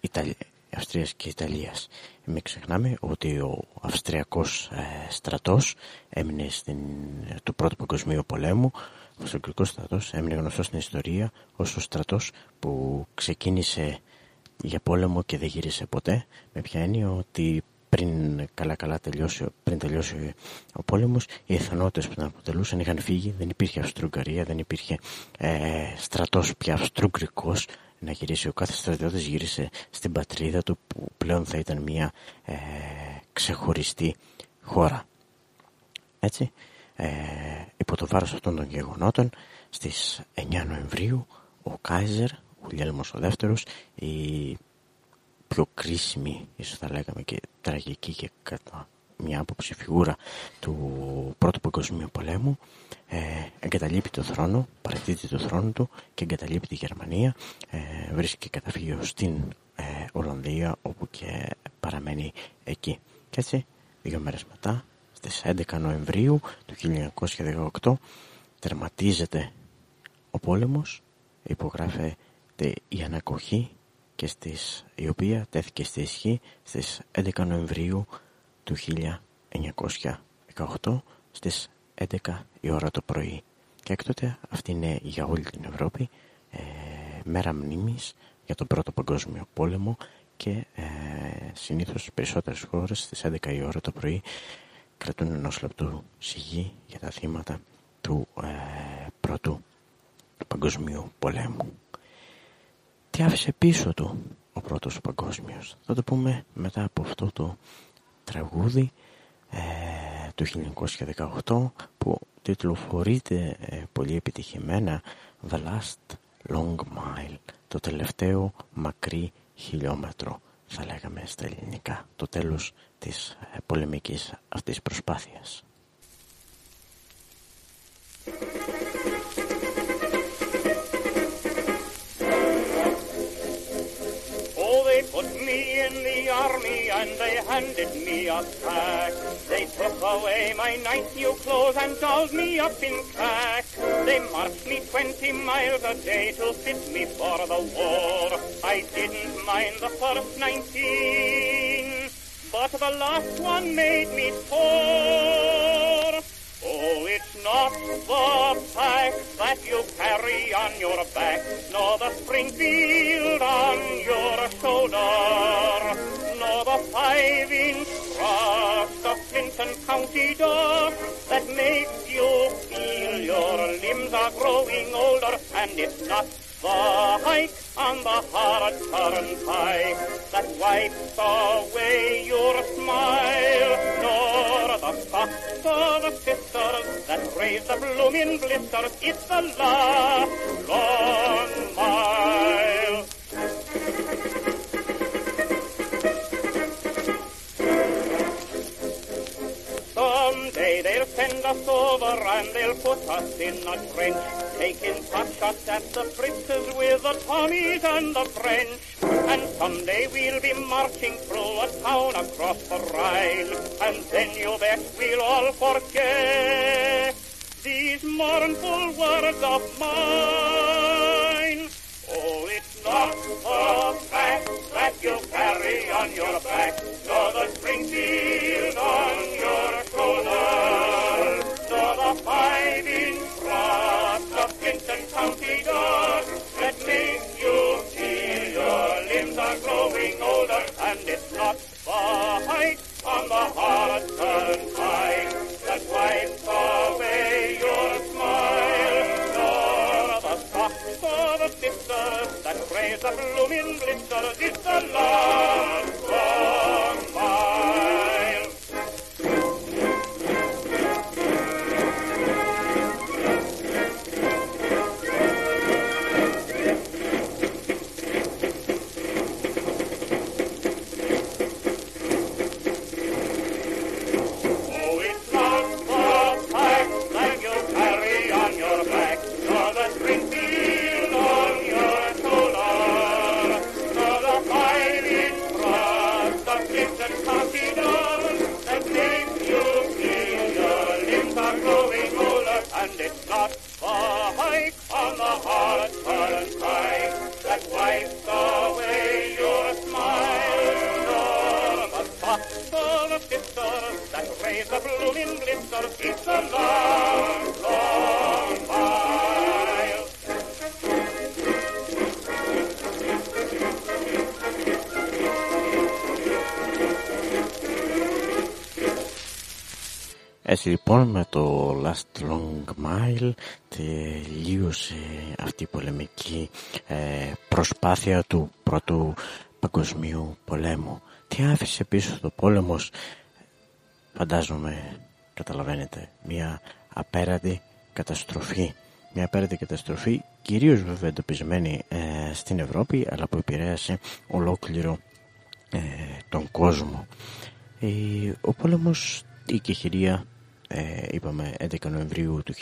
Ιταλία, Αυστρίας και Ιταλίας. Μην ξεχνάμε ότι ο Αυστριακός ε, στρατός έμεινε στην, του Πρώτου Παγκοσμίου Πολέμου. Ο Αυστριακός στρατός έμεινε γνωστός στην ιστορία ως ο στρατός που ξεκίνησε για πόλεμο και δεν γύρισε ποτέ. Με ποια έννοια ότι πριν καλά καλά τελειώσει, πριν τελειώσει ο πόλεμος οι εθνότητες που τον αποτελούσαν είχαν φύγει, δεν υπήρχε Αυστρουγγαρία, δεν υπήρχε ε, στρατός πια αυστρούγκρικός να γυρίσει. Ο κάθε στρατιώτης γύρισε στην πατρίδα του που πλέον θα ήταν μια ε, ξεχωριστή χώρα. Έτσι, ε, υπό το βάρος αυτών των γεγονότων, στις 9 Νοεμβρίου, ο Κάιζερ, ο Λιέλμος ο δεύτερος, η πιο κρίσιμη, ίσως θα λέγαμε και τραγική και κατά μια άποψη φιγούρα του Πρώτου Παγκοσμίου Πολέμου ε, εγκαταλείπει το θρόνο, παρατηρείται το θρόνο του και εγκαταλείπει τη Γερμανία ε, βρίσκει καταφύγιο στην ε, Ολλανδία όπου και παραμένει εκεί. Και έτσι δύο μέρες μετά στις 11 Νοεμβρίου του 1918 τερματίζεται ο πόλεμος υπογράφεται η ανακοχή και στις, η οποία τέθηκε στη ισχύ στις 11 Νοεμβρίου του 1918 στις 11 η ώρα το πρωί. Και έκτοτε αυτή είναι για όλη την Ευρώπη ε, μέρα μνήμης για τον Πρώτο Παγκόσμιο Πόλεμο και ε, συνήθως περισσότερες χώρες στις 11 η ώρα το πρωί κρατούν ενός λεπτού σιγή για τα θύματα του ε, Πρώτου Παγκοσμίου Πολέμου. Τι άφησε πίσω του ο Πρώτος Παγκόσμιος. Θα το πούμε μετά από αυτό το τραγούδι ε, του 1918 που τιτλοφορείται ε, πολύ επιτυχημένα The Last Long Mile, το τελευταίο μακρύ χιλιόμετρο θα λέγαμε στα ελληνικά, το τέλος της ε, πολεμικής αυτής προσπάθειας. Army and they handed me a sack. They took away my nice new clothes and dolled me up in cash. They marched me 20 miles a day to fit me for the war. I didn't mind the first 19, but the last one made me sore. Oh, it's not the pack that you carry on your back, nor the Springfield on your shoulder, nor the five-inch cross of Clinton County door that makes you feel your limbs are growing older, and it's not the hike on the hard turnpike that wipes away your smile, nor the socks of the sisters that raise the blooming blisters. It's the last long mile. Send us over and they'll put us in a trench, taking pot shots at the Fritzes with the Tommies and the French. And someday we'll be marching through a town across the Rhine, and then you bet we'll all forget these mournful words of mine. Προσπάθεια του πρώτου παγκοσμίου πολέμου. Τι άφησε πίσω το πόλεμος, φαντάζομαι καταλαβαίνετε, μια απέραντη καταστροφή. Μια απέραντη καταστροφή κυρίως βέβαια εντοπισμένη ε, στην Ευρώπη αλλά που επηρέασε ολόκληρο ε, τον κόσμο. Ε, ο πόλεμος, η κεχηρία ε, είπαμε 11 Νοεμβρίου του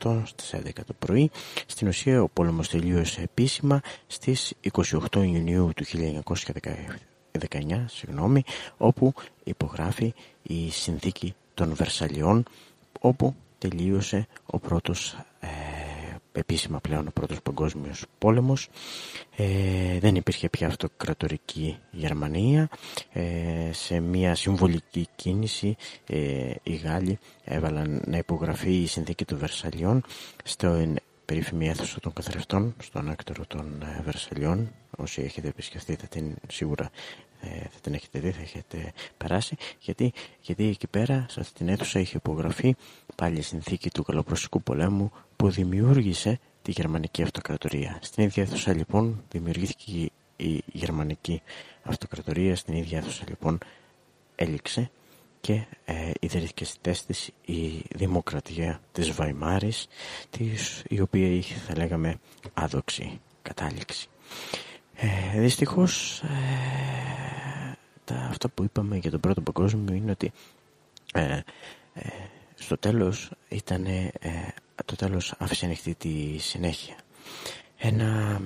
1918 στις 11 το πρωί. Στην ουσία ο πόλεμος τελείωσε επίσημα στις 28 Ιουνίου του 1919 συγγνώμη, όπου υπογράφει η συνθήκη των Βερσαλιών όπου τελείωσε ο πρώτος ε, επίσημα πλέον ο πρώτος παγκόσμιος πόλεμος. Ε, δεν υπήρχε πια αυτοκρατορική Γερμανία. Ε, σε μια συμβολική κίνηση ε, οι Γάλλοι έβαλαν να υπογραφεί η συνθήκη του Βερσαλιών στο περίφημη αίθουσα των καθρεφτών στον άκτορο των ε, Βερσαλιών. Όσοι έχετε επισκεφτεί θα την σίγουρα ε, θα την έχετε δει, θα έχετε περάσει γιατί, γιατί εκεί πέρα σε αυτή την αίθουσα είχε υπογραφεί πάλι η συνθήκη του Καλοπροσικού πολέμου που δημιούργησε τη γερμανική αυτοκρατορία. Στην ίδια αίθουσα λοιπόν δημιουργήθηκε η γερμανική αυτοκρατορία, στην ίδια αίθουσα λοιπόν έληξε και ε, ιδρύθηκε στη θέση η δημοκρατία της Βαϊμάρης της, η οποία είχε θα λέγαμε άδοξη κατάληξη. Ε, δυστυχώς ε, τα, αυτά που είπαμε για τον πρώτο παγκόσμιο είναι ότι ε, ε στο τέλος ήταν ε, το τέλος άφησε ανοιχτή τη συνέχεια. Ένα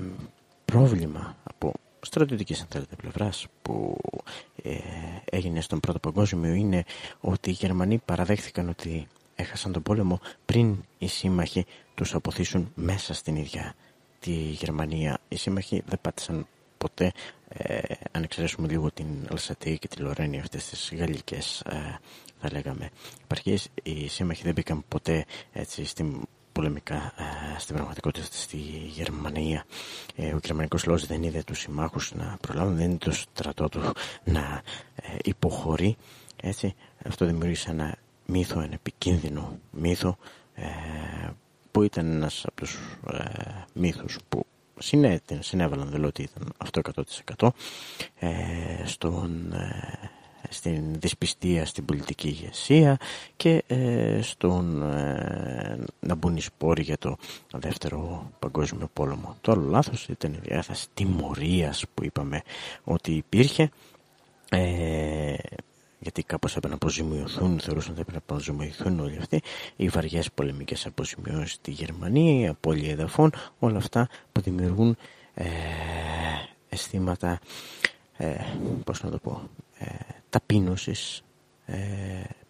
πρόβλημα από στρατιωτικής αν θέλετε πλευράς που ε, έγινε στον πρώτο παγκόσμιο είναι ότι οι Γερμανοί παραδέχθηκαν ότι έχασαν τον πόλεμο πριν οι σύμμαχοι τους αποθήσουν μέσα στην ίδια τη Γερμανία. Οι σύμμαχοι δεν πάτησαν ποτέ, ε, αν εξαιρέσουμε λίγο την Αλσατή και τη Λορένη, αυτές τις γαλλικές ε, θα λέγαμε επαρχίες, οι σύμμαχοι δεν μπήκαν ποτέ έτσι στην πολεμικά ε, στην πραγματικότητα στη Γερμανία. Ε, ο γερμανικός λαός δεν είδε τους συμμάχους να προλάβουν, δεν είδε το στρατό του να ε, υποχωρεί. Έτσι, αυτό δημιούργησε ένα μύθο, ένα επικίνδυνο μύθο που ήταν ένας από τους μύθους που συνέβαλαν, δεν λέω ότι ήταν αυτό 100% στον στην δυσπιστία στην πολιτική ηγεσία και ε, στον ε, να μπουν οι σπόροι για το δεύτερο παγκόσμιο πόλεμο. Το άλλο λάθος ήταν η διάθεση τιμωρίας που είπαμε ότι υπήρχε ε, γιατί κάπως έπρεπε να αποζημιωθούν, θεωρούσαν ότι έπρεπε να αποζημιωθούν όλοι αυτοί, οι βαριές πολεμικές αποζημιώσεις στη Γερμανία, η απώλεια εδαφών, όλα αυτά που δημιουργούν ε, αισθήματα, ε, πώς να το πω, ε, ταπείνωσης, ε,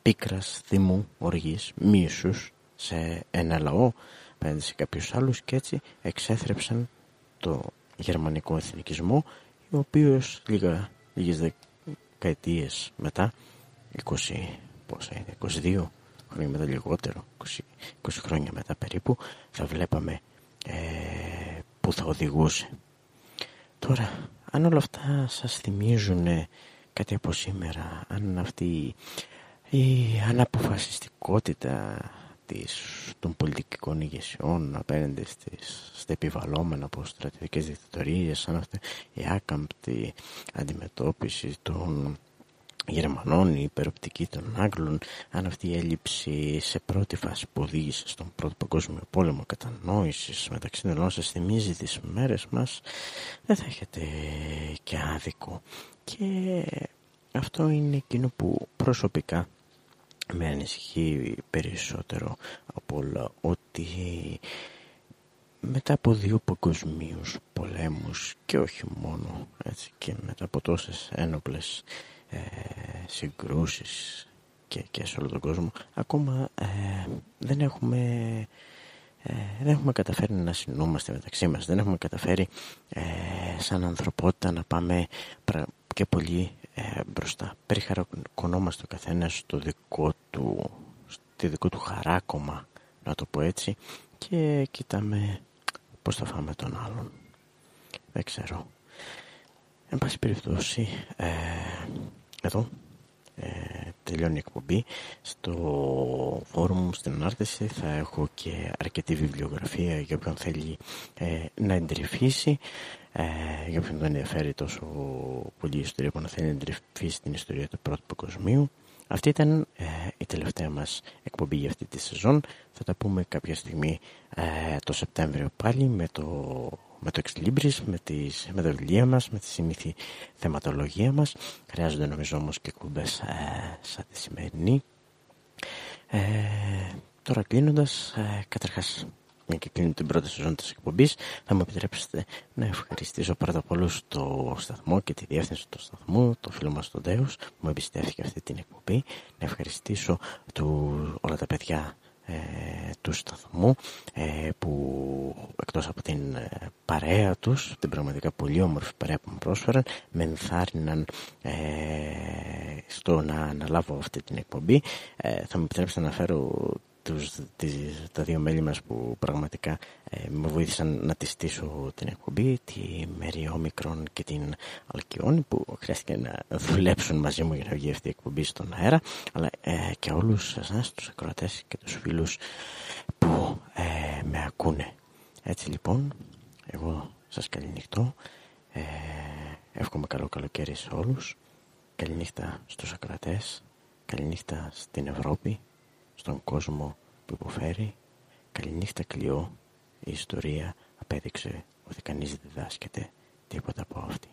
πίκρας, θυμού, οργής, μίσους σε ένα λαό απέναντι σε κάποιους άλλους και έτσι εξέθρεψαν το γερμανικό εθνικισμό ο οποίος λίγα, λίγες δεκαετίες μετά 20, πόσα είναι, 22 χρόνια μετά λιγότερο 20, 20 χρόνια μετά περίπου θα βλέπαμε ε, που θα οδηγούσε. Τώρα αν όλα αυτά σας θυμίζουν κάτι από σήμερα αν αυτή η αναποφασιστικότητα της, των πολιτικών ηγεσιών απέναντι στις, στα επιβαλλόμενα από στρατιωτικές δικτατορίες αν αυτή η άκαμπτη αντιμετώπιση των Γερμανών, η υπεροπτική των Άγγλων, αν αυτή η έλλειψη σε πρώτη φάση που οδήγησε στον Πρώτο Παγκόσμιο Πόλεμο κατανόησης μεταξύ των σας θυμίζει τις μέρες μας, δεν θα έχετε και άδικο. Και αυτό είναι εκείνο που προσωπικά με ανησυχεί περισσότερο από όλα ότι μετά από δύο παγκοσμίους πολέμους και όχι μόνο έτσι και μετά από τόσες ένοπλες ε, συγκρούσεις και, και σε όλο τον κόσμο ακόμα ε, δεν έχουμε ε, δεν έχουμε καταφέρει να συνόμαστε μεταξύ μας. Δεν έχουμε καταφέρει ε, σαν ανθρωπότητα να πάμε και πολύ ε, μπροστά. Περιχαρακωνόμαστε ο καθένας στο δικό του στη δικό του χαράκομα να το πω έτσι και κοιτάμε πως θα φάμε τον άλλον. Δεν ξέρω. Εν πάση περιπτώσει ε, εδώ. ε, τελειώνει η εκπομπή. Στο φόρουμ στην ανάρτηση θα έχω και αρκετή βιβλιογραφία για όποιον θέλει ε, να εντρυφήσει. Ε, για όποιον δεν ενδιαφέρει τόσο πολύ η ιστορία που να θέλει να εντρυφήσει την ιστορία του πρώτου παγκοσμίου. Αυτή ήταν ε, η τελευταία μας εκπομπή για αυτή τη σεζόν. Θα τα πούμε κάποια στιγμή ε, το Σεπτέμβριο πάλι με το με το Ex με, τις, με τα βιβλία μας, με τη συνήθη θεματολογία μας. Χρειάζονται νομίζω όμως και κουμπές ε, σαν τη σημερινή. Ε, τώρα κλείνοντας, ε, καταρχάς μια και κλείνω την πρώτη σεζόν της εκπομπής θα μου επιτρέψετε να ευχαριστήσω πρώτα απ' όλους το σταθμό και τη διεύθυνση του σταθμού το φίλο μας τον Τέους που μου εμπιστεύτηκε αυτή την εκπομπή να ευχαριστήσω του, όλα τα παιδιά ε, του σταθμού ε, που εκτός από την ε, παρέα τους, την πραγματικά πολύ όμορφη παρέα που μου πρόσφεραν, με ενθάρρυναν ε, στο να αναλάβω αυτή την εκπομπή. θα μου επιτρέψετε να φέρω τους, τις, τα δύο μέλη μας που πραγματικά ε, με βοήθησαν να τη στήσω την εκπομπή, τη Μέρη Όμικρον και την Αλκιόνη που χρειάστηκε να δουλέψουν μαζί μου για να βγει αυτή η εκπομπή στον αέρα. Αλλά ε, και όλους εσάς τους ακροατές και τους φίλους που ε, με ακούνε. Έτσι λοιπόν, εγώ σας καληνυχτώ, ε, εύχομαι καλό καλοκαίρι σε όλους, καληνύχτα στους ακροατές, καληνύχτα στην Ευρώπη, στον κόσμο που υποφέρει. Καληνύχτα κλειό, η ιστορία απέδειξε ότι κανείς δεν διδάσκεται τίποτα από αυτή.